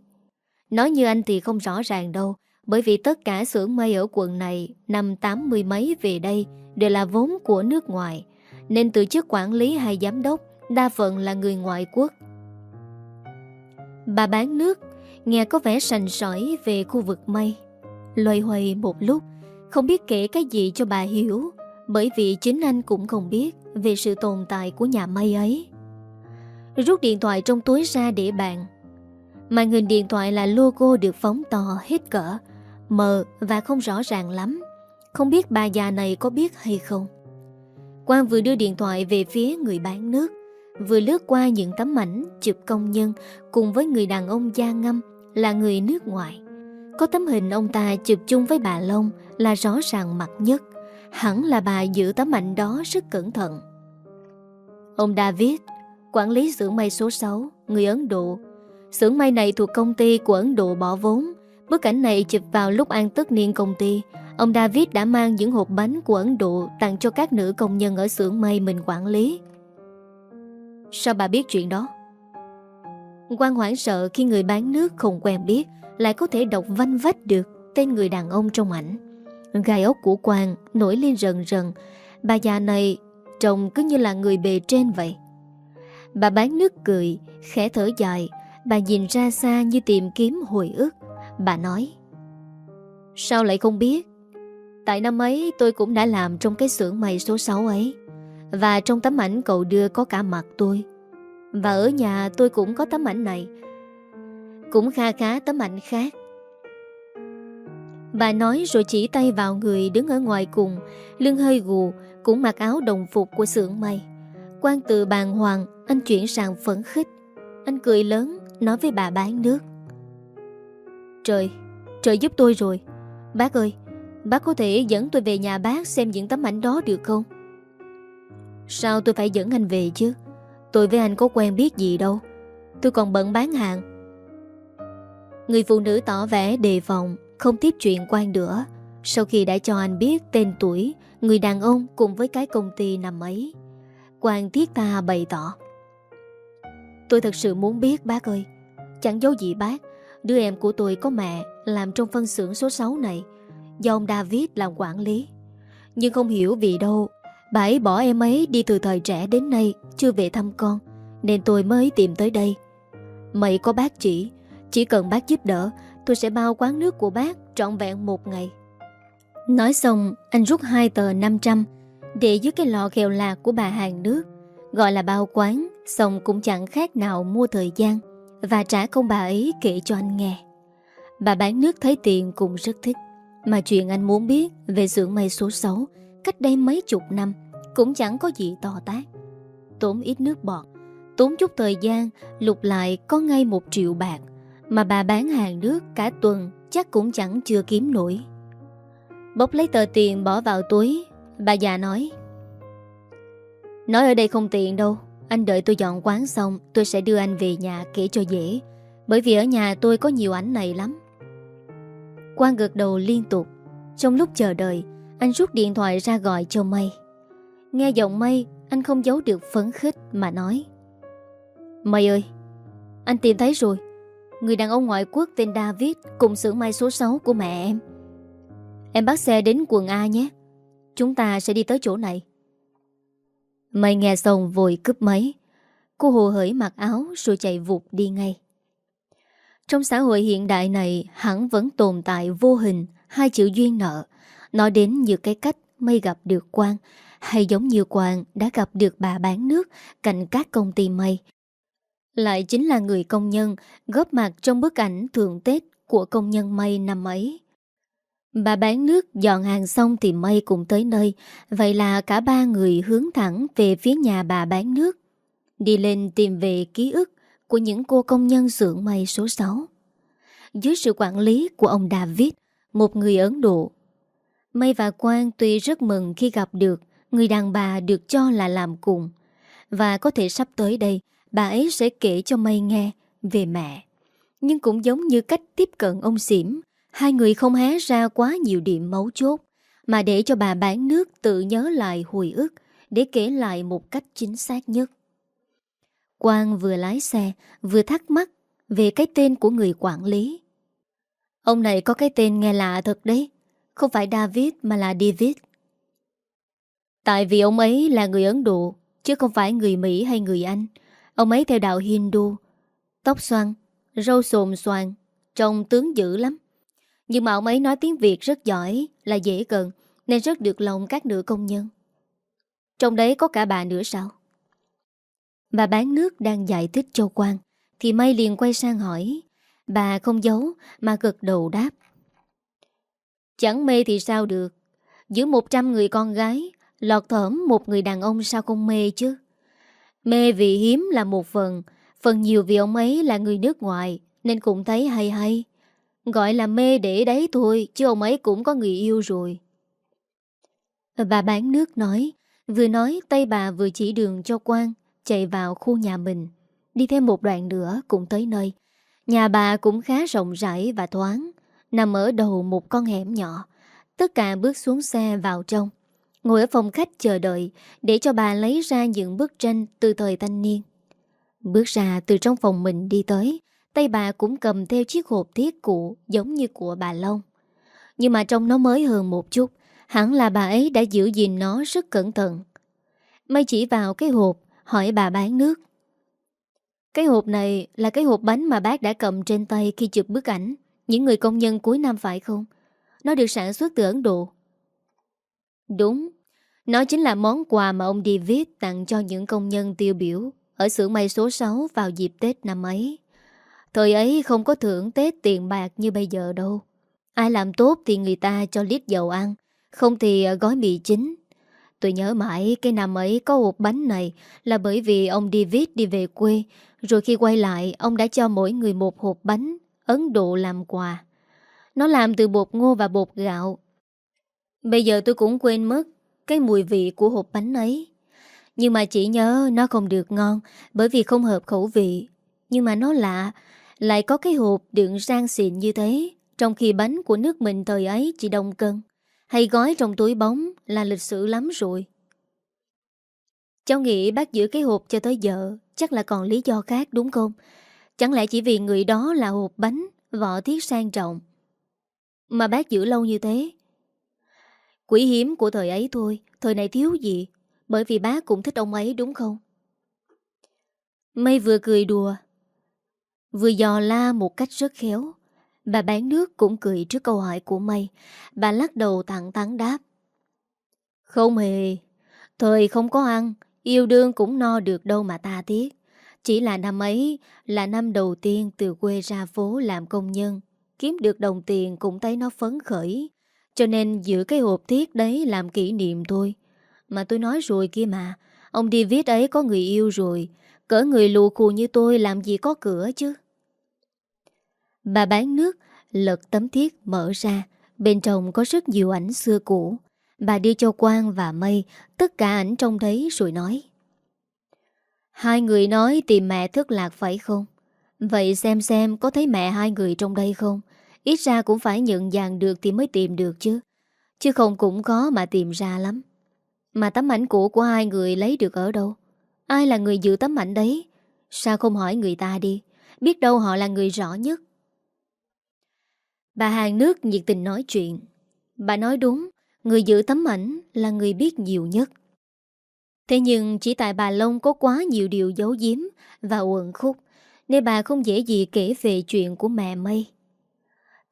Speaker 1: Nói như anh thì không rõ ràng đâu, Bởi vì tất cả xưởng mây ở quận này Năm tám mươi mấy về đây Đều là vốn của nước ngoài, Nên từ chức quản lý hay giám đốc, Đa phần là người ngoại quốc. Bà bán nước, Nghe có vẻ sành sỏi về khu vực mây Loay hoay một lúc, Không biết kể cái gì cho bà hiểu. Bởi vì chính anh cũng không biết Về sự tồn tại của nhà may ấy. Rút điện thoại trong túi ra để bàn. Màn hình điện thoại là logo được phóng to hết cỡ, Mờ và không rõ ràng lắm. Không biết bà già này có biết hay không. Quang vừa đưa điện thoại về phía người bán nước, Vừa lướt qua những tấm ảnh chụp công nhân Cùng với người đàn ông da ngâm là người nước ngoài. Có tấm hình ông ta chụp chung với bà Long là rõ ràng mặt nhất. Hẳn là bà giữ tấm ảnh đó rất cẩn thận Ông David, quản lý xưởng may số 6, người Ấn Độ Xưởng may này thuộc công ty của Ấn Độ bỏ vốn Bức ảnh này chụp vào lúc an tất niên công ty Ông David đã mang những hộp bánh của Ấn Độ tặng cho các nữ công nhân ở xưởng may mình quản lý. Sao bà biết chuyện đó? Quang hoảng sợ khi người bán nước không quen biết lại có thể đọc vanh vách được tên người đàn ông trong ảnh. Gai ốc của Quang nổi lên rần rần. Bà già này trông cứ như là người bề trên vậy. Bà bán nước cười, khẽ thở dài. Bà nhìn ra xa như tìm kiếm hồi ức. Bà nói Sao lại không biết? Tại năm ấy tôi cũng đã làm trong cái xưởng mày số 6 ấy. Và trong tấm ảnh cậu đưa có cả mặt tôi. Và ở nhà tôi cũng có tấm ảnh này Cũng kha khá tấm ảnh khác Bà nói rồi chỉ tay vào người đứng ở ngoài cùng, Lưng hơi gù, Cũng mặc áo đồng phục của xưởng may. Quan từ bàn hoàng, Anh chuyển sang phấn khích. Anh cười lớn, nói với bà bán nước. Trời Trời giúp tôi rồi. Bác ơi, Bác có thể dẫn tôi về nhà bác xem những tấm ảnh đó được không? Sao tôi phải dẫn anh về chứ? Tôi với anh có quen biết gì đâu. Tôi còn bận bán hàng. Người phụ nữ tỏ vẻ đề phòng. Không tiếp chuyện quan nữa. Sau khi đã cho anh biết tên tuổi, Người đàn ông cùng với cái công ty nằm ấy Quang thiết ta bày tỏ. Tôi thật sự muốn biết, bác ơi, Chẳng giấu gì bác, Đứa em của tôi có mẹ Làm trong phân xưởng số 6 này, Do ông David làm quản lý. Nhưng không hiểu vì đâu, Bà ấy bỏ em ấy đi từ thời trẻ đến nay, Chưa về thăm con, Nên tôi mới tìm tới đây. Mày có bác chỉ Chỉ cần bác giúp đỡ Tôi sẽ bao quán nước của bác trọn vẹn một ngày Nói xong Anh rút hai tờ 500 Để dưới cái lọ kèo lạc của bà hàng nước Gọi là bao quán Xong cũng chẳng khác nào mua thời gian Và trả công bà ấy kể cho anh nghe Bà bán nước thấy tiền cũng rất thích Mà chuyện anh muốn biết Về xưởng may số 6 cách đây mấy chục năm cũng chẳng có gì to tác. Tốn ít nước bọt, tốn chút thời gian, lục lại có ngay một triệu bạc. Mà bà bán hàng nước cả tuần Chắc cũng chẳng chưa kiếm nổi. Bốc lấy tờ tiền bỏ vào túi, Bà già nói Nói ở đây không tiện đâu, Anh đợi tôi dọn quán xong Tôi sẽ đưa anh về nhà kể cho dễ, Bởi vì ở nhà tôi có nhiều ảnh này lắm. Quang gật đầu liên tục. Trong lúc chờ đợi, Anh rút điện thoại ra gọi cho Mây Nghe giọng Mây Anh không giấu được phấn khích mà nói Mây ơi, Anh tìm thấy rồi Người đàn ông ngoại quốc tên David Cùng xưởng may số 6 của mẹ em. Em bắt xe đến quận A nhé. Chúng ta sẽ đi tới chỗ này. Mày nghe xong vội cướp máy. Cô hồ hởi mặc áo rồi chạy vụt đi ngay. Trong xã hội hiện đại này, hẳn vẫn tồn tại vô hình, hai chữ duyên nợ. Nói đến như cái cách mây gặp được Quang, Hay giống như Quang đã gặp được bà bán nước cạnh các công ty mây lại chính là người công nhân góp mặt trong bức ảnh thường Tết của công nhân mây năm ấy. Bà bán nước dọn hàng xong thì mây cũng tới nơi. Vậy là cả ba người hướng thẳng về phía nhà bà bán nước. Đi lên tìm về ký ức của những cô công nhân xưởng mây số 6 Dưới sự quản lý của ông David, một người Ấn Độ. Mây và Quang tuy rất mừng khi gặp được người đàn bà được cho là làm cùng Và có thể sắp tới đây bà ấy sẽ kể cho Mây nghe về mẹ. Nhưng cũng giống như cách tiếp cận ông Xỉm, Hai người không hé ra quá nhiều điểm mấu chốt, Mà để cho bà bán nước tự nhớ lại hồi ức, Để kể lại một cách chính xác nhất. Quang vừa lái xe, Vừa thắc mắc Về cái tên của người quản lý. Ông này có cái tên nghe lạ thật đấy, Không phải David mà là David. Tại vì ông ấy là người Ấn Độ, Chứ không phải người Mỹ hay người Anh. Ông ấy theo đạo Hindu. Tóc xoăn, Râu xồm xoàn, Trông tướng dữ lắm. Nhưng mà ông ấy nói tiếng Việt rất giỏi, Là dễ gần, Nên rất được lòng các nữ công nhân. Trong đấy có cả bà nữa sao? Bà bán nước đang giải thích cho quan Thì May liền quay sang hỏi. Bà không giấu, Mà gật đầu đáp. Chẳng mê thì sao được. Giữa 100 người con gái, Lọt thởm một người đàn ông sao không mê chứ? Mê vì hiếm là một phần Phần nhiều vì ông ấy là người nước ngoài, Nên cũng thấy hay hay. Gọi là mê để đấy thôi, Chứ ông ấy cũng có người yêu rồi. Bà bán nước nói, Vừa nói tay bà vừa chỉ đường cho Quang, Chạy vào khu nhà mình. Đi thêm một đoạn nữa cũng tới nơi. Nhà bà cũng khá rộng rãi và thoáng, Nằm ở đầu một con hẻm nhỏ. Tất cả bước xuống xe vào trong. Ngồi ở phòng khách chờ đợi Để cho bà lấy ra những bức tranh Từ thời thanh niên Bước ra từ trong phòng mình đi tới Tay bà cũng cầm theo chiếc hộp thiết cũ giống như của bà Long. Nhưng mà trông nó mới hơn một chút, hẳn là bà ấy đã giữ gìn nó rất cẩn thận. Mây chỉ vào cái hộp, hỏi bà bán nước. Cái hộp này là cái hộp bánh mà bác đã cầm trên tay khi chụp bức ảnh những người công nhân cuối năm phải không? Nó được sản xuất từ Ấn Độ. Đúng, nó chính là món quà mà ông David tặng cho những công nhân tiêu biểu ở xưởng may số 6 vào dịp Tết năm ấy. Thời ấy không có thưởng Tết tiền bạc như bây giờ đâu. Ai làm tốt thì người ta cho lít dầu ăn, không thì à, gói mì chính. Tôi nhớ mãi cái năm ấy có hộp bánh này là bởi vì ông David đi về quê, rồi khi quay lại ông đã cho mỗi người một hộp bánh Ấn Độ làm quà. Nó làm từ bột ngô và bột gạo. Bây giờ tôi cũng quên mất cái mùi vị của hộp bánh ấy. Nhưng mà chỉ nhớ nó không được ngon, bởi vì không hợp khẩu vị. Nhưng mà nó lạ, lại có cái hộp đựng rang xịn như thế, Trong khi bánh của nước mình thời ấy chỉ đông cân Hay gói trong túi bóng là lịch sử lắm rồi Cháu nghĩ bác giữ cái hộp cho tới giờ Chắc là còn lý do khác, đúng không Chẳng lẽ chỉ vì người đó là hộp bánh, Vỏ thiết sang trọng Mà bác giữ lâu như thế Quỷ hiếm của thời ấy thôi, Thời này thiếu gì? Bởi vì bác cũng thích ông ấy, đúng không? Mây vừa cười đùa, Vừa dò la một cách rất khéo. Bà bán nước cũng cười trước câu hỏi của Mây Bà lắc đầu thẳng thắn đáp. Không hề, Thời không có ăn, Yêu đương cũng no được đâu mà ta tiếc Chỉ là năm ấy Là năm đầu tiên từ quê ra phố làm công nhân. Kiếm được đồng tiền cũng thấy nó phấn khởi. Cho nên giữ cái hộp thiết đấy làm kỷ niệm thôi Mà tôi nói rồi kia mà, Ông David ấy có người yêu rồi, Cỡ người lù khù như tôi làm gì có cửa chứ Bà bán nước, Lật tấm thiết mở ra, Bên trong có rất nhiều ảnh xưa cũ Bà đưa cho Quang và Mây, Tất cả ảnh trông thấy rồi nói Hai người nói tìm mẹ thất lạc phải không? Vậy xem xem có thấy mẹ hai người trong đây không? Ít ra cũng phải nhận dạng được thì mới tìm được chứ Chứ không cũng khó mà tìm ra lắm Mà tấm ảnh cũ của hai người lấy được ở đâu? Ai là người giữ tấm ảnh đấy? Sao không hỏi người ta đi Biết đâu họ là người rõ nhất Bà hàng nước nhiệt tình nói chuyện Bà nói đúng, Người giữ tấm ảnh là người biết nhiều nhất Thế nhưng chỉ tại bà Long có quá nhiều điều giấu giếm và uẩn khúc, nên bà không dễ gì kể về chuyện của mẹ Mây.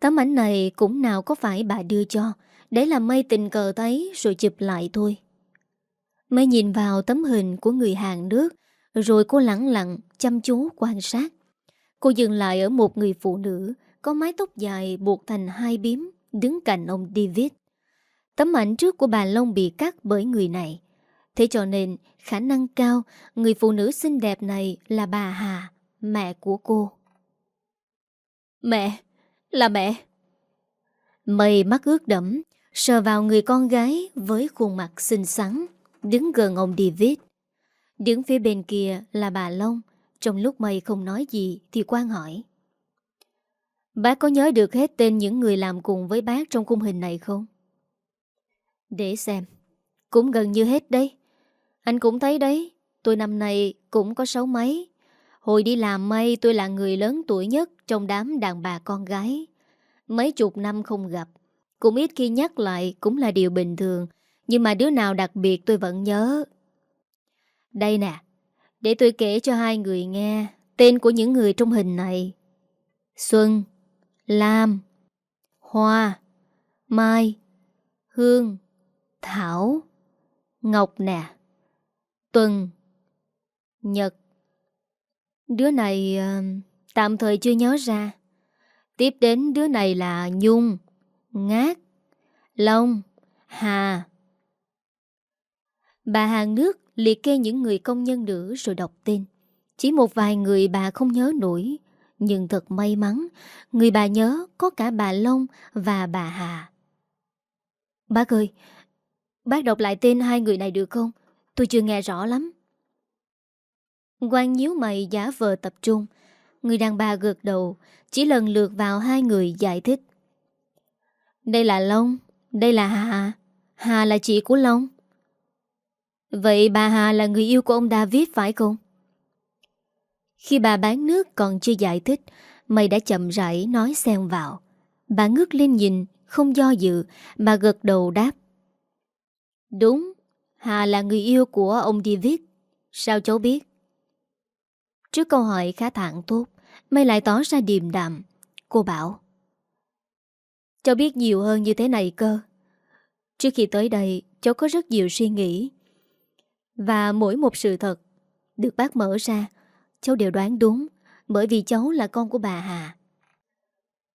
Speaker 1: Tấm ảnh này cũng nào có phải bà đưa cho để làm Mây tình cờ thấy rồi chụp lại thôi. Mây nhìn vào tấm hình của người hàng nước rồi cô lặng lặng chăm chú quan sát. Cô dừng lại ở một người phụ nữ có mái tóc dài buộc thành hai biếm đứng cạnh ông David. Tấm ảnh trước của bà Long bị cắt bởi người này. Thế cho nên khả năng cao người phụ nữ xinh đẹp này là bà Hà, mẹ của cô. Mẹ, là mẹ. Mây mắt ướt đẫm, sờ vào người con gái với khuôn mặt xinh xắn, đứng gần ông David. Đứng phía bên kia là bà Long, trong lúc mây không nói gì thì quan hỏi. Bác có nhớ được hết tên những người làm cùng với bác trong khung hình này không? Để xem. Cũng gần như hết đấy. Anh cũng thấy đấy, tôi năm nay cũng có sáu mấy. Hồi đi làm may tôi là người lớn tuổi nhất trong đám đàn bà con gái. Mấy chục năm không gặp. Cũng ít khi nhắc lại cũng là điều bình thường. Nhưng mà đứa nào đặc biệt tôi vẫn nhớ. Đây nè, để tôi kể cho hai người nghe tên của những người trong hình này. Xuân, Lam, Hoa, Mai, Hương, Thảo, Ngọc nè, Tuần, Nhật. Đứa này uh, tạm thời chưa nhớ ra. Tiếp đến đứa này là Nhung, Ngát, Long, Hà. Bà hàng nước liệt kê những người công nhân nữ rồi đọc tên. Chỉ một vài người bà không nhớ nổi. Nhưng thật may mắn, người bà nhớ có cả bà Long và bà Hà. Bác ơi, bác đọc lại tên hai người này được không? Tôi chưa nghe rõ lắm. Quang nhíu mày giả vờ tập trung. Người đàn bà gợt đầu, chỉ lần lượt vào hai người giải thích. Đây là Long, đây là Hà. Hà là chị của Long. Vậy bà Hà là người yêu của ông David phải không? Khi bà bán nước còn chưa giải thích, mày đã chậm rãi nói xen vào. Bà ngước lên nhìn, không do dự, bà gật đầu đáp. Đúng, Hà là người yêu của ông David. Sao cháu biết? Trước câu hỏi khá thẳng tốt, mây lại tỏ ra điềm đạm. Cô bảo. Cháu biết nhiều hơn như thế này cơ. Trước khi tới đây, cháu có rất nhiều suy nghĩ. Và mỗi một sự thật được bác mở ra, cháu đều đoán đúng, bởi vì cháu là con của bà Hà.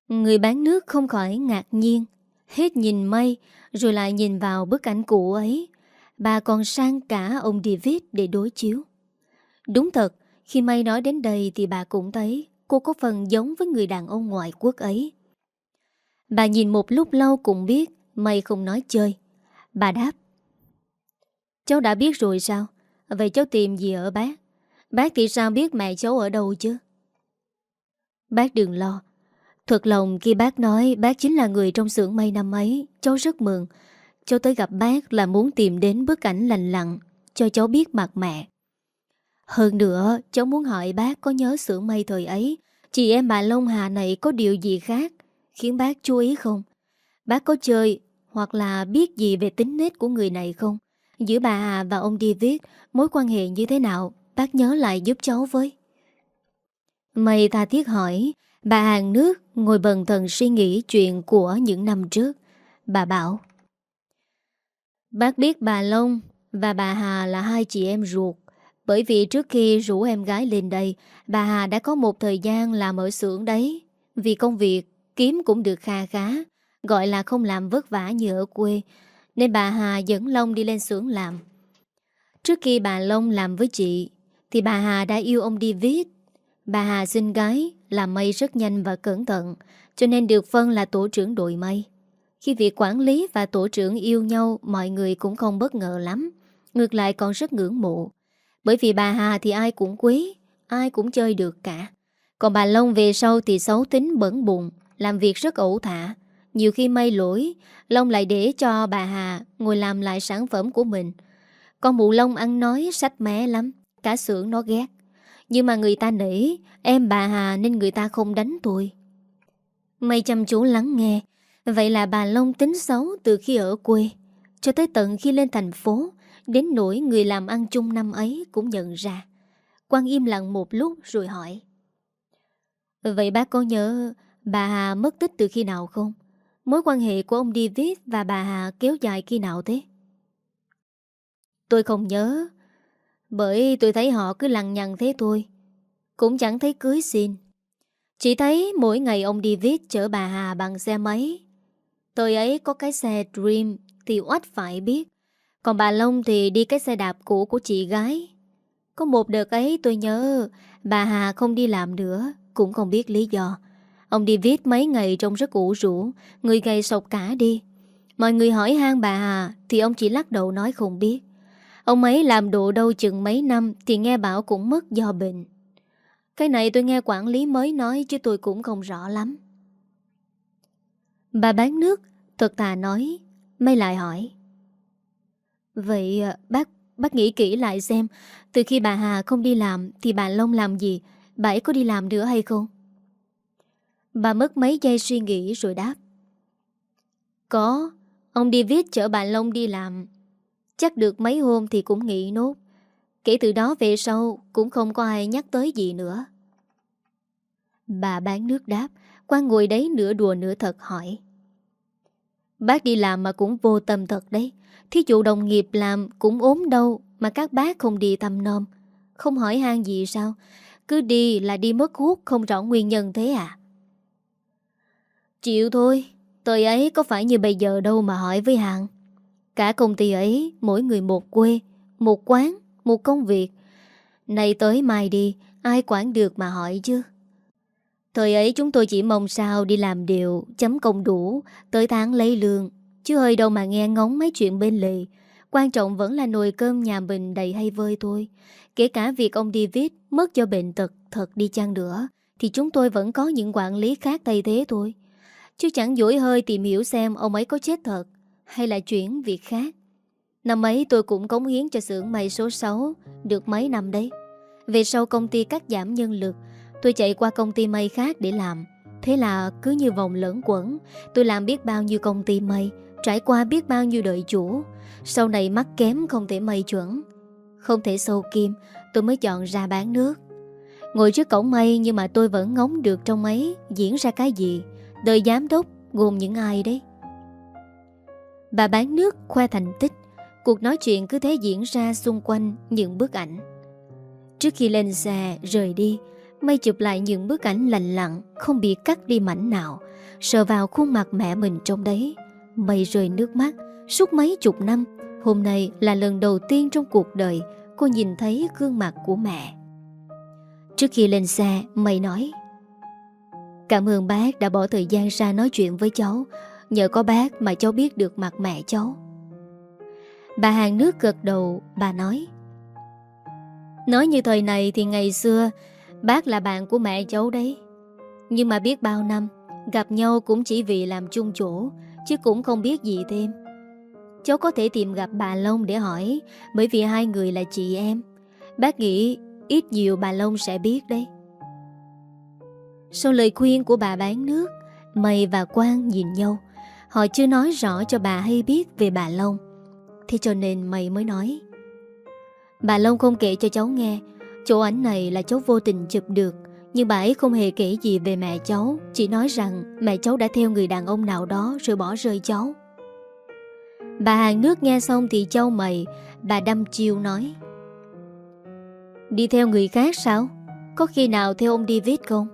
Speaker 1: Người bán nước không khỏi ngạc nhiên, hết nhìn mây, rồi lại nhìn vào bức ảnh cũ ấy. Bà còn sang cả ông David để đối chiếu. Đúng thật, khi mây nói đến đây thì bà cũng thấy cô có phần giống với người đàn ông ngoại quốc ấy. Bà nhìn một lúc lâu cũng biết mây không nói chơi. Bà đáp. Cháu đã biết rồi sao? Vậy cháu tìm gì ở bác? Bác thì sao biết mẹ cháu ở đâu chứ? Bác đừng lo. Thật lòng khi bác nói bác chính là người trong xưởng mây năm ấy, cháu rất mừng. Cháu tới gặp bác là muốn tìm đến bức ảnh lành lặng cho cháu biết mặt mẹ. Hơn nữa, cháu muốn hỏi bác có nhớ xưởng mây thời ấy, chị em bà Long Hà này có điều gì khác khiến bác chú ý không? Bác có chơi hoặc là biết gì về tính nết của người này không? Giữa bà Hà và ông David mối quan hệ như thế nào? Bác nhớ lại giúp cháu với. Mày tha thiết hỏi, bà hàng nước ngồi bần thần suy nghĩ chuyện của những năm trước. Bà bảo, Bác biết bà Long và bà Hà là hai chị em ruột. Bởi vì trước khi rủ em gái lên đây, bà Hà đã có một thời gian làm ở xưởng đấy. Vì công việc kiếm cũng được kha khá, gọi là không làm vất vả như ở quê, nên bà Hà dẫn Long đi lên xưởng làm. Trước khi bà Long làm với chị, thì bà Hà đã yêu ông David. Bà Hà sinh gái làm mây rất nhanh và cẩn thận, cho nên được phân là tổ trưởng đội mây. Khi việc quản lý và tổ trưởng yêu nhau, mọi người cũng không bất ngờ lắm. Ngược lại còn rất ngưỡng mộ. Bởi vì bà Hà thì ai cũng quý, ai cũng chơi được cả. Còn bà Long về sau thì xấu tính bẩn bụng, làm việc rất ẩu thả. Nhiều khi may lỗi, Long lại để cho bà Hà ngồi làm lại sản phẩm của mình. Con mụ Long ăn nói sách mé lắm, cả xưởng nó ghét. Nhưng mà người ta nể, em bà Hà nên người ta không đánh tôi. Mày chăm chú lắng nghe, vậy là bà Long tính xấu từ khi ở quê, cho tới tận khi lên thành phố, đến nỗi người làm ăn chung năm ấy cũng nhận ra. Quang im lặng một lúc rồi hỏi. Vậy bác có nhớ bà Hà mất tích từ khi nào không? Mối quan hệ của ông David và bà Hà kéo dài khi nào thế? Tôi không nhớ, Bởi tôi thấy họ cứ lằng nhằng thế thôi Cũng chẳng thấy cưới xin Chỉ thấy mỗi ngày ông David chở bà Hà bằng xe máy Tôi ấy có cái xe Dream Thì oách phải biết còn bà Long thì đi cái xe đạp cũ của chị gái. Có một đợt ấy tôi nhớ, Bà Hà không đi làm nữa, Cũng không biết lý do. Ông đi viết mấy ngày trông rất ủ rũ, Người gầy sọc cả đi. Mọi người hỏi han bà Hà, Thì ông chỉ lắc đầu nói không biết. Ông ấy làm độ đâu chừng mấy năm Thì nghe bảo cũng mất do bệnh. Cái này tôi nghe quản lý mới nói Chứ tôi cũng không rõ lắm. Bà bán nước, Thật thà nói Mới lại hỏi Vậy ờ, bác bác nghĩ kỹ lại xem, Từ khi bà Hà không đi làm Thì bà Long làm gì? Bà ấy có đi làm nữa hay không? Bà mất mấy giây suy nghĩ rồi đáp. Có, Ông đi viết chở bà Long đi làm. Chắc được mấy hôm thì cũng nghỉ nốt. Kể từ đó về sau, Cũng không có ai nhắc tới gì nữa. Bà bán nước đáp Quang ngồi đấy nửa đùa nửa thật hỏi. Bác đi làm mà cũng vô tâm thật đấy. Thí dụ đồng nghiệp làm cũng ốm đâu Mà các bác không đi thăm nom. Không hỏi han gì sao? Cứ đi là đi mất hút, Không rõ nguyên nhân thế à? Chịu thôi Tôi ấy có phải như bây giờ đâu mà hỏi với hàng Cả công ty ấy, Mỗi người một quê, Một quán, Một công việc. Này tới mai đi, Ai quản được mà hỏi chứ? Thời ấy chúng tôi chỉ mong sao đi làm điều Chấm công đủ, Tới tháng lấy lương Chứ hơi đâu mà nghe ngóng mấy chuyện bên lề Quan trọng vẫn là nồi cơm nhà mình đầy hay vơi thôi Kể cả việc ông David mất do bệnh tật thật đi chăng nữa Thì chúng tôi vẫn có những quản lý khác thay thế thôi Chứ chẳng dỗi hơi tìm hiểu xem ông ấy có chết thật hay là chuyển việc khác. Năm ấy tôi cũng cống hiến cho xưởng may số 6 được mấy năm đấy. Về sau công ty cắt giảm nhân lực, tôi chạy qua công ty may khác để làm. Thế là cứ như vòng lẫn quẩn, tôi làm biết bao nhiêu công ty may, trải qua biết bao nhiêu đợi chủ. Sau này mắt kém không thể mây chuẩn. Không thể sâu kim, tôi mới chọn ra bán nước. Ngồi trước cổng mây nhưng mà tôi vẫn ngóng được trong ấy diễn ra cái gì. Đời giám đốc gồm những ai đấy. Bà bán nước khoe thành tích Cuộc nói chuyện cứ thế diễn ra xung quanh những bức ảnh Trước khi lên xe rời đi Mây chụp lại những bức ảnh lành lặng Không bị cắt đi mảnh nào Sờ vào khuôn mặt mẹ mình trong đấy Mây rơi nước mắt, Suốt mấy chục năm, Hôm nay là lần đầu tiên trong cuộc đời Cô nhìn thấy gương mặt của mẹ. Trước khi lên xe Mây nói, Cảm ơn bác đã bỏ thời gian ra nói chuyện với cháu. Nhờ có bác mà cháu biết được mặt mẹ cháu. Bà hàng nước gật đầu, Bà nói Nói như thời này thì ngày xưa, Bác là bạn của mẹ cháu đấy. Nhưng mà biết bao năm, Gặp nhau cũng chỉ vì làm chung chỗ Chứ cũng không biết gì thêm. Cháu có thể tìm gặp bà Long để hỏi, Bởi vì hai người là chị em. Bác nghĩ ít nhiều bà Long sẽ biết đấy. Sau lời khuyên của bà bán nước, Mày và Quang nhìn nhau. Họ chưa nói rõ cho bà hay biết về bà Long. Thế cho nên mày mới nói, Bà Long không kể cho cháu nghe. Chỗ ảnh này là cháu vô tình chụp được. Nhưng bà ấy không hề kể gì về mẹ cháu, Chỉ nói rằng mẹ cháu đã theo người đàn ông nào đó Rồi bỏ rơi cháu. Bà hàng nước nghe xong thì châu mày, Bà đâm chiêu nói, Đi theo người khác sao? Có khi nào theo ông David không?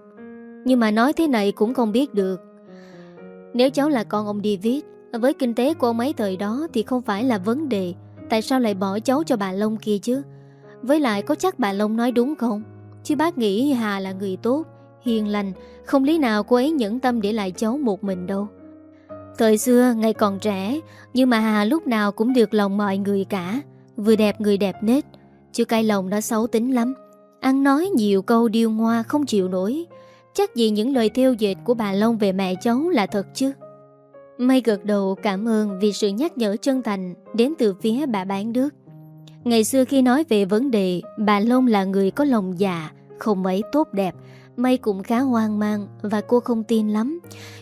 Speaker 1: Nhưng mà nói thế này cũng không biết được. Nếu cháu là con ông David, Với kinh tế của ông ấy thời đó Thì không phải là vấn đề, Tại sao lại bỏ cháu cho bà Long kia chứ? Với lại có chắc bà Long nói đúng không? Chứ bác nghĩ Hà là người tốt, hiền lành, Không lý nào cô ấy nhẫn tâm để lại cháu một mình đâu. Thời xưa, ngày còn trẻ, Nhưng mà Hà lúc nào cũng được lòng mọi người cả, Vừa đẹp người đẹp nết. Chứ cay lòng đã xấu tính lắm, Ăn nói nhiều câu điêu ngoa không chịu nổi. Chắc gì những lời theo dệt của bà Long về mẹ cháu là thật chứ. Mây gật đầu cảm ơn vì sự nhắc nhở chân thành đến từ phía bà bán nước. Ngày xưa khi nói về vấn đề bà Long là người có lòng dạ, không mấy tốt đẹp, Mây cũng khá hoang mang và cô không tin lắm.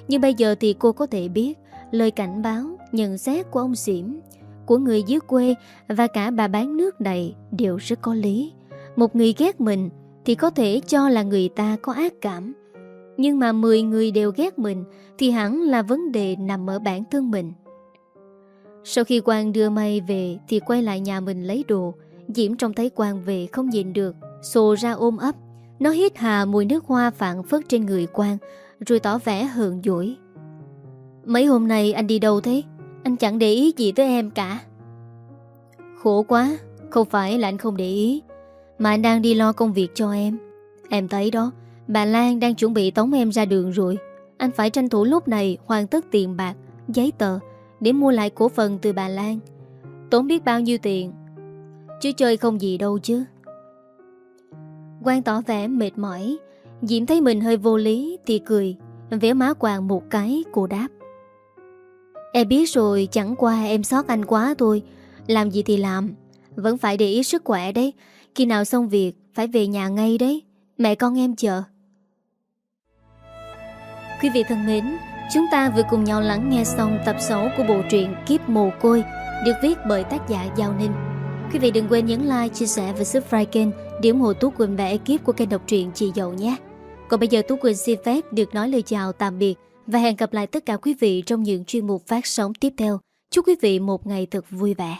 Speaker 1: Nhưng bây giờ thì cô có thể biết lời cảnh báo, nhận xét của ông Xỉm, của người dưới quê và cả bà bán nước này đều rất có lý. Một người ghét mình thì có thể cho là người ta có ác cảm. Nhưng mà 10 người đều ghét mình Thì hẳn là vấn đề nằm ở bản thân mình sau khi Quang đưa May về Thì quay lại nhà mình lấy đồ. Diễm trông thấy Quang về không nhìn được Xô ra ôm ấp. Nó hít hà mùi nước hoa phản phất trên người Quang, Rồi tỏ vẻ hờn dỗi. Mấy hôm nay anh đi đâu thế? Anh chẳng để ý gì tới em cả. Khổ quá, Không phải là anh không để ý, Mà anh đang đi lo công việc cho em. Em thấy đó, Bà Lan đang chuẩn bị tống em ra đường rồi. Anh phải tranh thủ lúc này hoàn tất tiền bạc, Giấy tờ để mua lại cổ phần từ bà Lan. Tốn biết bao nhiêu tiền? Chứ chơi không gì đâu chứ. Quang tỏ vẻ mệt mỏi. Diễm thấy mình hơi vô lý Thì cười Vẽ má quàng một cái cô đáp. Em biết rồi chẳng qua em sót anh quá thôi. Làm gì thì làm Vẫn phải để ý sức khỏe đấy. Khi nào xong việc Phải về nhà ngay đấy. Mẹ con em chờ. Quý vị thân mến, chúng ta vừa cùng nhau lắng nghe xong tập 6 của bộ truyện Kiếp Mồ Côi được viết bởi tác giả Giao Ninh. Quý vị đừng quên nhấn like, chia sẻ và subscribe kênh để ủng hộ Tú Quỳnh và ekip của kênh đọc truyện Chị Dậu nhé. Còn bây giờ Tú Quỳnh xin phép được nói lời chào tạm biệt và hẹn gặp lại tất cả quý vị trong những chuyên mục phát sóng tiếp theo. Chúc quý vị một ngày thật vui vẻ.